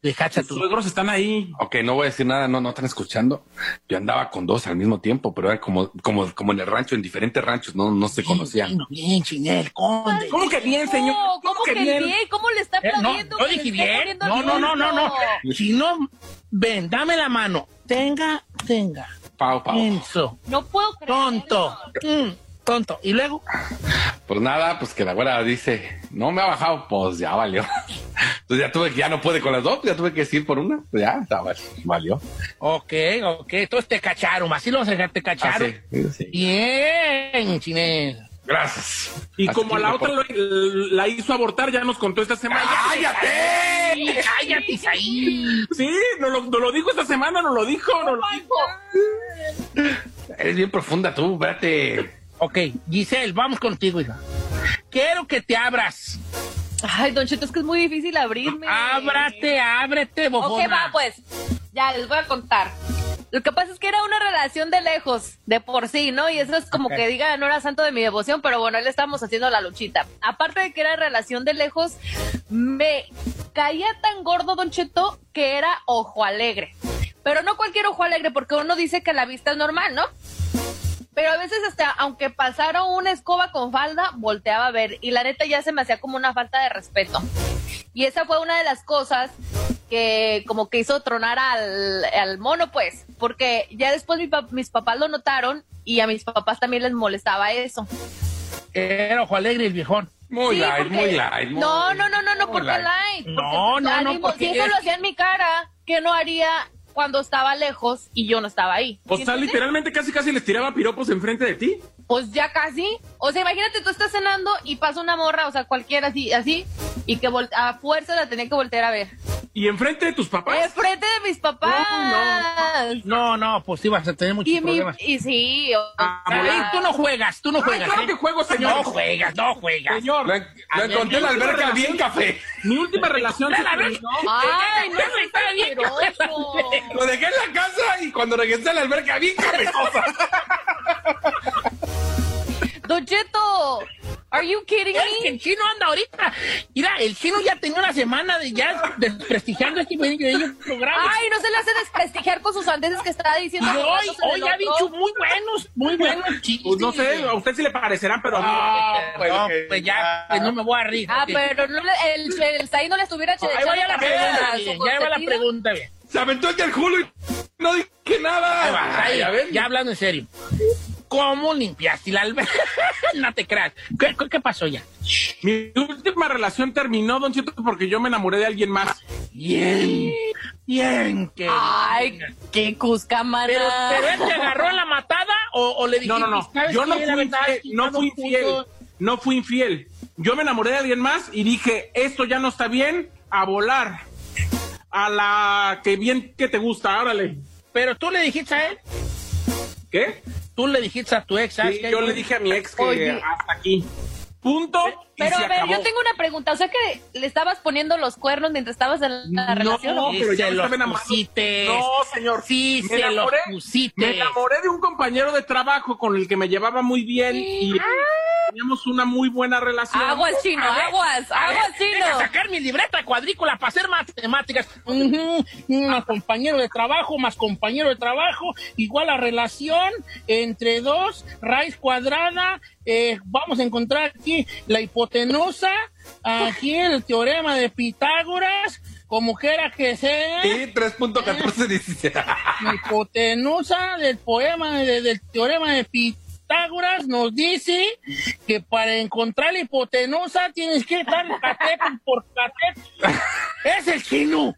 Dejaste a Tus tu suegros están ahí. ok, no voy a decir nada, no, no están escuchando. Yo andaba con dos al mismo tiempo, pero era como, como, como en el rancho, en diferentes ranchos, no, no se conocían. Bien, bien, Chinel, conde. ¿Cómo que bien, señor? No, ¿cómo, que bien? ¿Cómo le está Eh, no, aplaudiendo? yo le dije bien. No, no, no, no, no. Si no, ven, dame la mano. Tenga, tenga. Pau, pau. Menso. No puedo creer. Tonto. Mm, tonto. Y luego, Pues nada, pues que la güera dice, no me ha bajado, pues ya valió. Entonces ya tuve que, ya no puede con las dos, ya tuve que decir por una, pues ya, ya val- valió. ok, ok. Entonces te cacharon. Así lo vas a dejar, te Ah, cacharon. sí, sí. Bien, Chinel. Gracias. Y Así como a la otra lo- la hizo abortar, ya nos contó esta semana. ¡Cállate! ¡Cállate, Isaí! Sí, nos lo, nos lo dijo esta semana, nos lo dijo, nos lo dijo. Eres bien profunda tú, espérate. Ok, Giselle, vamos contigo, hija. Quiero que te abras. Ay, Don Cheto, es que es muy difícil abrirme. Ábrate, ábrete, bofona. Ok, va, pues. Ya, les voy a contar. Lo que pasa es que era una relación de lejos, de por sí, ¿no? Y eso es como que diga, no era santo de mi devoción, pero bueno, ahí le estábamos haciendo la luchita. Aparte de que era relación de lejos, me caía tan gordo, Don Cheto, que era ojo alegre. Pero no cualquier ojo alegre, porque uno dice que la vista es normal, ¿no? Pero a veces hasta, aunque pasara una escoba con falda, volteaba a ver. Y la neta ya se me hacía como una falta de respeto. Y esa fue una de las cosas que como que hizo tronar al, al mono, pues. Porque ya después mi pa- mis papás lo notaron y a mis papás también les molestaba eso. Era ojo alegre el viejón. Muy Sí, light, porque- muy light. muy- No, no, no, no, no, porque light. light. No, porque, no, no, ánimo, porque Si eso es- lo hacía en mi cara, que no haría cuando estaba lejos y yo no estaba ahí. O ¿Sí sea, literalmente casi casi les tiraba piropos enfrente de ti. Pues ya casi. O sea, imagínate, tú estás cenando y pasa una morra, o sea, cualquiera así, así, y que a fuerza la tenía que voltear a ver. Y enfrente de tus papás. Enfrente de mis papás. No, no, pues ibas a tener muchos Y, mi, problemas. y sí. o- Ah, tú no juegas, tú no Ay, juegas. claro ¿eh? que juego, señor. No juegas, no juegas. Señor, en- lo encontré en la alberca bien café. mi última relación se La alberca- terminó. Ay, no Está bien. Lo dejé en la casa y cuando regresé a la alberca bien cabezosa. Don Cheto, are you kidding Es que me? el chino anda ahorita. Mira, el chino ya tenía una semana de ya desprestigiando este programa. Ay, no se le hace desprestigiar con sus andeses que estaba diciendo. y hoy, hoy el ha dicho muy buenos, muy buenos chistes. Pues no sé, a usted sí le parecerán, pero a mí no. Ah, pues, no, que- pues ya, pues no me voy a reír. Ah, Sí. pero no le- el, el Saí no le estuviera Ahí va ya la pregunta, bien, ya va la pregunta. bien. Se aventó el Julio y no dije nada. Ahí va, ahí, Ay, a ver. ya hablando en serio. ¿Cómo limpiaste la alberca? no te creas. ¿Qué, qué- qué pasó ya? Mi última relación terminó, Don Cheto, porque yo me enamoré de alguien más. Bien, bien, que... Ay, qué cusca, mana. Pero, pero él te agarró en la matada o, o le dijiste, No, no, no. ¿sabes Yo no fui verdad, infiel. No fui infiel. No fui infiel. Yo me enamoré de alguien más y dije, esto ya no está bien, a volar. A la que bien que te gusta, órale. Pero tú le dijiste a él, ¿Qué? Tú le dijiste a tu ex, ¿sabes Sí, qué? yo le dije a mi ex que Oye. hasta aquí. punto. Pero a ver, acabó. yo tengo una pregunta. O sea que le estabas poniendo los cuernos mientras estabas en la relación. No, pero ya se los pusiste. No, señor. Sí, me se los enamoré, pusiste. me enamoré de un compañero de trabajo con el que me llevaba muy bien y teníamos una muy buena relación. Aguas, chino, A ver, aguas, a aguas, chino. deja sacar mi libreta de cuadrícula para hacer matemáticas. Más compañero de trabajo, más compañero de trabajo, igual a relación entre dos, raíz cuadrada. eh, vamos a encontrar aquí la hipotenusa, aquí el teorema de Pitágoras, como quiera que sea. Y 3.14 dice. La hipotenusa del poema de- del teorema de Pitágoras nos dice que para encontrar la hipotenusa tienes que dar cateto por cateto. Es el chino.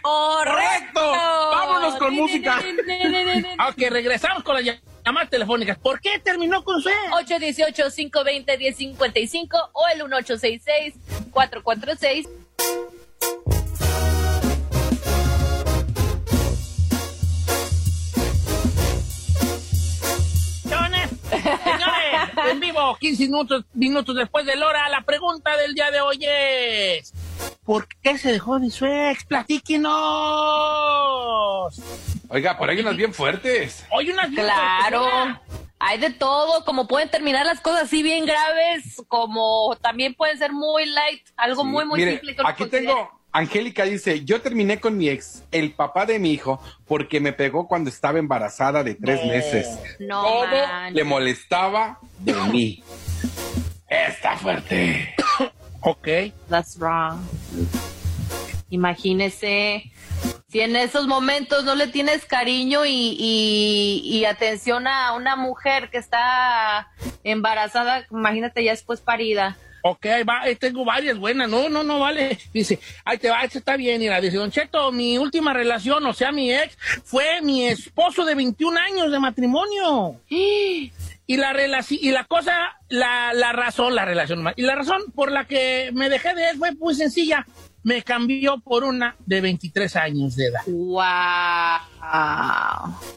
Correcto. Vámonos con música. Ok, regresamos con las llamadas telefónicas. ¿Por qué terminó con ex? 818-520-1055 o el 1866-446. Señores, señores, en vivo, 15 minutos, minutos después de hora, la pregunta del día de hoy es... ¿Por qué se dejó de su ex? ¡Platíquenos! Oiga, por ahí unas bien fuertes. Hoy unas bien Claro. fuertes, Hay de todo, como pueden terminar las cosas así bien graves, como también pueden ser muy light, algo muy, muy Mire, simple. que aquí tengo, Angélica dice, yo terminé con mi ex, el papá de mi hijo, porque me pegó cuando estaba embarazada de tres meses. No, Todo man. le molestaba de mí. Está fuerte. Ok. That's wrong. Imagínese si en esos momentos no le tienes cariño y, y- y atención a una mujer que está embarazada, imagínate ya después parida. Ok, ahí va, tengo varias buenas. No, no, no vale. Dice, ahí te va, esta está bien. Mira, dice, Don Cheto, mi última relación, o sea, mi ex, fue mi esposo de 21 años de matrimonio. Y la relaci- y la cosa, la, la razón, la relación, y la razón por la que me dejé de él fue muy sencilla. Me cambió por una de 23 años de edad. Wow.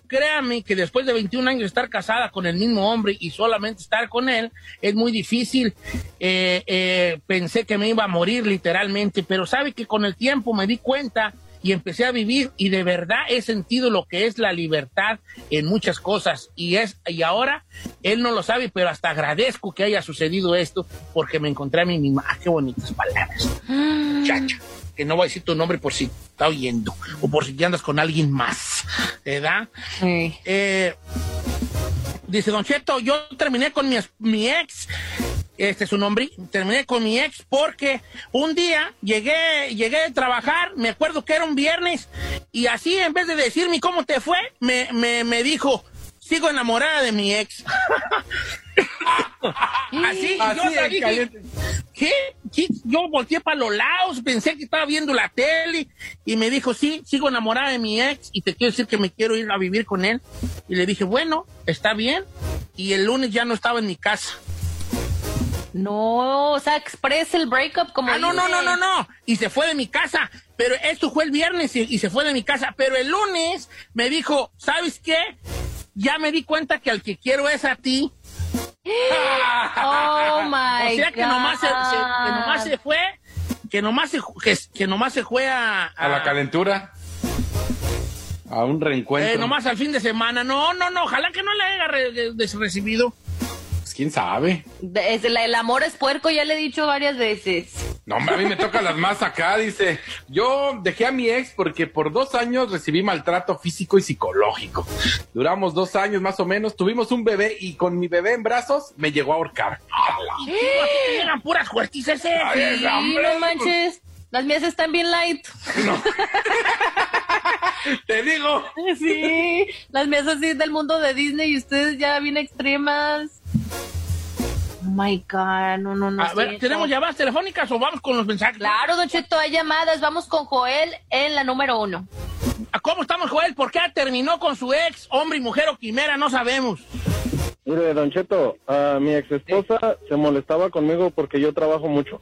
Créame que después de 21 años de estar casada con el mismo hombre y solamente estar con él, es muy difícil. Eh, eh, pensé que me iba a morir literalmente, pero sabe que con el tiempo me di cuenta y empecé a vivir y de verdad he sentido lo que es la libertad en muchas cosas y es y ahora él no lo sabe, pero hasta agradezco que haya sucedido esto porque me encontré a mí misma. Ah, qué bonitas palabras. Muchacha, que no voy a decir tu nombre por si está oyendo o por si ya andas con alguien más, ¿verdad? Sí. Eh, dice Don Cheto, yo terminé con mi ex, este es su nombre, terminé con mi ex porque un día llegué, llegué de trabajar, me acuerdo que era un viernes, y así en vez de decirme cómo te fue, me, me, me dijo, sigo enamorada de mi ex. así, yo Así dije, caliente. ¿Qué? ¿Qué? Yo volteé para los lados, pensé que estaba viendo la tele y me dijo, sí, sigo enamorada de mi ex y te quiero decir que me quiero ir a vivir con él. Y le dije, bueno, está bien. Y el lunes ya no estaba en mi casa. No, o sea, expresa el breakup como Ah, no, no, no, no, no. Y se fue de mi casa. Pero esto fue el viernes y, y se fue de mi casa. Pero el lunes me dijo, ¿sabes qué? Ya me di cuenta que al que quiero es a ti. Oh my o sea que nomás se, se- que nomás se fue, que nomás se, que, que nomás se fue a, A la calentura. A un reencuentro. eh, nomás al fin de semana. No, no, no, ojalá que no le haya re- de- de- recibido. Pues, quién sabe. Es- el amor es puerco, ya le he dicho varias veces. No, a mí me toca las más acá, dice. Yo dejé a mi ex porque por dos años recibí maltrato físico y psicológico. Duramos dos años más o menos, tuvimos un bebé y con mi bebé en brazos me llegó a ahorcar. Te llegan puras Sí, hombre, no manches. Las mías están bien light. Te digo. Sí, las mías así del mundo de Disney y ustedes ya bien extremas. Oh my God, no, no, no. A ver. ¿tenemos llamadas telefónicas o vamos con los mensajes? Claro, Don Cheto, hay llamadas. Vamos con Joel en la número uno. ¿Cómo estamos, Joel? ¿Por qué terminó con su ex, hombre y mujer o quimera? No sabemos. Mire, Don Cheto, a mi ex esposa se molestaba conmigo porque yo trabajo mucho.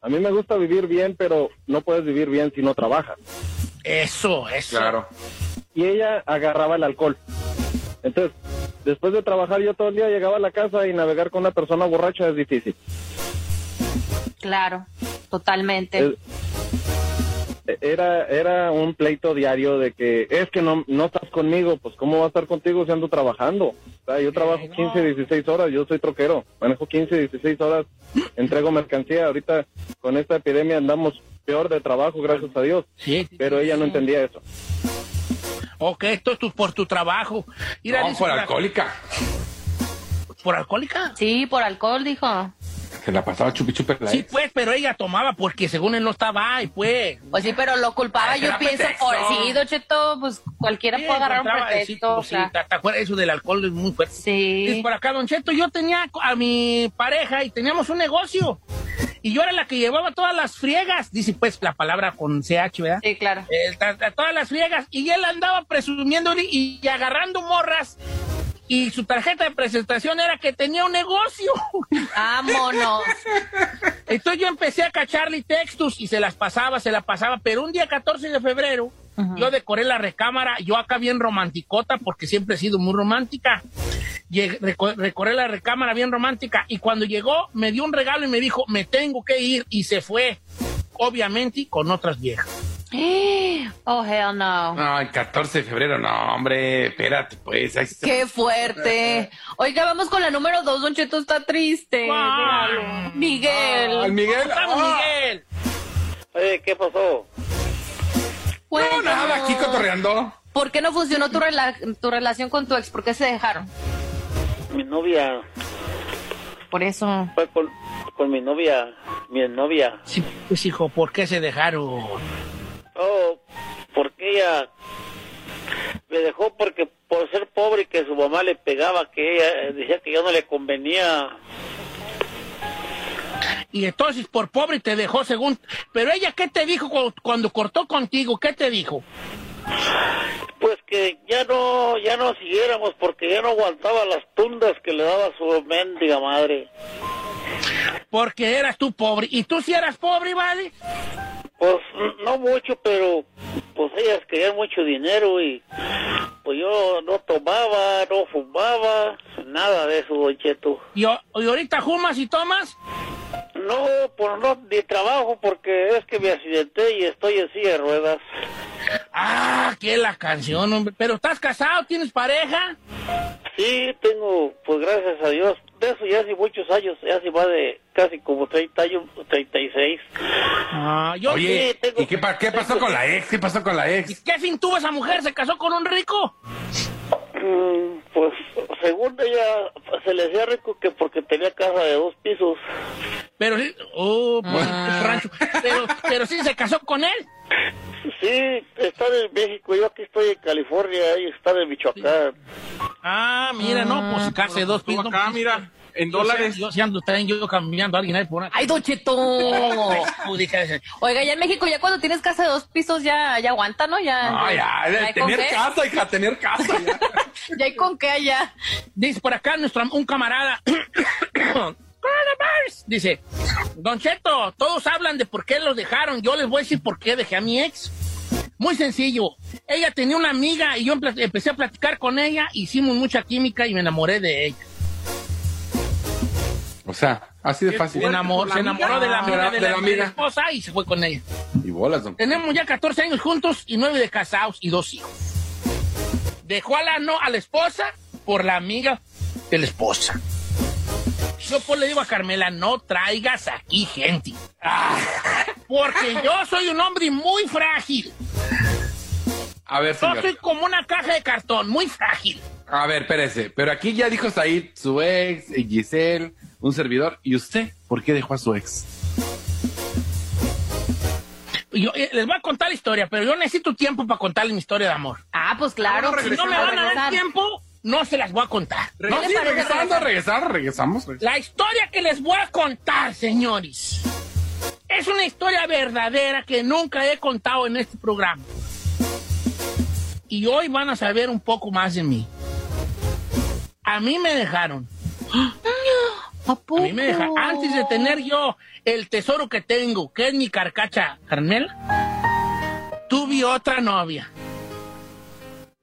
A mí me gusta vivir bien, pero no puedes vivir bien si no trabajas. Eso, eso. Claro. Y ella agarraba el alcohol. Entonces, después de trabajar yo todo el día llegaba a la casa y navegar con una persona borracha es difícil. Claro, totalmente. Es- era era un pleito diario de que es que no, no estás conmigo, pues cómo va a estar contigo si ando trabajando. O sea, yo trabajo 15, 16 horas, yo soy troquero, manejo 15, 16 horas, entrego mercancía. Ahorita con esta epidemia andamos peor de trabajo, gracias a Dios. Sí, sí, Pero ella no entendía eso. Ok, esto es tu- por tu trabajo. Mira, No, por alcohólica. ¿Por alcohólica? Sí, por alcohol, dijo. Se la pasaba chupi chupi la Sí, ex. pues, pero ella tomaba porque según él no estaba ahí, pues. Pues sí, pero lo culpaba, Ay, yo pienso pretexto. por sí, Don Cheto, pues cualquiera Sí, puede agarrar un pretexto. pues, sí, o sea, ¿te- te acuerdas? Eso del alcohol es muy fuerte. Sí. Dice por acá, Don Cheto, yo tenía a mi pareja y teníamos un negocio. Y yo era la que llevaba todas las friegas. Dice, pues, la palabra con CH, ¿verdad? Sí, claro. Eh, todas las friegas. Y él andaba presumiendo y, y agarrando morras. Y su tarjeta de presentación era que tenía un negocio. Vámonos. Entonces yo empecé a cacharle textos y se las pasaba, se las pasaba. Pero un día 14 de febrero, yo decoré la recámara, yo acá bien romanticota, porque siempre he sido muy romántica. Llegué- recorré la recámara bien romántica y cuando llegó me dio un regalo y me dijo, me tengo que ir y se fue, obviamente con otras viejas. Oh, hell no. No, el 14 de febrero, no, hombre, espérate, pues. ahí se- Qué fuerte. Oiga, vamos con la número dos, Don Cheto está triste. Miguel. Al Miguel. Vamos, ah, Miguel. Oye, ¿qué pasó? No, nada, aquí cotorreando. ¿Por qué no funcionó tu, rela- tu relación con tu ex? ¿Por qué se dejaron? Mi novia, Por eso. fue con, con mi novia, mi novia. Sí, pues hijo, ¿por qué se dejaron? Oh, porque ella me dejó porque por ser pobre y que su mamá le pegaba, que ella eh, decía que yo no le convenía. Y entonces por pobre te dejó según... Pero ella, ¿qué te dijo cu- cuando cortó contigo? ¿Qué te dijo? Pues que ya no, ya no siguiéramos porque ya no aguantaba las tundas que le daba su mendiga madre. Porque eras tú pobre. ¿Y tú si eras pobre, vale? Pues no mucho, pero pues ellas querían mucho dinero y pues yo no tomaba, no fumaba, nada de eso, don Cheto. ¿Y, y ahorita fumas y tomas? No, por no, ni trabajo porque es que me accidenté y estoy en silla de ruedas. Ah, qué la canción, hombre. ¿Pero estás casado? ¿Tienes pareja? Sí, tengo, pues gracias a Dios, de eso ya hace muchos años, ya hace más de casi como 30 años, 36. Ah, yo... Oye, Sí, tengo- ¿y qué, pa- qué pasó con la ex? ¿Qué pasó con la ¿Y ex? qué fin tuvo esa mujer? ¿Se casó con un rico? Mm, Pues según ella se le decía rico que porque tenía casa de dos pisos. Pero sí... Oh, pues, es rancho. Pero, pero sí se casó con él. Sí, está en México, yo aquí estoy en California, ella está en Michoacán. Ah, mira, no, pues casi dos pisos. acá, mira, en Yo dólares. Yo sí ando también yo cambiando a alguien ahí por una... ¡Ay, Don Cheto! Dije, Oiga, ya en México, ya cuando tienes casa de dos pisos, ya, ya aguanta, ¿no? Ya, Ah, ya, hay con tener qué. casa, hija, tener casa. ya. Ya hay con qué allá. Dice por acá nuestro, un camarada. Dice, Don Cheto, todos hablan de por qué los dejaron. Yo les voy a decir por qué dejé a mi ex. Muy sencillo. Ella tenía una amiga y yo empe- empecé a platicar con ella, hicimos mucha química y me enamoré de ella. O sea, así de fácil. Se, enamoró, de la amiga Ah, de, de la, la de la amiga. esposa y se fue con ella. Y bolas, don. Tenemos ya 14 años juntos y 9 de casados y dos hijos. Dejó a la, no, a la esposa por la amiga de la esposa. Yo pues le digo a Carmela, no traigas aquí gente. Ah, porque yo soy un hombre muy frágil. A ver, Yo señor. soy como una caja de cartón, muy frágil. A ver, espérese. Pero aquí ya dijo Said, su ex, Giselle, un servidor. ¿Y usted? ¿Por qué dejó a su ex? Yo, eh, les voy a contar la historia, pero yo necesito tiempo para contarles mi historia de amor. Ah, pues claro. Si no me van a dar tiempo, no se las voy a contar. No, sí, regresando, regresar? regresamos. La historia que les voy a contar, señores, es una historia verdadera que nunca he contado en este programa. Y hoy van a saber un poco más de mí. A mí me dejaron. ¿A A mí me dejaron. Antes de tener yo el tesoro que tengo, que es mi carcacha, Carmela, tuve otra novia.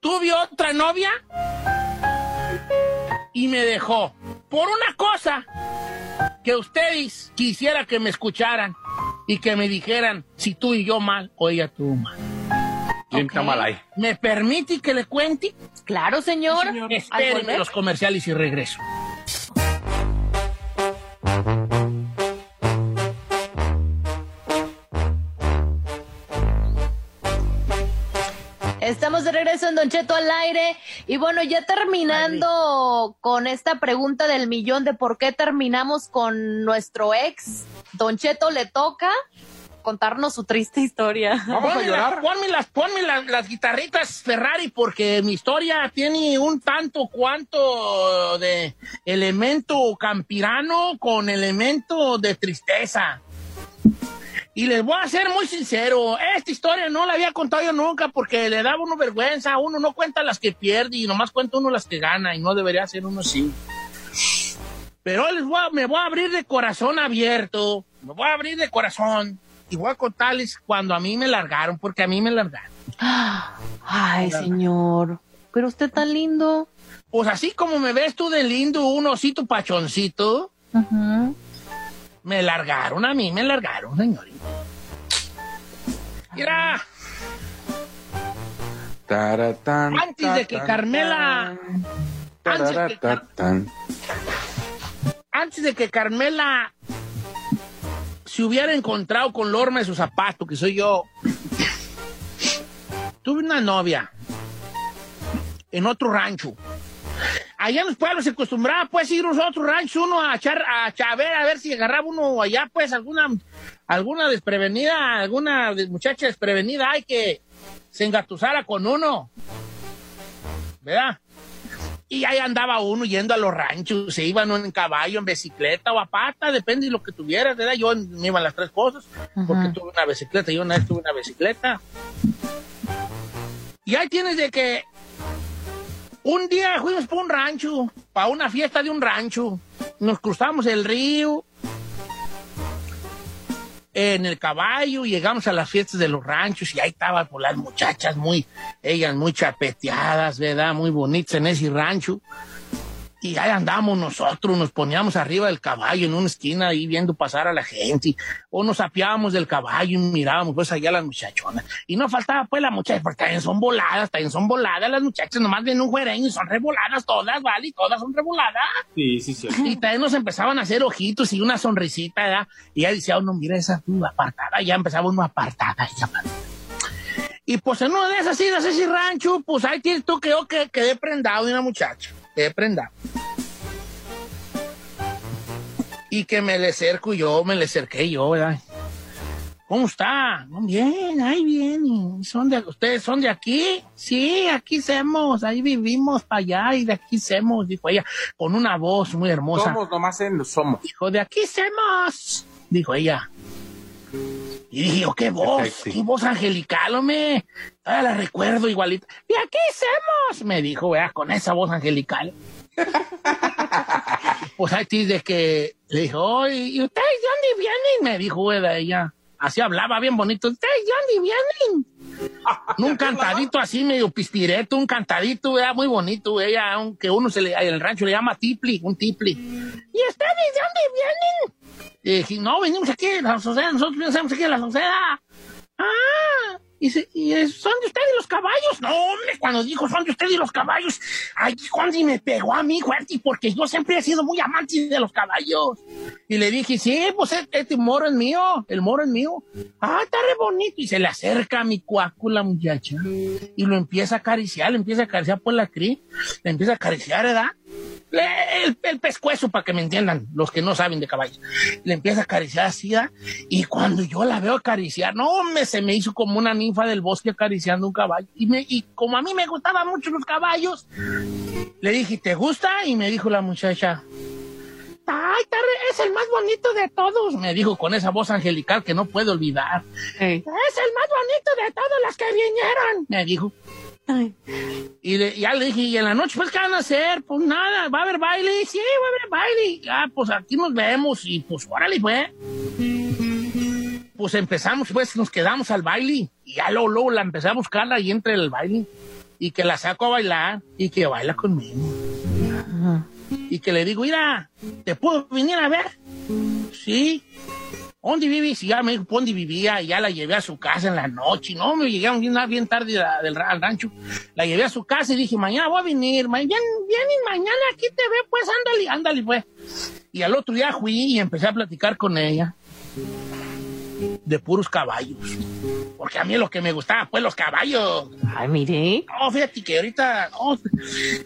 Tuve otra novia y me dejó por una cosa que ustedes quisiera que me escucharan y que me dijeran si tú y yo mal o ella tú mal. ¿Quién está mal ahí? ¿Me permite que le cuente? Claro, señor. Espérenme los comerciales y regreso. Estamos de regreso en Don Cheto al aire. Y bueno, ya terminando con esta pregunta del millón de por qué terminamos con nuestro ex, Don Cheto le toca contarnos su triste historia. Ponme la- ponme las, ponme las, las guitarritas Ferrari porque mi historia tiene un tanto cuanto de elemento campirano con elemento de tristeza. Y les voy a ser muy sincero, esta historia no la había contado yo nunca porque le daba uno vergüenza, uno no cuenta las que pierde y nomás cuenta uno las que gana y no debería ser uno así. Pero les voy a- me voy a abrir de corazón abierto, me voy a abrir de corazón y voy a contarles cuando a mí me largaron, porque a mí me largaron. Ay, señor. Pero usted tan lindo. Pues así como me ves tú de lindo, un osito pachoncito, me largaron a mí, me largaron, señorita. Mira, Taratán, antes de que Carmela... Antes que, Car- antes de que Carmela se hubiera encontrado con Lorma de su zapato, que soy yo, tuve una novia en otro rancho. Allá en los pueblos se acostumbraba pues ir a otros ranchos uno a echar, a, ver, a ver si agarraba uno allá pues alguna, alguna desprevenida, alguna muchacha desprevenida hay que se engatusara con uno. ¿Verdad? Y ahí andaba uno yendo a los ranchos, se iban en caballo, en bicicleta o a pata, depende de lo que tuvieras, ¿verdad? Yo me iban las tres cosas, porque tuve una bicicleta, yo una vez tuve una bicicleta. Y ahí tienes de que un día fuimos para un rancho, para una fiesta de un rancho, nos cruzamos el río en el caballo, llegamos a las fiestas de los ranchos y ahí estaban pues, las muchachas muy, ellas muy chapeteadas, ¿verdad? Muy bonitas en ese rancho. Y ahí andamos nosotros, nos poníamos arriba del caballo en una esquina ahí viendo pasar a la gente, o nos apiábamos del caballo y mirábamos pues allá a las muchachonas. Y no faltaba pues la muchacha, porque también son voladas, también son voladas las muchachas, nomás ven un juereño y son revoladas todas, ¿vale? Y todas son revoladas. Sí, sí, sí. Y también nos empezaban a hacer ojitos y una sonrisita, ¿verdad? Y ya decía uno, mira esa uh, apartada, ya empezaba uno apartada. ya. Y pues en una de esas idas ese rancho, pues ahí tienes tú que yo que, quedé prendado de una muchacha, quedé prendado. Y que me le acerco yo, me le acerqué yo, ¿verdad? ¿Cómo está? "No, Bien, ahí bien. ¿Son de, ¿Ustedes son de aquí? Sí, aquí somos, ahí vivimos para allá y de aquí somos, dijo ella, con una voz muy hermosa. Somos nomás en los somos. Dijo, de aquí somos, dijo ella. Y dije, yo, qué voz, qué voz angelical, hombre. Todavía la recuerdo igualita. De aquí somos, me dijo, vea, con esa voz angelical. pues ahí tienes de que le dijo, "Oye, ¿y ustedes de dónde vienen? Me dijo, ella. Así hablaba bien bonito. ¿Ustedes de dónde vienen? un cantadito así medio pispireto, un cantadito, ¿verdad? muy bonito, ella, aunque uno se le, en el rancho le llama tipli, un tipli. ¿Y ustedes de dónde vienen? Dije, no, venimos aquí la sociedad, nosotros pensamos aquí de la sociedad. Ah, y, son de ustedes los caballos. No, hombre, cuando dijo son de ustedes los caballos, ay, Juan me pegó a mí, fuerte, porque yo siempre he sido muy amante de los caballos. Y le dije, sí, pues este moro es mío, el moro es mío. Ah, está re bonito. Y se le acerca a mi cuaco la muchacha y lo empieza a acariciar, le empieza a acariciar por la cri, le empieza a acariciar, ¿verdad? El, el pescuezo, para que me entiendan, los que no saben de caballos. Le empieza a acariciar así, ¿verdad? y cuando yo la veo acariciar, no, me, se me hizo como una ninfa del bosque acariciando un caballo. Y, me, y como a mí me gustaban mucho los caballos, le dije, ¿te gusta? Y me dijo la muchacha, ay, es el más bonito de todos, me dijo con esa voz angelical que no puedo olvidar. Es el más bonito de todos los que vinieron, me dijo. Y le- ya le dije, ¿y en la noche pues qué van a hacer? Pues nada, ¿va a haber baile? Sí, va a haber baile. Ah, pues aquí nos vemos y pues órale, fue. Pues empezamos, pues nos quedamos al baile y ya luego, luego la empecé a buscarla ahí entre el baile y que la saco a bailar y que baila conmigo. y que le digo, mira, ¿te puedo venir a ver? Sí. ¿Dónde vives? Y ya me dijo, ¿dónde vivía? Y ya la llevé a su casa en la noche. No, me llegué bien, bien tarde del, al rancho. La llevé a su casa y dije, mañana voy a venir. Bien, bien, y mañana aquí te ve, pues, ándale, ándale, pues. Y al otro día fui y empecé a platicar con ella de puros caballos. Porque a mí lo que me gustaba, pues, los caballos. Ay, mire. No, fíjate que ahorita, no,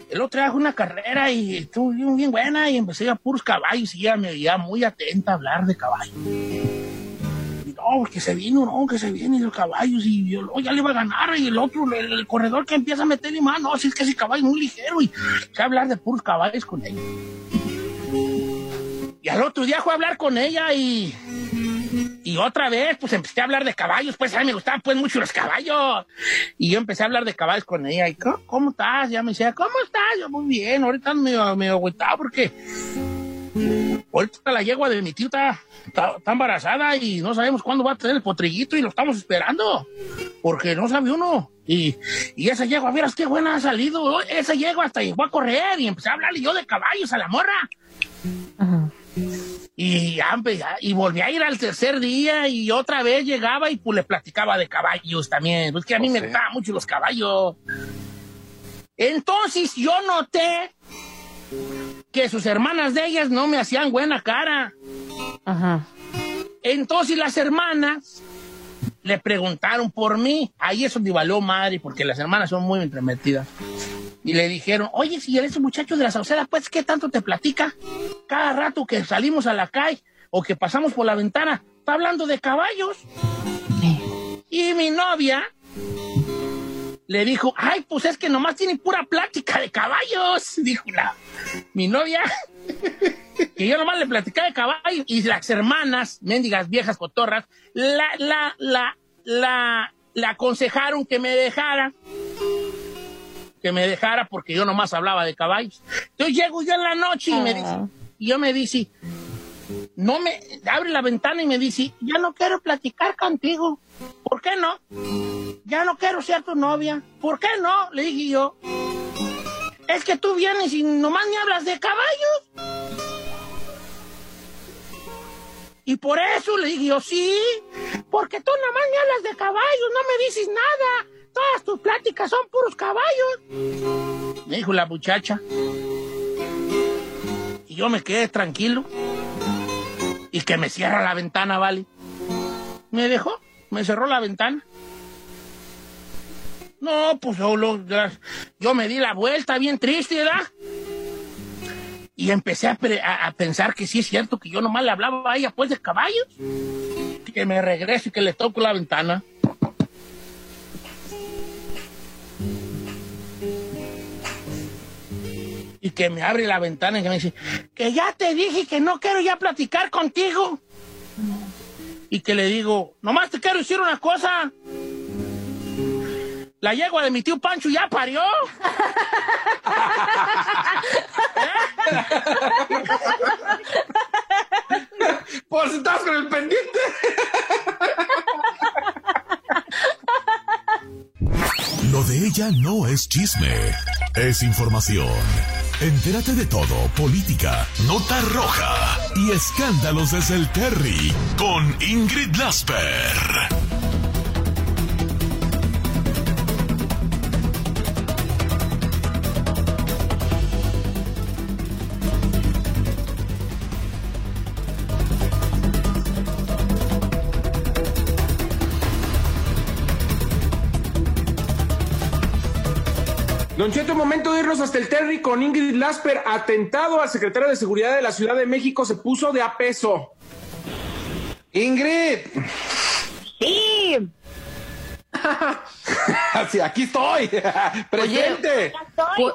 el otro día fue una carrera y estuvo bien, bien buena y empecé a puros caballos y ella me veía muy atenta a hablar de caballos. Y no, que se vino, no, que se vienen los caballos y yo ya le iba a ganar y el otro, el, el corredor que empieza a meterle mano, no, si es que ese caballo es muy ligero y a hablar de puros caballos con ella. Y al otro día fue a hablar con ella y y otra vez, pues empecé a hablar de caballos, pues a mí me gustaban pues mucho los caballos. Y yo empecé a hablar de caballos con ella. Y, ¿cómo, cómo estás? Ya me decía, ¿cómo estás? Yo, muy bien, ahorita medio agüitado porque ahorita la yegua de mi tío está, embarazada y no sabemos cuándo va a tener el potrillito y lo estamos esperando. Porque no sabe uno. Y, y esa yegua, vieras qué buena ha salido. Esa yegua hasta llegó a correr y empecé a hablarle yo de caballos a la morra. Y, ya y volví a ir al tercer día y otra vez llegaba y pues le platicaba de caballos también. Pues que a mí me gustaban mucho los caballos. Entonces yo noté que sus hermanas de ellas no me hacían buena cara. Ajá. Entonces las hermanas le preguntaron por mí. Ahí es donde valió madre, porque las hermanas son muy entremetidas. Y le dijeron, oye, si eres un muchacho de la Sauceda, pues, ¿qué tanto te platica? Cada rato que salimos a la calle o que pasamos por la ventana, está hablando de caballos. Y mi novia le dijo, ay, pues es que nomás tiene pura plática de caballos. Dijo la, mi novia, que yo nomás le platicaba de caballos. Y las hermanas, mendigas viejas cotorras, la, la, la, la, la aconsejaron que me dejara que me dejara porque yo nomás hablaba de caballos. Entonces llego yo en la noche y me dice, y yo me dice, no me, abre la ventana y me dice, ya no quiero platicar contigo. ¿Por qué no? Ya no quiero ser tu novia. ¿Por qué no? Le dije yo. Es que tú vienes y nomás me hablas de caballos. Y por eso le dije yo, sí, porque tú nomás me hablas de caballos, no me dices nada. Todas tus pláticas son puros caballos. Me dijo la muchacha. Y yo me quedé tranquilo. Y que me cierra la ventana, ¿vale? Me dejó, me cerró la ventana. No, pues solo, ya- yo me di la vuelta bien triste, ¿verdad? Y empecé a- a pensar que sí es cierto que yo nomás le hablaba a ella pues de caballos. Que me regreso y que le toco la ventana. Y que me abre la ventana y que me dice, que ya te dije que no quiero ya platicar contigo. Y que le digo, nomás te quiero decir una cosa. La yegua de mi tío Pancho ya parió. Por si estás con el pendiente. Lo de ella no es chisme, es información. Entérate de todo, política, nota roja y escándalos desde el Terry con Ingrid Lasper. Don Cheto, momento de irnos hasta el Terry con Ingrid Lasper. Atentado al secretario de Seguridad de la Ciudad de México se puso de a peso. Ingrid. Sí. Sí, aquí estoy. Presente. Cu-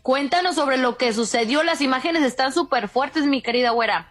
cuéntanos sobre lo que sucedió. Las imágenes están súper fuertes, mi querida güera.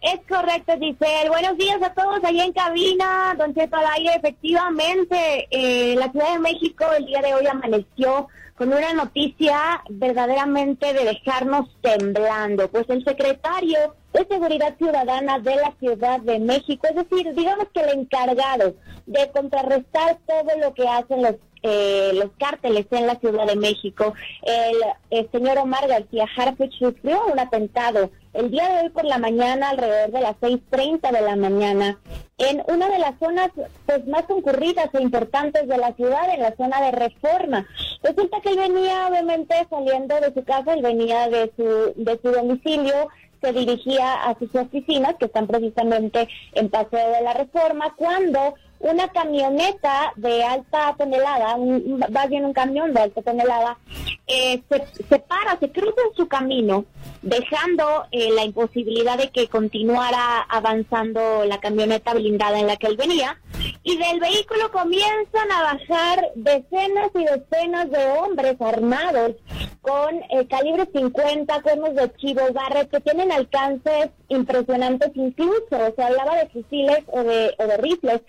Es correcto, Giselle. Buenos días a todos allá en cabina, Don Cheto al. Efectivamente, eh, la Ciudad de México el día de hoy amaneció con una noticia verdaderamente de dejarnos temblando. Pues el secretario de Seguridad Ciudadana de la Ciudad de México, es decir, digamos que el encargado de contrarrestar todo lo que hacen los eh, los cárteles en la Ciudad de México. El, el señor Omar García Harfuch sufrió un atentado el día de hoy por la mañana, alrededor de las 6.30 de la mañana, en una de las zonas pues más concurridas e importantes de la ciudad, en la zona de Reforma. Resulta que él venía obviamente saliendo de su casa, él venía de su, de su domicilio, se dirigía a sus oficinas, que están precisamente en Paseo de la Reforma, cuando una camioneta de alta tonelada, un, más bien un camión de alta tonelada, eh, se, para, se cruza en su camino, dejando eh, la imposibilidad de que continuara avanzando la camioneta blindada en la que él venía, y del vehículo comienzan a bajar decenas y decenas de hombres armados con eh, calibre 50, cuernos de chivo, barret, que tienen alcances impresionantes incluso, se hablaba de fusiles o de, o de rifles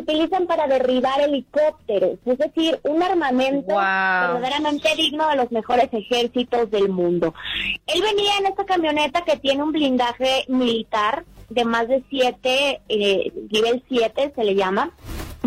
utilizan para derribar helicópteros, es decir, un armamento verdaderamente digno de los mejores ejércitos del mundo. Él venía en esta camioneta que tiene un blindaje militar de más de 7, eh, nivel 7 se le llama,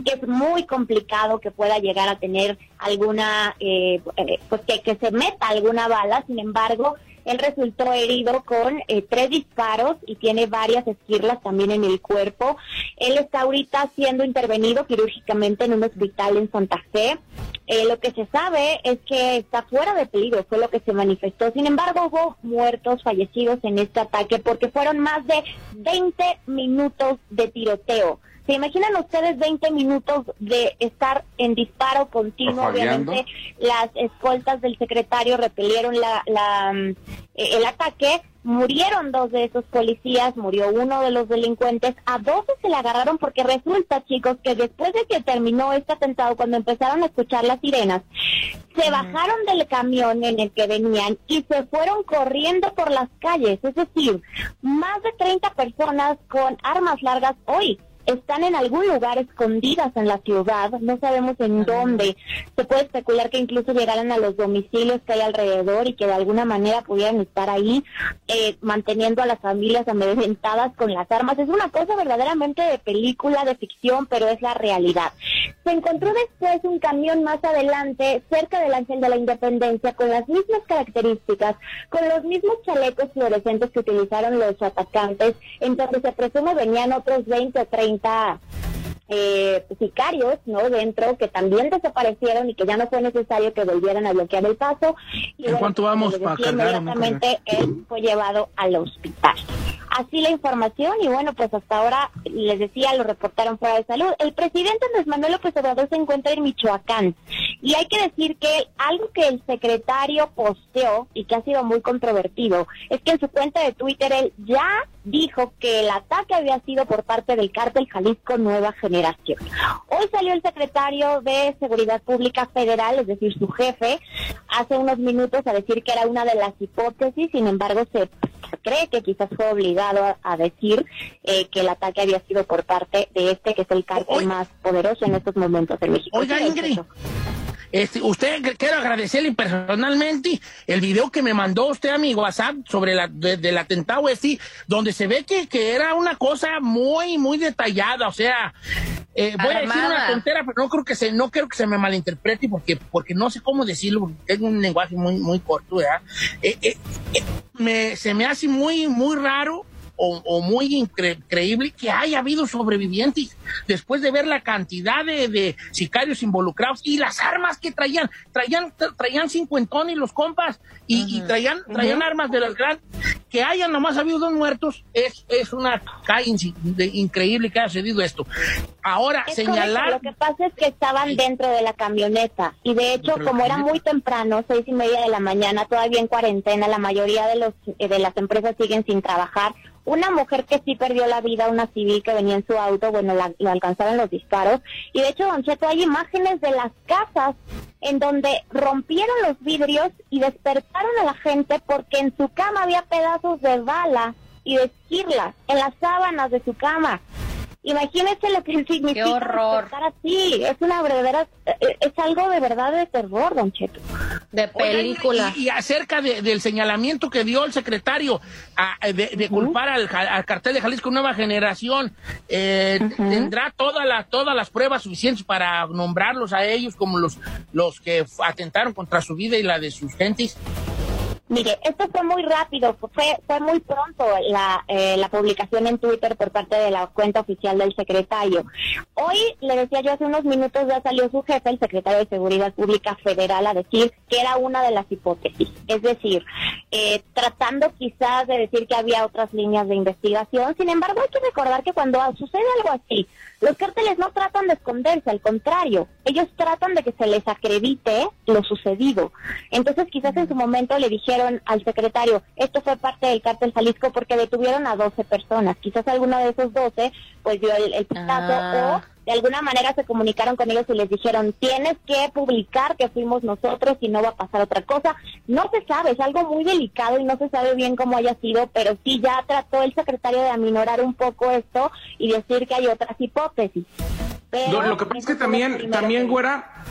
que es muy complicado que pueda llegar a tener alguna, eh, eh, pues que, que se meta alguna bala, sin embargo, él resultó herido con eh, tres disparos y tiene varias esquirlas también en el cuerpo. Él está ahorita siendo intervenido quirúrgicamente en un hospital en Santa Fe. Eh, lo que se sabe es que está fuera de peligro, fue lo que se manifestó. Sin embargo, hubo muertos, fallecidos en este ataque porque fueron más de 20 minutos de tiroteo. ¿Se imaginan ustedes 20 minutos de estar en disparo continuo? Obviamente las escoltas del secretario repelieron la, la, mm, eh, el ataque, murieron dos de esos policías, murió uno de los delincuentes, a 12 se le agarraron porque resulta, chicos, que después de que terminó este atentado, cuando empezaron a escuchar las sirenas, se bajaron del camión en el que venían y se fueron corriendo por las calles, es decir, más de 30 personas con armas largas hoy están en algún lugar escondidas en la ciudad, no sabemos en dónde. Se puede especular que incluso llegaran a los domicilios que hay alrededor y que de alguna manera pudieran estar ahí eh, manteniendo a las familias amedrentadas con las armas. Es una cosa verdaderamente de película, de ficción, pero es la realidad. Se encontró después un camión más adelante, cerca del Ángel de la Independencia, con las mismas características, con los mismos chalecos fluorescentes que utilizaron los atacantes, en donde se presume venían otros 20 o 30 30 eh, sicarios no dentro que también desaparecieron y que ya no fue necesario que volvieran a bloquear el paso y ¿En bueno, cuánto vamos para cargar? inmediatamente él fue llevado al hospital así la información y bueno pues hasta ahora les decía lo reportaron fuera de salud el presidente Andrés Manuel López Obrador se encuentra en Michoacán y hay que decir que algo que el secretario posteó y que ha sido muy controvertido es que en su cuenta de Twitter él ya dijo que el ataque había sido por parte del cártel Jalisco Nueva Generación. Hoy salió el secretario de Seguridad Pública Federal, es decir, su jefe, hace unos minutos a decir que era una de las hipótesis, sin embargo se, cree que quizás fue obligado a, a decir eh, que el ataque había sido por parte de este, que es el cártel más poderoso en estos momentos en México. Oiga, Ingrid. Este, usted quiero agradecerle personalmente el video que me mandó usted a mi WhatsApp sobre la de- del atentado este, donde se ve que, que era una cosa muy, muy detallada, o sea, eh, voy a decir una tontera, pero no creo que se, no quiero que se me malinterprete porque, porque no sé cómo decirlo, tengo un lenguaje muy, muy corto, ¿verdad? Eh, eh, eh, me, se me hace muy, muy raro o, o muy incre- increíble que haya habido sobrevivientes después de ver la cantidad de, de sicarios involucrados y las armas que traían. Traían, tra- traían cincuentones los compas y, y traían, traían armas de las grandes. Que haya nomás habido dos muertos es, es una de- increíble que haya sucedido esto. Ahora, Es señalar... correcto, Lo que pasa es que estaban dentro de la camioneta y de hecho, como era muy temprano, seis y media de la mañana, todavía en cuarentena, la mayoría de los eh, de las empresas siguen sin trabajar. Una mujer que sí perdió la vida, una civil que venía en su auto, bueno, la, la alcanzaron los disparos. Y de hecho, Don Cheto, hay imágenes de las casas en donde rompieron los vidrios y despertaron a la gente porque en su cama había pedazos de bala y de esquirla en las sábanas de su cama. Imagínese lo que significa horror. despertar así. Es una verdadera, eh, es algo de verdad de terror, Don Cheto. De película. Y, y acerca de- del señalamiento que dio el secretario a- de, de culpar al, cartel de Jalisco Nueva Generación, eh, ¿tendrá todas las todas las pruebas suficientes para nombrarlos a ellos como los, los que atentaron contra su vida y la de sus gentes? Mire, esto fue muy rápido, fue, fue muy pronto la, eh, la publicación en Twitter por parte de la cuenta oficial del secretario. Hoy, le decía yo hace unos minutos, ya salió su jefe, el secretario de Seguridad Pública Federal, a decir que era una de las hipótesis. Es decir, eh, tratando quizás de decir que había otras líneas de investigación. Sin embargo, hay que recordar que cuando sucede algo así, los cárteles no tratan de esconderse, al contrario, ellos tratan de que se les acredite lo sucedido. Entonces, quizás en su momento le dijeron al secretario, esto fue parte del cártel Jalisco porque detuvieron a 12 personas. Quizás alguno de esos 12 pues dio el, el pitazo Ah. o de alguna manera se comunicaron con ellos y les dijeron, tienes que publicar que fuimos nosotros y no va a pasar otra cosa. No se sabe, es algo muy delicado y no se sabe bien cómo haya sido, pero sí ya trató el secretario de aminorar un poco esto y decir que hay otras hipótesis. Pero Lo, lo que pasa es que también, también, güera,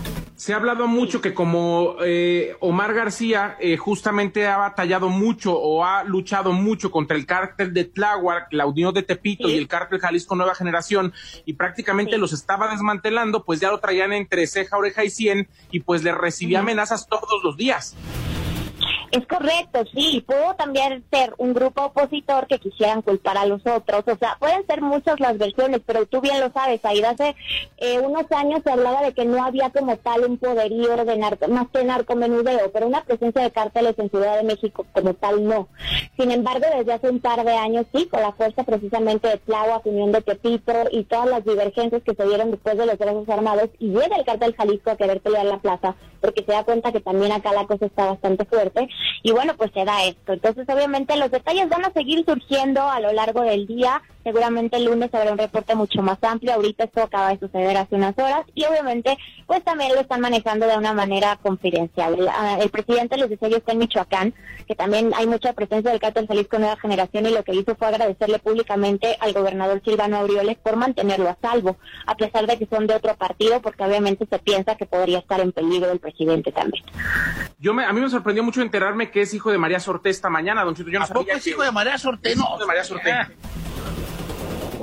se ha hablado mucho que como eh, Omar García eh, justamente ha batallado mucho o ha luchado mucho contra el cártel de Tláhuac, la Unión de Tepito y el cártel Jalisco Nueva Generación y prácticamente los estaba desmantelando, pues ya lo traían entre ceja, oreja y cien y pues le recibía amenazas todos los días. Es correcto, sí. Pudo también ser un grupo opositor que quisieran culpar a los otros. O sea, pueden ser muchas las versiones, pero tú bien lo sabes, Aida. Hace eh, unos años se hablaba de que no había como tal un poderío de narco, más que narcomenudeo, pero una presencia de cárteles en Ciudad de México como tal no. Sin embargo, desde hace un par de años sí, con la fuerza precisamente de Tláhuac, Unión de Tepito y todas las divergencias que se dieron después de los brazos armados y llega el cártel Jalisco a querer pelear la plaza porque se da cuenta que también acá la cosa está bastante fuerte y bueno, pues se da esto. Entonces, obviamente, los detalles van a seguir surgiendo a lo largo del día. Seguramente el lunes habrá un reporte mucho más amplio. Ahorita esto acaba de suceder hace unas horas y obviamente, pues también lo están manejando de una manera confidencial. El, ah, el presidente les decía yo está en Michoacán, que también hay mucha presencia del cártel Jalisco Nueva Generación y lo que hizo fue agradecerle públicamente al gobernador Silvano Aureoles por mantenerlo a salvo, a pesar de que son de otro partido, porque obviamente se piensa que podría estar en peligro el presidente también. Yo me, a mí me sorprendió mucho enterarme que es hijo de María Sorté esta mañana, don Chito. Yo no ¿A poco es hijo de María Sorté? Hijo de María Sorté.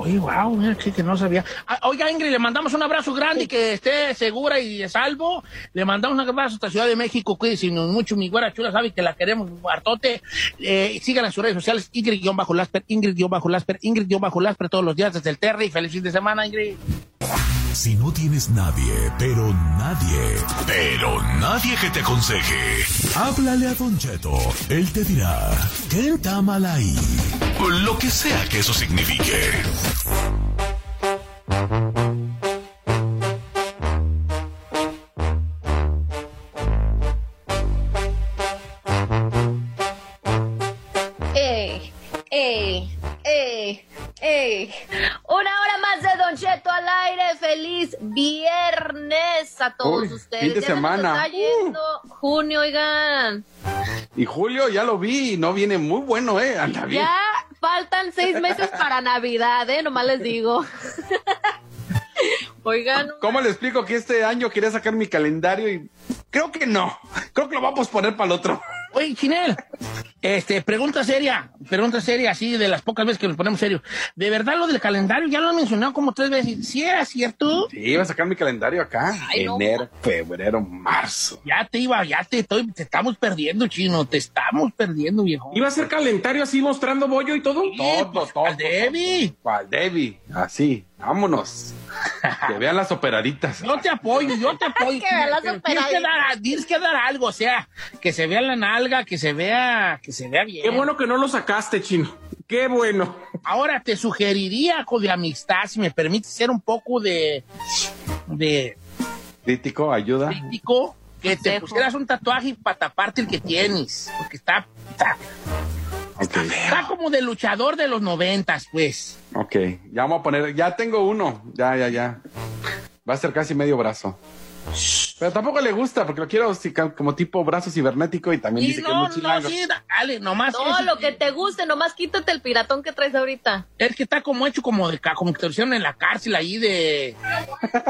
Oye, wow, mira, sí que no sabía. Ah, oiga, Ingrid, le mandamos un abrazo grande y que esté segura y de salvo. Le mandamos un abrazo hasta Ciudad de México. Cuídense mucho, mi güera chula, sabe que la queremos hartote. Eh, sigan en sus redes sociales, Ingrid-Lasper, Ingrid-Lasper, Ingrid-Lasper todos los días desde el Terry. Feliz fin de semana, Ingrid. Si no tienes nadie, pero nadie, pero nadie que te aconseje, háblale a Don Cheto. Él te dirá, ¿qué está mal ahí? Lo que sea que eso signifique. ¡Ey! ¡Ey! ¡Ey! Una hora más de Don Cheto al aire. ¡Feliz viernes a todos Uy, ustedes! fin de Ya semana. yendo junio, oigan. Y Julio, ya lo vi, no viene muy bueno, ¿eh? Anda bien. Ya faltan seis meses para Navidad, ¿eh? Nomás les digo. Oigan, ¿Cómo le explico que este año quería sacar mi calendario y creo que no? Creo que lo vamos a poner para el otro. Oye, Chinel, este, pregunta seria, pregunta seria, así de las pocas veces que nos ponemos serios. ¿De verdad lo del calendario ya lo han mencionado como tres veces? ¿Sí era cierto? Sí, iba a sacar mi calendario acá. Ay, no. Enero, febrero, marzo. Ya te iba, ya te estoy, te estamos perdiendo, chino, te estamos perdiendo, viejo. ¿Iba a ser calendario así mostrando bollo y todo? Todo, todo. Al Debbie. Al Debbie, así, vámonos. que vean las operaditas. Yo te apoyo, yo te apoyo. Que vean las Pero tienes, que dar, tienes que dar algo, o sea, que se vea la nalga, que se vea, que se vea bien. Qué bueno que no lo sacaste, chino. Qué bueno. Ahora te sugeriría, con de amistad, si me permite ser un poco de, de Crítico, ayuda. crítico, que te pusieras un tatuaje para taparte el que tienes, porque está, está, Ok, está como de luchador de los noventas, pues. ok. Ya vamos a poner, ya tengo uno. Ya, ya, ya. Va a ser casi medio brazo. Pero tampoco le gusta porque lo quiero como tipo brazo cibernético y también Y dice que no, es muy no, chilango. sí, dale, nomás. No, es, lo que te guste, nomás quítate el piratón que traes ahorita. es que está como hecho como de como que te lo hicieron en la cárcel ahí de,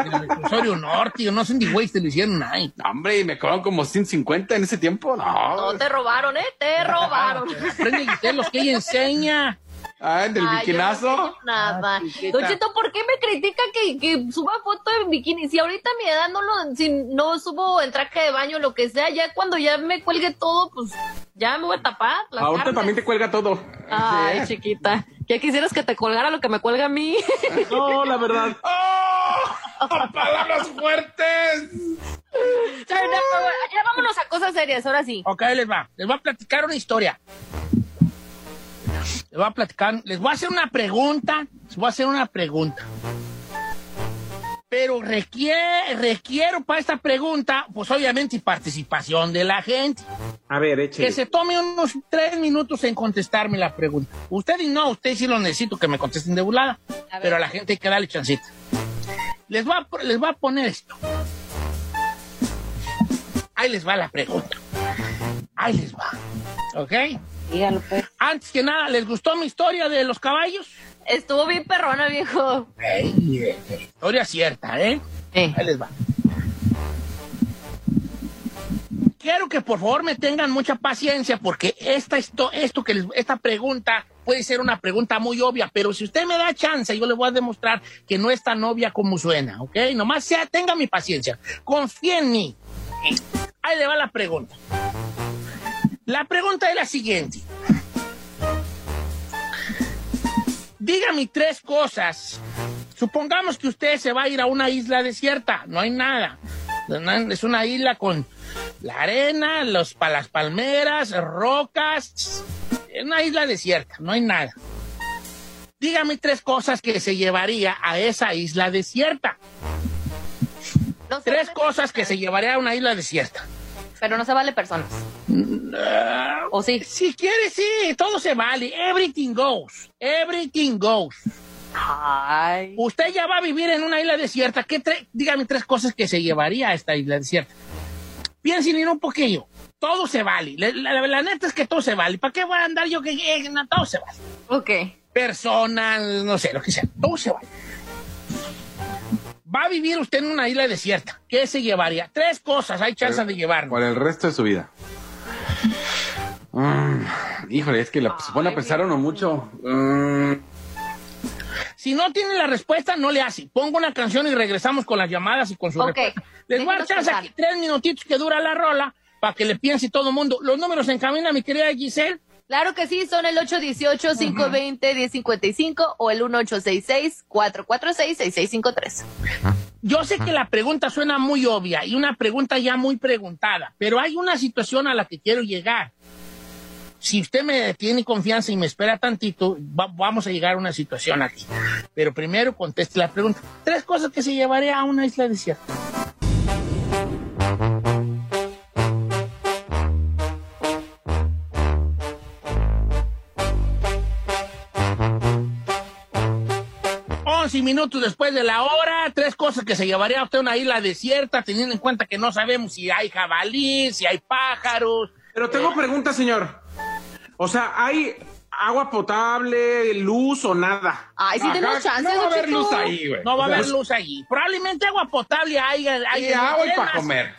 del reclusorio norte. Yo no sé ni güey te lo hicieron ahí. No, hombre, y me cobraron como 150 en ese tiempo. No. No te robaron, ¿eh? Te robaron. Aprende los que ella enseña. Ah, en del Ay, yo no biquinazo. enseño Nada. Ah. Don Cheto, ¿por qué me critica que, que suba foto en bikini? Si ahorita a mi edad no lo, si no subo en traje de baño, lo que sea, ya cuando ya me cuelgue todo, pues ya me voy a tapar. Ahorita también te cuelga todo. Ay, chiquita. Ya quisieras que te colgara lo que me cuelga a mí. No, la verdad. ¡Oh! ¡Palabras fuertes! ya, vámonos a cosas serias, ahora sí. Ok, les va. Les voy a platicar una historia. Les voy a platicar, les voy a hacer una pregunta. Les voy a hacer una pregunta. Pero requiere, requiero para esta pregunta, pues obviamente participación de la gente. A ver, échale. Que se tome unos tres minutos en contestarme la pregunta. Ustedes no, ustedes sí lo necesito que me contesten de volada. A. Pero a la gente hay que darle chancita. Les voy a, les voy a poner esto. Ahí les va la pregunta. Ahí les va. ¿Ok? Dígalo, pues. Antes que nada, ¿les gustó mi historia de los caballos? Estuvo bien perrona, viejo. Ey, eh, historia cierta, ¿eh? Eh. Ahí les va. Quiero que por favor me tengan mucha paciencia porque esta, esto, esto que les- esta pregunta puede ser una pregunta muy obvia, pero si usted me da chance, yo le voy a demostrar que no es tan obvia como suena, ¿ok? Nomás sea, tenga mi paciencia. Confía en mí. Ahí le va la pregunta. La pregunta es la siguiente. Dígame tres cosas. Supongamos que usted se va a ir a una isla desierta, no hay nada. Es una isla con la arena, los, las palmeras, rocas. Es una isla desierta, no hay nada. Dígame tres cosas que se llevaría a esa isla desierta. No Tres cosas que se llevaría a una isla desierta. Pero no se vale personas. ¿O sí? Si quiere, sí, todo se vale. Everything goes. Everything goes. Ay. Usted ya va a vivir en una isla desierta. ¿Qué tre- Dígame tres cosas que se llevaría a esta isla desierta. Piensen en un poquillo. Todo se vale. La, la- la neta es que todo se vale. ¿Para qué voy a andar yo que eh, no, todo se vale? Ok. Personas, no sé, lo que sea. Todo se vale. Va a vivir usted en una isla desierta. ¿Qué se llevaría? Tres cosas hay chance de llevarnos. Por el resto de su vida. Mm, híjole, es que la, se pone a pensar uno mucho. Mm, Si no tiene la respuesta, no le hace. Pongo una canción y regresamos con las llamadas y con su Ok. respuesta. Les voy a dar Déjenos chance pensar. aquí, tres minutitos que dura la rola para que le piense todo el mundo. Los números en camina, mi querida Giselle. Claro que sí, son el 818-520-1055 o el 1866-446-6653. Yo sé que la pregunta suena muy obvia y una pregunta ya muy preguntada, pero hay una situación a la que quiero llegar. Si usted me tiene confianza y me espera tantito, va- vamos a llegar a una situación aquí. Pero primero conteste la pregunta. Tres cosas que se llevaría a una isla desierta. Minutos después de la hora, tres cosas que se llevaría a usted a una isla desierta, teniendo en cuenta que no sabemos si hay jabalí, si hay pájaros. Pero tengo preguntas, señor. O sea, ¿hay agua potable, luz o nada? Ay, sí tenemos chance, no va a haber luz ahí, güey. No va a haber luz allí. Probablemente agua potable hay. hay Y agua y para comer.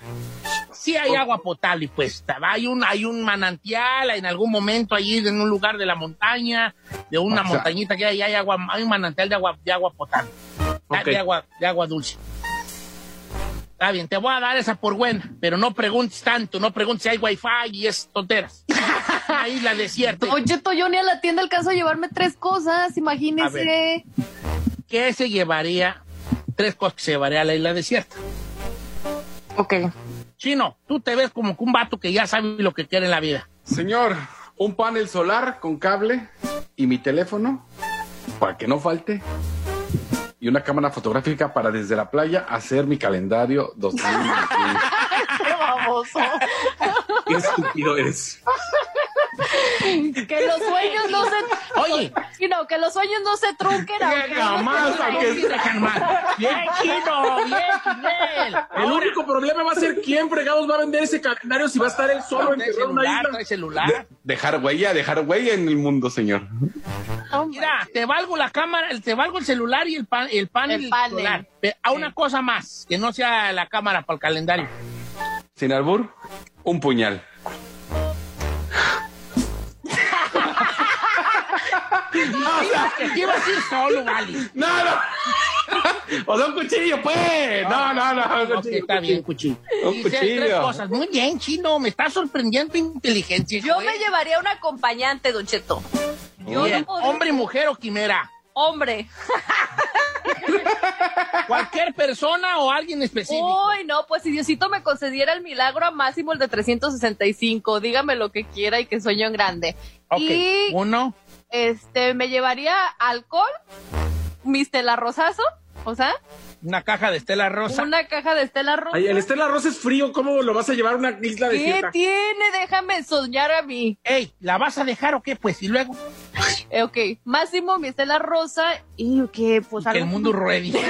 Sí hay agua potable, pues. Hay un, hay un manantial en algún momento allí en un lugar de la montaña, de una O sea- montañita que hay, hay agua, hay un manantial de agua, de agua potable. De agua, de agua dulce. Está bien, te voy a dar esa por buena, pero no preguntes tanto, no preguntes si hay wifi y es tonteras. Una isla desierta. Cheto, yo ni a la tienda alcanzo a llevarme tres cosas, imagínese. ¿Qué se llevaría? Tres cosas que se llevaría a la isla desierta. Ok. Chino, tú te ves como que un vato que ya sabe lo que quiere en la vida. Señor, un panel solar con cable y mi teléfono para que no falte. Y una cámara fotográfica para desde la playa hacer mi calendario 2021. Qué baboso. Qué estúpido eres. que los sueños no se... Oye. Y no, que los sueños no se trunquen. aunque- jamás, aunque- Bien, chino, bien, chinel. El único problema va a ser quién fregados va a vender ese calendario si va a estar él solo en una celular, isla. trae celular. Dejar huella, dejar huella en el mundo, señor. Mira, te valgo la cámara, te valgo el celular y el, pan, el panel. El panel. a una cosa más, que no sea la cámara para el calendario. Sin albur, un puñal. Que te ibas a ir solo, vale. No, no. O sea, un cuchillo, pues. No, no, no. un cuchillo, está bien, cuchillo. Un cuchillo. tres cosas. Muy bien, chino. Me está sorprendiendo tu inteligencia. Yo ¿eh? me llevaría un acompañante, Don Cheto. Yo Bien. no podría- Hombre, mujer o quimera. Hombre. Cualquier persona o alguien específico. Uy, no, pues si Diosito me concediera el milagro a máximo el de 365, dígame lo que quiera y que sueño en grande. ok, Y uno. Este, me llevaría alcohol, mi Stella Rosazo, o sea, Una caja de Estela Rosa. una caja de Estela Rosa. Ay, el Estela Rosa es frío, ¿cómo lo vas a llevar a una isla ¿Qué desierta? tiene? Déjame soñar a mí. Ey, ¿la vas a dejar o qué? Pues, y luego. Eh, ok, máximo mi Estela Rosa y que pues Que el algo- mundo ruede.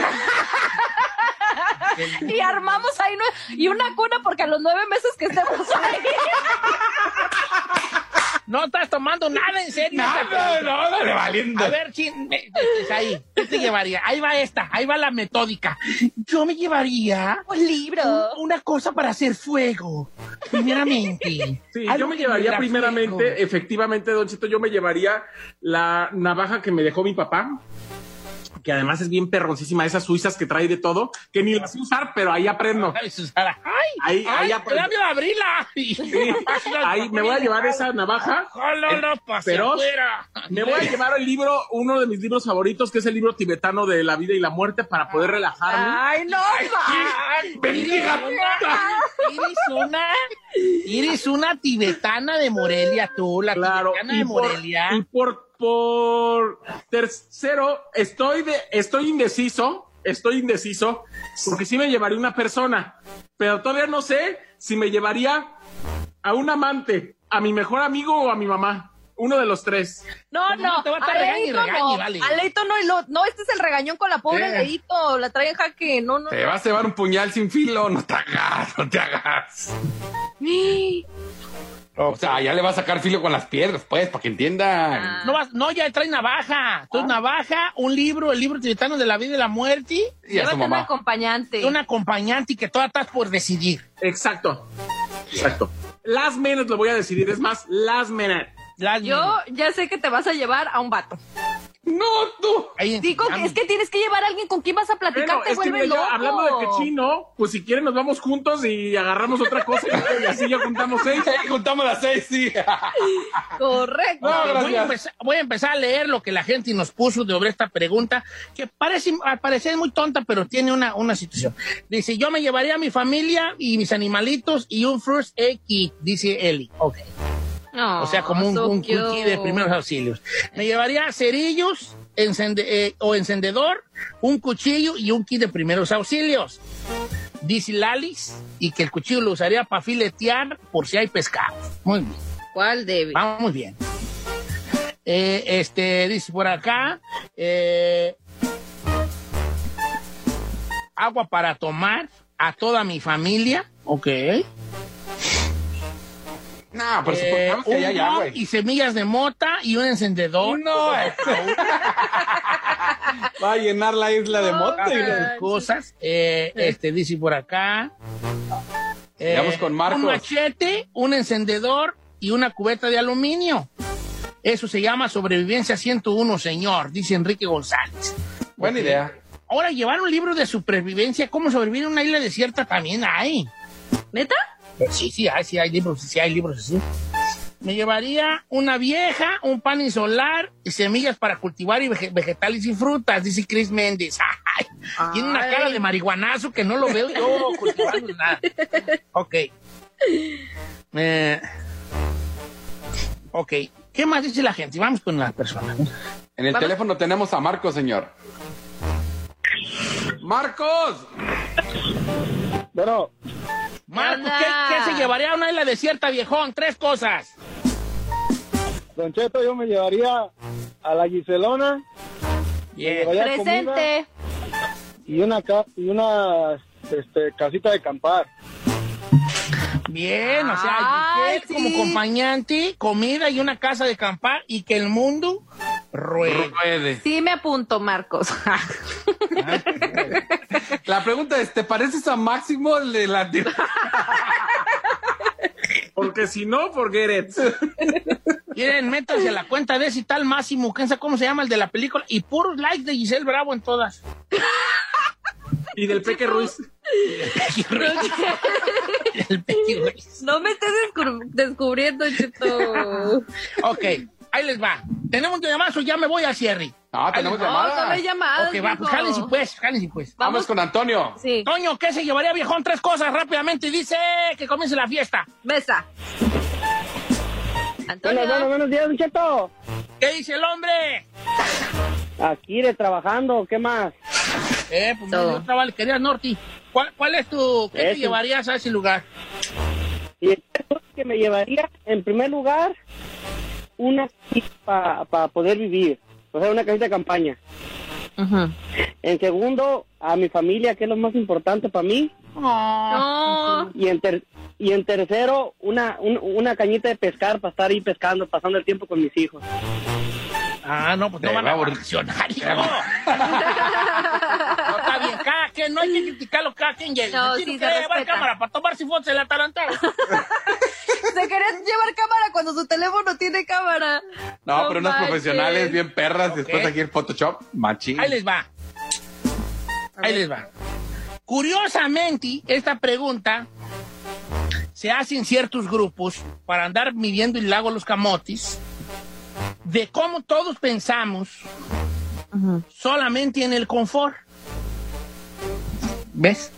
Y armamos ahí y una cuna porque a los nueve meses que estemos ahí. No estás tomando nada en serio. No, no, dale valiendo. A ver, chin, me- ahí, ¿qué te llevaría? Ahí va esta, ahí va la metódica. Yo me llevaría Un libro. un- una cosa para hacer fuego, primeramente. Sí, yo me llevaría primeramente, fuego. efectivamente, Don Chito, yo me llevaría la navaja que me dejó mi papá, que además es bien perroncísima, esas suizas que trae de todo, que ni las sé usar, pero ahí aprendo. Ay, Susana, ¡Ay! Ahí- ay, ahí aprendo. déjame abrirla! Ahí me voy a llevar esa navaja. Feroz. afuera. Me voy a llevar el libro, uno de mis libros favoritos, que es el libro tibetano de la vida y la muerte, para poder relajarme. Ay, no, Bendiga Iris una, Iris una tibetana de Morelia, tú, la Claro, tibetana de y por, Morelia. y por, por tercero, estoy, de, estoy indeciso, estoy indeciso, porque sí me llevaría una persona, pero todavía no sé si me llevaría a un amante, a mi mejor amigo o a mi mamá. Uno de los tres. No, Pues no, no, te va a estar a regañe y Leito regañe, no, vale. a Leito no, y lo- no, este es el regañón con la pobre ¿Qué? Leito, la trae en jaque, no, no. Te vas a llevar un puñal sin filo, no te hagas, no te hagas. O sea, ya le vas a sacar filo con las piedras, pues, para que entiendan. No, vas- no, ya trae navaja. Entonces, navaja, un libro, el libro tibetano de la vida y la muerte, Y a su Llévate un acompañante. un acompañante y que todavía estás por decidir. Exacto. Exacto. Last minute lo voy a decidir, es más, last minute. Las- Yo ya sé que te vas a llevar a un vato. No, tú. Digo que es que tienes que llevar a alguien con quien vas a platicar, Bueno, te vuelve yo, hablando de que chino, pues si quieren nos vamos juntos y agarramos otra cosa y así ya juntamos seis. Ahí juntamos las seis, sí. Correcto. No, voy, a empezar, voy a empezar a leer lo que la gente nos puso sobre esta pregunta, que parece, al parecer muy tonta, pero tiene una, una situación. Dice, yo me llevaría a mi familia y mis animalitos y un first aid kit, dice Eli. Ok. No, O sea, como un, so un- de primeros auxilios. Me llevaría cerillos encende- eh, o encendedor, un cuchillo y un kit de primeros auxilios. Dice Lalis, y que el cuchillo lo usaría para filetear por si hay pescado. Muy bien. ¿Cuál debe? Vamos muy bien. Eh, este, dice por acá, eh, agua para tomar a toda mi familia. Ok. No, pero Eh, supongamos que un ya, ya, güey. y semillas de mota y un encendedor. No, Va a llenar la isla de mota. y la- cosas. Eh, este dice por acá. eh, Sigamos con Marcos. Un machete, un encendedor y una cubeta de aluminio. Eso se llama sobrevivencia 101, señor, dice Enrique González. Buena idea. Ahora, llevar un libro de supervivencia, ¿cómo sobrevivir en una isla desierta? También hay. ¿Neta? Sí, sí, hay, sí hay libros, sí hay libros así. Me llevaría una vieja, un pan insolar y semillas para cultivar y vege- vegetales y frutas, dice Chris Méndez. Ay, tiene una cara de marihuanazo que no lo veo yo cultivando nada. Ok. Eh, ok. ¿Qué más dice la gente? Vamos con la persona. En el Vamos. teléfono tenemos a Marcos, señor. ¡Marcos! Bueno, Marcos? ¿qué, qué se llevaría a una isla desierta, viejón? Tres cosas. Don Cheto, yo me llevaría a la Giselona. Bien. comida Presente. Y una, y una este, casita de acampar. Bien, o sea, Ay, Giselle como sí. acompañante, comida y una casa de acampar y que el mundo ruede. Ruede. Sí me apunto, Marcos. La pregunta es, ¿te pareces a Máximo el de la... Porque si no, forget it. Miren, métanse a la cuenta de ese tal Máximo, ¿quién sabe cómo se llama el de la película? Y puros likes de Giselle Bravo en todas. Y del Peque Ruiz. El Pequi Ruiz. no me estés descub- descubriendo, Cheto. Ok, ahí les va. ¿Tenemos un llamazo? Ya me voy al cierre. Ah, Ahí tenemos. No, llamadas. solo hay llamadas. Ok, va, pues jálense pues, jálense pues. Vamos con Antonio. Sí. Toño, ¿qué se llevaría viejón? Tres cosas rápidamente. Dice que comience la fiesta. Mesa. Antonio. Bueno, bueno, buenos días, Cheto. ¿Qué dice el hombre? Aquí de trabajando, ¿qué más? Eh, pues Todo. no, otra vale, querías Norti. ¿Cuál, ¿Cuál es tu, qué te llevarías a ese lugar? Y el que me llevaría, en primer lugar, una para poder vivir. O sea, una casita de campaña. En segundo, a mi familia, que es lo más importante para mí. No. Y en, ter- y en tercero, una, un- una cañita de pescar para estar ahí pescando, pasando el tiempo con mis hijos. Ah, no, pues no Te van va a hijo. No, bien, cada quien, no hay que criticarlo, cada quien llega. No, Si sí, quiere se llevar cámara para tomarse fotos en la tarantela. Se quería llevar cámara cuando su teléfono tiene cámara. No, pero unos profesionales bien perras. Después Ok. aquí el Photoshop, machín. Ahí les va. Ahí les va. Curiosamente, esta pregunta se hace en ciertos grupos para andar midiendo el lago Los Camotes de cómo todos pensamos solamente en el confort. ¿Ves?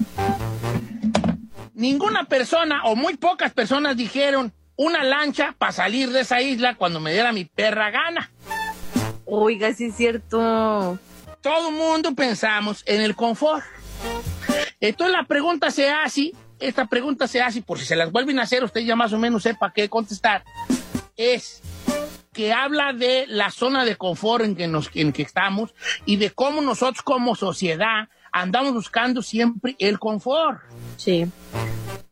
Ninguna persona o muy pocas personas dijeron una lancha para salir de esa isla cuando me diera mi perra gana. Oiga, sí es cierto. todo mundo pensamos en el confort. Entonces la pregunta se hace, esta pregunta se hace, por si se las vuelven a hacer, usted ya más o menos sepa qué contestar, es que habla de la zona de confort en que, nos, en que estamos y de cómo nosotros como sociedad andamos buscando siempre el confort. Sí.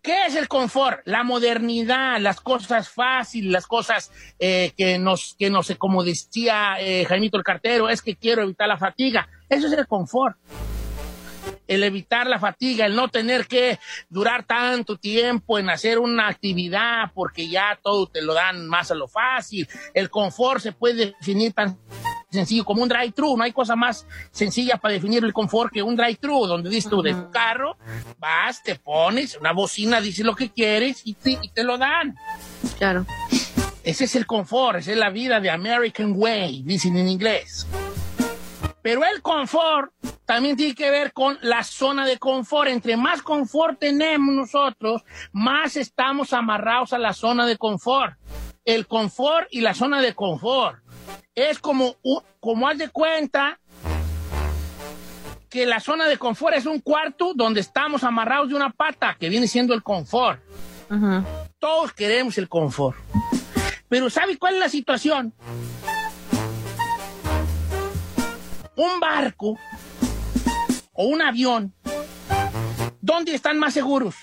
¿Qué es el confort? La modernidad, las cosas fáciles, las cosas eh, que nos, que no sé, como decía eh, Jaimito el cartero, es que quiero evitar la fatiga. Eso es el confort. El evitar la fatiga, el no tener que durar tanto tiempo en hacer una actividad porque ya todo te lo dan más a lo fácil. El confort se puede definir tan sencillo como un drive-thru. No hay cosa más sencilla para definir el confort que un drive-thru, donde dices tú de tu carro, vas, te pones una bocina, dices lo que quieres y te, y te lo dan. Claro. Ese es el confort, esa es la vida de American Way, dicen en inglés. Pero el confort también tiene que ver con la zona de confort. Entre más confort tenemos nosotros, más estamos amarrados a la zona de confort. El confort y la zona de confort. Es como, como haz de cuenta que la zona de confort es un cuarto donde estamos amarrados de una pata, que viene siendo el confort. Todos queremos el confort. Pero ¿sabe cuál es la situación? Un barco o un avión, ¿dónde están más seguros?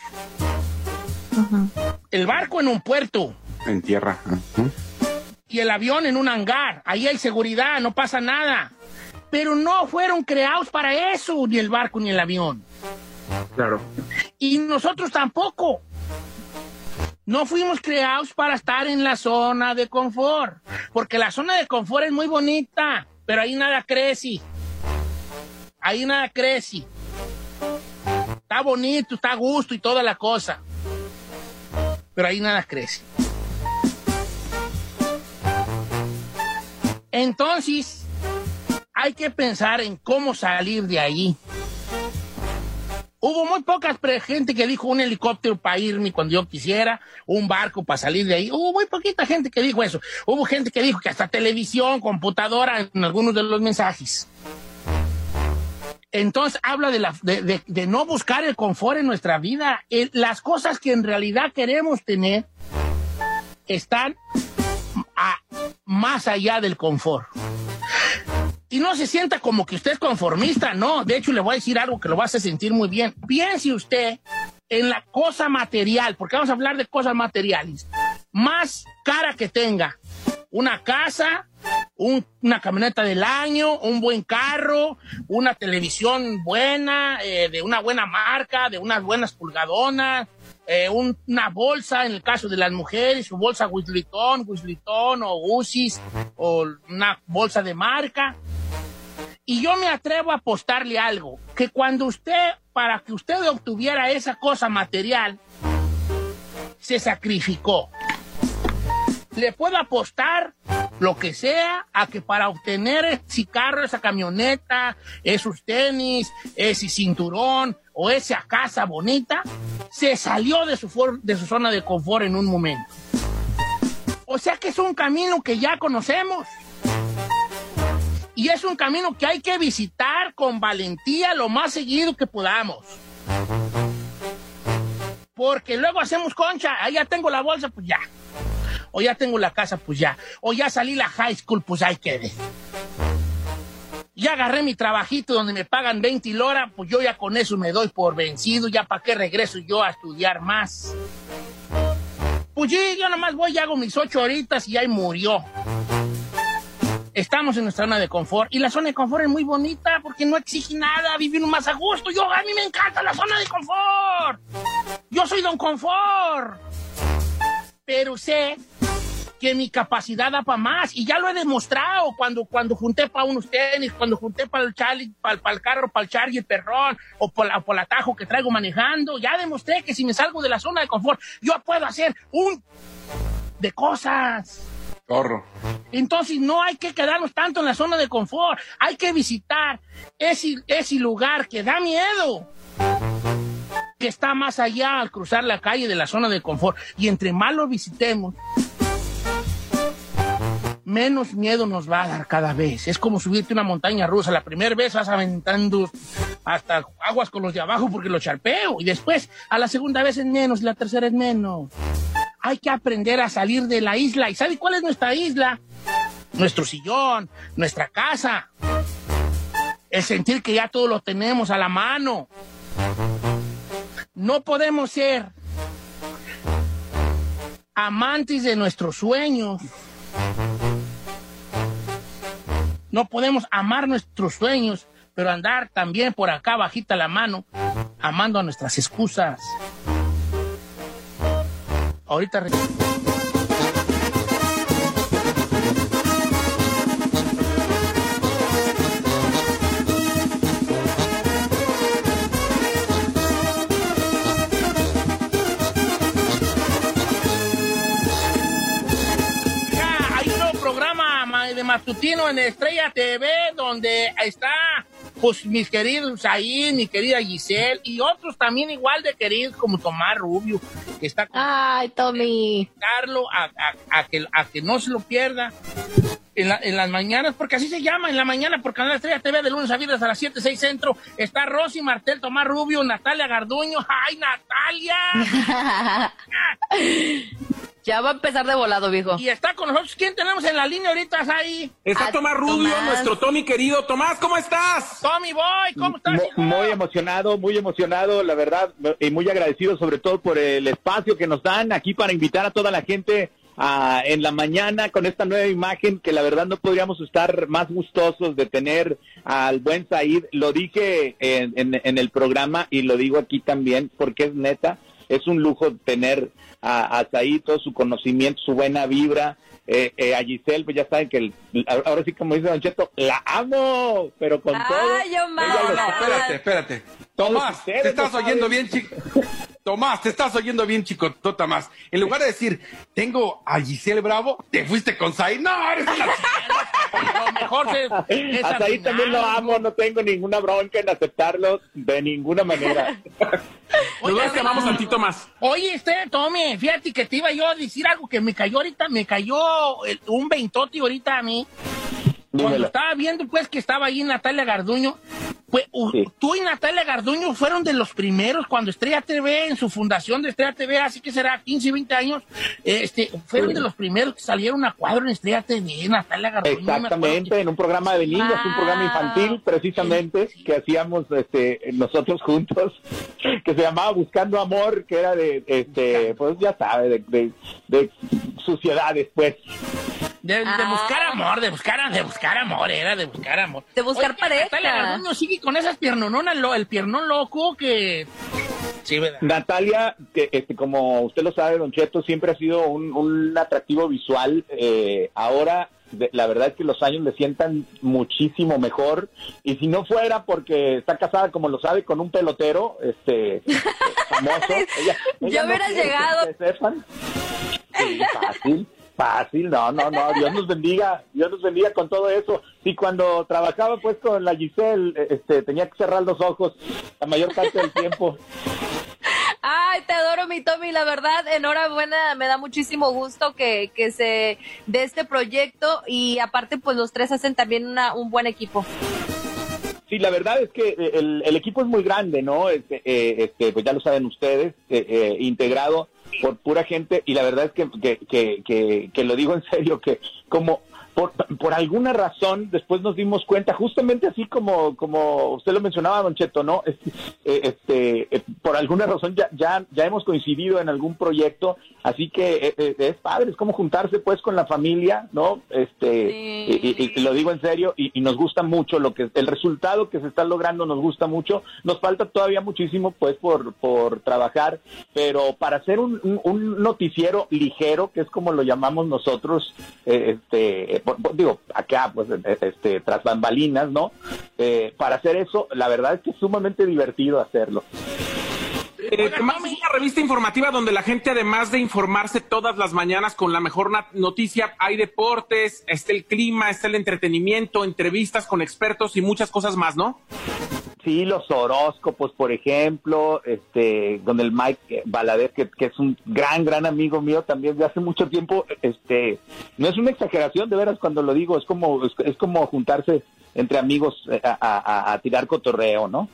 El barco en un puerto En tierra. Y el avión en un hangar. Ahí hay seguridad, no pasa nada. Pero no fueron creados para eso, ni el barco ni el avión. Claro. Y nosotros tampoco. No fuimos creados para estar en la zona de confort. Porque la zona de confort es muy bonita, pero ahí nada crece. Ahí nada crece. Está bonito, está a gusto y toda la cosa. Pero ahí nada crece. Entonces, hay que pensar en cómo salir de ahí. Hubo muy pocas gente que dijo un helicóptero para irme cuando yo quisiera, un barco para salir de ahí. Hubo muy poquita gente que dijo eso. Hubo gente que dijo que hasta televisión, computadora en algunos de los mensajes. Entonces habla de, no buscar el confort en nuestra vida. Las cosas que en realidad queremos tener están más allá del confort. Y no se sienta como que usted es conformista, no. De hecho, le voy a decir algo que lo va a hacer sentir muy bien. Piense usted en la cosa material, porque vamos a hablar de cosas materiales. Más cara que tenga. Una casa, un- una camioneta del año, un buen carro, una televisión buena, eh, de una buena marca, de unas buenas pulgadonas, eh, un- una bolsa, en el caso de las mujeres, su bolsa Wisliton, Wisliton o Usis, o una bolsa de marca. Y yo me atrevo a apostarle algo, que cuando usted, para que usted obtuviera esa cosa material, se sacrificó. Le puedo apostar lo que sea a que para obtener ese carro, esa camioneta, esos tenis, ese cinturón o esa casa bonita, se salió de su, for- de su zona de confort en un momento. O sea que es un camino que ya conocemos. Y es un camino que hay que visitar con valentía lo más seguido que podamos. Porque luego hacemos concha, ahí ya tengo la bolsa, pues ya. O ya tengo la casa, pues ya. O ya salí la high school, pues ahí quedé. Ya agarré mi trabajito donde me pagan 20 y hora, pues yo ya con eso me doy por vencido, ya para qué regreso yo a estudiar más. Pues sí, yo nomás voy y hago mis ocho horitas y ahí murió. Estamos en nuestra zona de confort y la zona de confort es muy bonita porque no exige nada, vivir más a gusto. Yo, a mí me encanta la zona de confort. Yo soy don confort. Pero sé que mi capacidad da para más y ya lo he demostrado cuando, cuando junté para unos tenis, cuando junté para el, para, el carro, para el Charlie, el perrón o por, la, por el atajo que traigo manejando. Ya demostré que si me salgo de la zona de confort, yo puedo hacer un de cosas. Corro. Entonces no hay que quedarnos tanto en la zona de confort, hay que visitar ese, ese lugar que da miedo, que está más allá al cruzar la calle de la zona de confort. Y entre más lo visitemos, menos miedo nos va a dar cada vez. Es como subirte una montaña rusa. La primera vez vas aventando hasta aguas con los de abajo porque lo charpeo. Y después, a la segunda vez es menos, y la tercera es menos. Hay que aprender a salir de la isla. ¿Y sabe cuál es nuestra isla? Nuestro sillón, nuestra casa. El sentir que ya todo lo tenemos a la mano. No podemos ser amantes de nuestros sueños. No podemos amar nuestros sueños, pero andar también por acá bajita la mano, amando a nuestras excusas. Ahorita matutino en Estrella TV donde está pues mis queridos ahí, mi querida Giselle y otros también igual de queridos como Tomás Rubio, que está con Ay, Tommy. Carlo a, a- a que, a que no se lo pierda en, la- en las mañanas, porque así se llama, en la mañana por Canal Estrella TV de lunes a viernes a las 7, 6 centro. Está Rosy Martel, Tomás Rubio, Natalia Garduño. ¡Ay, Natalia! Ya va a empezar de volado, viejo. Y está con nosotros. ¿Quién tenemos en la línea ahorita ahí? Está Tomás Rubio, nuestro Tommy querido. Tomás, ¿cómo estás? Tommy Boy, ¿cómo estás? Hijo? Muy emocionado, muy emocionado, la verdad, y muy agradecido sobre todo por el espacio que nos dan aquí para invitar a toda la gente a- en la mañana con esta nueva imagen que la verdad no podríamos estar más gustosos de tener al buen Said. Lo dije en, en- en el programa y lo digo aquí también porque es neta, es un lujo tener a, a todo su conocimiento, su buena vibra. Eh, eh, a Giselle, pues ya saben que el- ahora sí como dice Don Cheto, la amo, pero con todo. Ay, Omar. ella lo No, espérate, espérate. Tomás, ustedes te estás oyendo bien, chico. Tomás, te estás oyendo bien, chico, Tomás. En lugar de decir, tengo a Giselle Bravo, te fuiste con Zay. No, eres una Lo mejor es, es Hasta ahí también lo amo, no tengo ninguna bronca en aceptarlo de ninguna manera. Nosotros te amamos a ti, Tomás. Oye, este, Tommy, fíjate que te iba yo a decir algo que me cayó ahorita, me cayó un veintote ahorita a mí. Cuando estaba viendo, pues, que estaba ahí Natalia Garduño, Pues, u- tú y Natalia Garduño fueron de los primeros cuando Estrella TV, en su fundación de Estrella TV, así que será 15, 20 años, este, fueron Sí. de los primeros que salieron a cuadro en Estrella TV, Natalia Garduño. Exactamente, en un programa de niños, un programa infantil precisamente que hacíamos este nosotros juntos, que se llamaba Buscando Amor, que era de, este, pues ya sabe, de, de, de suciedades, pues. De, de Ah. buscar amor, de buscar, de buscar amor, era de buscar amor. De buscar pareja. Natalia Garduño sigue con esas piernononas, lo, el piernón loco que... Sí, ¿verdad? Natalia, que este, como usted lo sabe, Don Cheto, siempre ha sido un, un atractivo visual. eh, ahora, de- la verdad es que los años le sientan muchísimo mejor. Y si no fuera porque está casada, como lo sabe, con un pelotero este, famoso. ella- ella Ya no hubieras quiere que llegado. se sepan. Sí, fácil. Fácil, no, no, no, Dios nos bendiga, Dios nos bendiga con todo eso. Y cuando trabajaba pues con la Giselle, eh, este, tenía que cerrar los ojos la mayor parte del tiempo. Ay, te adoro, mi Tommy. La verdad, enhorabuena. Me da muchísimo gusto que, que se de este proyecto y aparte, pues los tres hacen también una, un buen equipo. Sí, la verdad es que eh, el, el equipo es muy grande, ¿no? Este, eh, este, pues ya lo saben ustedes, eh, eh, integrado por pura gente y la verdad es que, que, que, que, lo digo en serio, que como por, por alguna razón después nos dimos cuenta, justamente así como, como usted lo mencionaba, Don Cheto, ¿no? Este, eh, este, eh, por alguna razón ya, ya, hemos coincidido en algún proyecto, así que eh, es padre, es como juntarse pues con la familia, ¿no? Este, y, lo digo en serio, y, nos gusta mucho lo que, el resultado que se está logrando nos gusta mucho, nos falta todavía muchísimo pues por, por trabajar, pero para hacer un, noticiero ligero, que es como lo llamamos nosotros, este, digo, acá pues eh, este, tras bambalinas, ¿no? Eh, para hacer eso, la verdad es que es sumamente divertido hacerlo. Eh, Tomás, es una revista informativa donde la gente, además de informarse todas las mañanas con la mejor noticia, hay deportes, está el clima, está el entretenimiento, entrevistas con expertos y muchas cosas más, ¿no? Sí, los horóscopos, por ejemplo, este, con el Mike Valadez, que, que es un gran, gran amigo mío también de hace mucho tiempo, este, no es una exageración, de veras, cuando lo digo, es como, es, es como juntarse entre amigos eh, a tirar cotorreo, ¿no?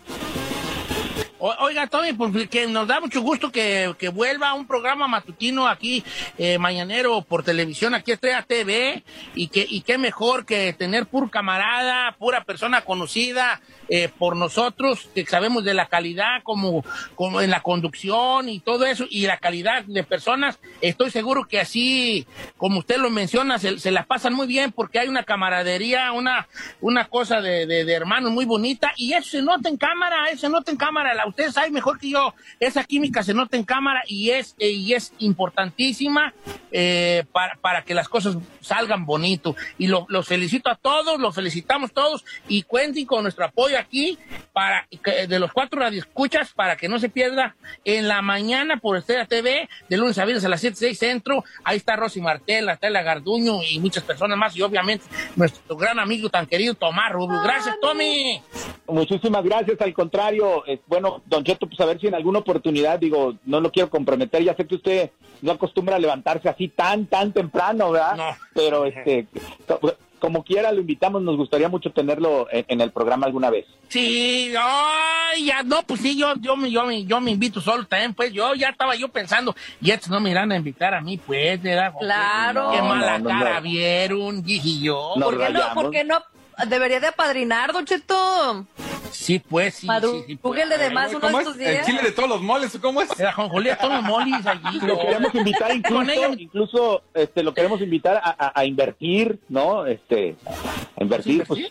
Oiga, Tommy, pues nos da mucho gusto que, que vuelva un programa matutino aquí, eh, mañanero por televisión, aquí Estrella TV, y que y qué mejor que tener pur camarada, pura persona conocida eh, por nosotros, que sabemos de la calidad como, como en la conducción y todo eso, y la calidad de personas. Estoy seguro que así, como usted lo menciona, se, se la pasan muy bien porque hay una camaradería, una, una cosa de, de, de hermanos muy bonita, y eso se nota en cámara, eso se nota en cámara. La, ustedes saben mejor que yo, esa química se nota en cámara y es, eh, y es importantísima eh, para, para que las cosas salgan bonito. Y lo- los felicito a todos, los felicitamos todos y cuenten con nuestro apoyo aquí para de los cuatro radioescuchas para que no se pierda en la mañana por Estrella TV de lunes a viernes a las 7, 6 centro. Ahí está Rosy Martel, Natalia Garduño y muchas personas más y obviamente nuestro gran amigo tan querido Tomás Rubio. Gracias, Tommy. Muchísimas gracias, al contrario, eh, bueno, Don Cheto, pues a ver si en alguna oportunidad, digo, no lo quiero comprometer, ya sé que usted no acostumbra a levantarse así tan, tan temprano, ¿verdad? Pero este, co- como quiera, lo invitamos, nos gustaría mucho tenerlo en, en el programa alguna vez. Sí, ay, ya, no, pues sí, yo, yo, me- yo, me- yo me invito solo también, pues yo ya estaba yo pensando, y estos no me irán a invitar a mí, pues, ¿verdad? Claro. Qué No, mala no, no, cara no. vieron, dije yo. ¿Por qué no? ¿Por qué no? Debería de apadrinar, Don Cheto. Sí, pues, sí, Madru- sí, sí, pues. De más uno de ¿Cómo es? estos ¿El días. chile de todos los moles? ¿Cómo es? La jonjolí de todos los molis allí. Lo queremos invitar Con incluso, incluso este, lo queremos invitar a, a- a invertir, ¿no? Este, a invertir, pues,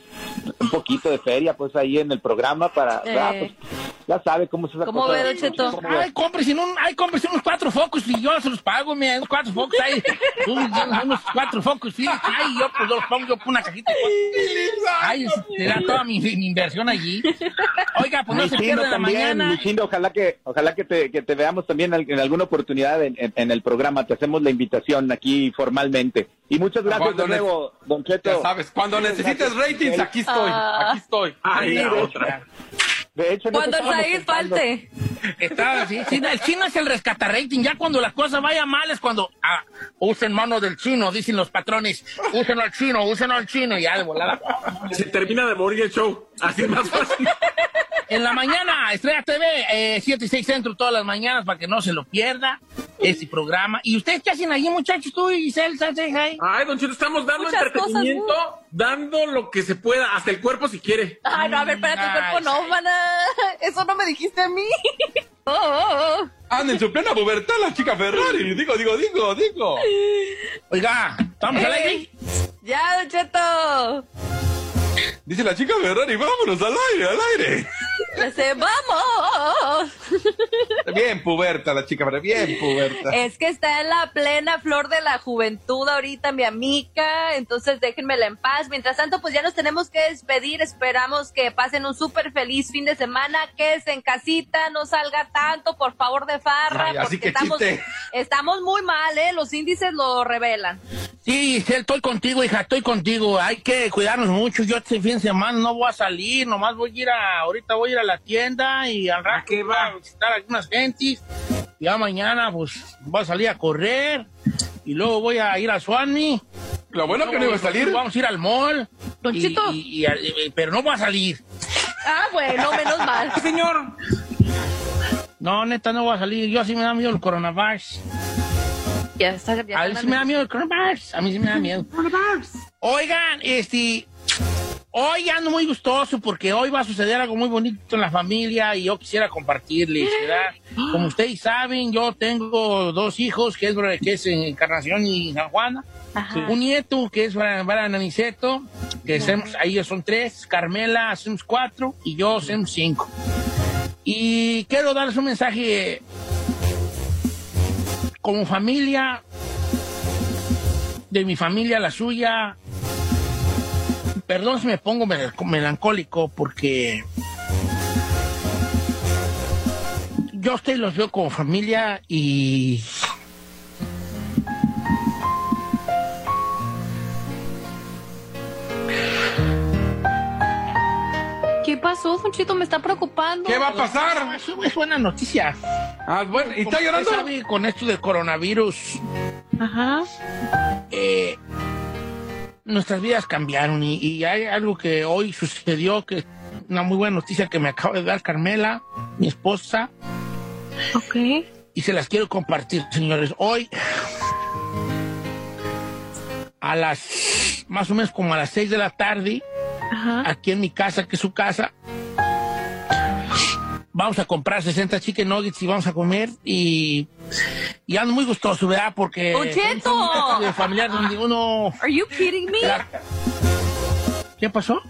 un poquito de feria, pues, ahí en el programa para, Eh. ah, pues, ya sabe cómo es esa ¿Cómo cosa. ve, Don Cheto? Ay, cómprese, un, ay, cómprese unos cuatro focos y yo se los pago, mira, unos cuatro focos ahí. unos, unos cuatro focos, sí. Ay, yo pues los pongo yo por una cajita. de. Ay, será toda mi, mi inversión allí. Oiga, pues no se Lucindo pierda la mañana. Ojalá que, ojalá que te, que te veamos también en, alguna oportunidad en, en- en el programa. Te hacemos la invitación aquí formalmente. Y muchas gracias Cuando de nuevo, Don Cheto. Ya sabes, cuando necesites ratings, aquí estoy, Ah. aquí estoy. Ay, Sí, la otra. De hecho, no Cuando el pensando- falte. Sí, sí, el chino es el rescata rating. Ya cuando las cosas vayan mal es cuando ah, usen mano del chino, dicen los patrones. Úsenlo al chino, úsenlo al chino. Y ya de volada. Se termina de morir el show. Así es más fácil. En la mañana, Estrella TV, eh, 7 y 6 centro todas las mañanas para que no se lo pierda ese programa. ¿Y ustedes qué hacen allí, muchachos? Tú y Giselle, ¿sabes? Ahí? Ay, Don Cheto, estamos dando Muchas entretenimiento, cosas, dando lo que se pueda, hasta el cuerpo si quiere. Ay, no, a ver, espérate, el cuerpo Ay, no, mana. Eso no me dijiste a mí. Oh, oh, oh. Anda en su plena pubertad la chica Ferrari. Digo, digo, digo, digo. Oiga, ¿estamos al aire? Ey, Ya, Don Cheto. Dice la chica Ferrari, vámonos al aire, al aire. Dice, vamos. Bien puberta la chica Ferrari, bien puberta. Es que está en la plena flor de la juventud ahorita, mi amiga. Entonces déjenmela en paz. Mientras tanto, pues ya nos tenemos que despedir. Esperamos que pasen un súper feliz fin de semana. Quédense en casita, no salga tanto, por favor, de farra. Ay, así porque que estamos, chiste. estamos muy mal, ¿eh? Los índices lo revelan. Sí, estoy contigo, hija, estoy contigo. Hay que cuidarnos mucho. Yo este fin de semana no voy a salir, nomás voy a ir a, ahorita voy a ir a la tienda y al rato qué voy va? a visitar algunas gentes. Ya mañana, pues, voy a salir a correr y luego voy a ir a Suami. Lo bueno que no iba a salir. Vamos a ir al mall. Don Y- Chito. y- y- y- pero no voy a salir. Ah, bueno, menos mal. Señor, No, neta, no voy a salir. Yo así me da miedo el coronavirus. Ya está, ya A mí sí me da miedo el coronavirus. A mí sí me da miedo. Oigan, este. Hoy ando muy gustoso porque hoy va a suceder algo muy bonito en la familia y yo quisiera compartirles, ¿verdad? Como ustedes saben, yo tengo dos hijos, que es, que es Encarnación y San Juana. Ajá. Un nieto, que es para, para Aniceto, que hacemos, ahí son tres, Carmela hacemos cuatro y yo hacemos cinco. Y quiero darles un mensaje como familia, de mi familia, la suya. Perdón si me pongo mel- melancólico porque yo a ustedes los veo como familia y ¿Qué pasó, Don Chito? Me está preocupando. ¿Qué va a pasar? es, es buena noticia. Ah, bueno, ¿y está llorando? sabe, con esto del coronavirus, Ajá. eh, nuestras vidas cambiaron y, y hay algo que hoy sucedió, que una muy buena noticia que me acaba de dar Carmela, mi esposa, Ok. y se las quiero compartir, señores. Hoy, a las, más o menos como a las seis de la tarde, Ajá. aquí en mi casa, que es su casa, vamos a comprar 60 chicken nuggets y vamos a comer y, y ando muy gustoso, ¿verdad? Porque ¡Don Cheto! es un acto de familiar donde uno... Are you kidding me? ¿Qué pasó?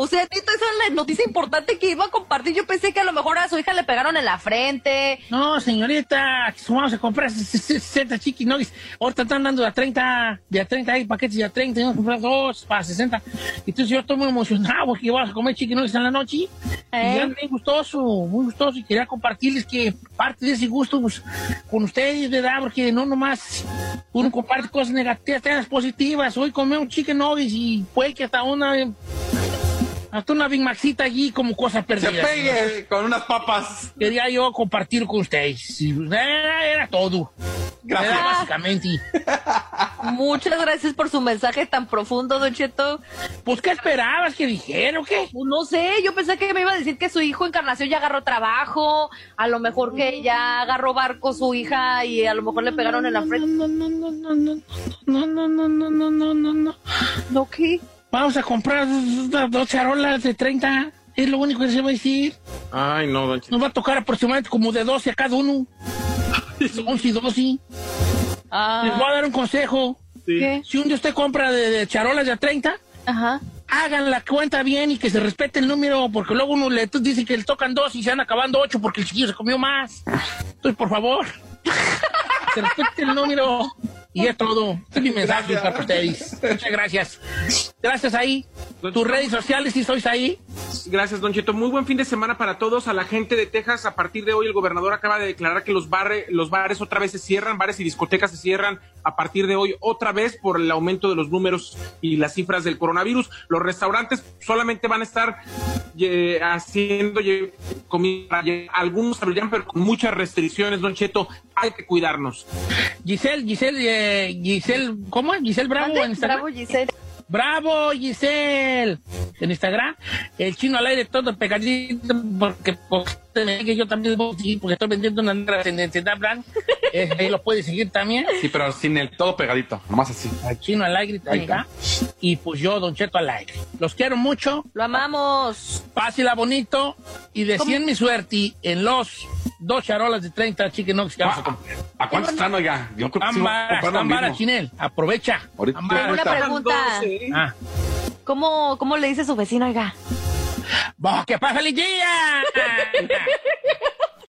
Usted, Tito, esa es la noticia importante que iba a compartir. Yo pensé que a lo mejor a su hija le pegaron en la frente. No, señorita, vamos a comprar 60 chicken nuggets. Ahorita están dando de a 30, de a 30 hay paquetes de a 30, y vamos a comprar dos para 60. Entonces yo estoy muy emocionado porque vamos a comer chicken nuggets en la noche. Y ¿Eh? ya muy gustoso, muy gustoso. Y quería compartirles que parte de ese gusto pues, con ustedes, ¿verdad? Porque no nomás uno comparte cosas negativas, cosas positivas. Hoy comí un chicken nuggets y puede que hasta una... Hasta una Big Maxita allí como cosa Se perdida. pegue con unas papas. Quería yo compartir con ustedes. Era, era todo. Gracias. Era básicamente. Muchas gracias por su mensaje tan profundo, Don Cheto. Pues, ¿qué esperabas que dijera o qué? Pues no sé, yo pensé que me iba a decir que su hijo Encarnación ya agarró trabajo, a lo mejor que ya agarró barco su hija y a lo mejor le pegaron en la frente. No, no, no, no, no, no, no, no, no, no, no, no, no. ¿No qué? Vamos a comprar dos, charolas de 30. Es lo único que se va a decir. Ay, no, Don. Nos va a tocar aproximadamente como de 12 a cada uno. 11 y 12. Les voy Ah, a dar un consejo. ¿qué? Si un día usted compra de, de charolas de a 30, Ajá. hagan la cuenta bien y que se respete el número, porque luego uno le dice que le tocan dos y se van acabando ocho porque el chiquillo se comió más. Entonces, por favor, se respete el número. Y es todo. Este es mi mensaje para ustedes. Muchas gracias. Gracias ahí. Tus redes sociales, si sois ahí. Gracias, Don Cheto. Muy buen fin de semana para todos. A la gente de Texas, a partir de hoy, el gobernador acaba de declarar que los, barre- los bares otra vez se cierran, bares y discotecas se cierran a partir de hoy otra vez por el aumento de los números y las cifras del coronavirus. Los restaurantes solamente van a estar eh, haciendo eh, comida. Algunos abrirán, pero con muchas restricciones, Don Cheto. Hay que cuidarnos. Giselle, Giselle, eh, Giselle, ¿cómo es? Giselle Bravo en Instagram. Bravo, Giselle. Bravo, Giselle. en Instagram. El chino al aire todo pegadito, porque, porque que yo también a seguir, porque estoy vendiendo una negra tendencia de plan. Eh, ahí lo puede seguir también. Sí, pero sin el todo pegadito, nomás así. Al chino al aire. Y pues yo, Don Cheto al aire. Los quiero mucho. Lo amamos. Pásela bonito. Y decían mi suerte en los dos charolas de 30 chicken nuggets que vamos a comprar. ¿A cuánto están, oiga? Yo creo que Ambara, ambara. Chinel. Aprovecha. Ahorita. Ambara. Tengo una pregunta. Ah. ¿Cómo, ¿Cómo le dice su vecino, oiga? ¡Vos, qué pasa, día!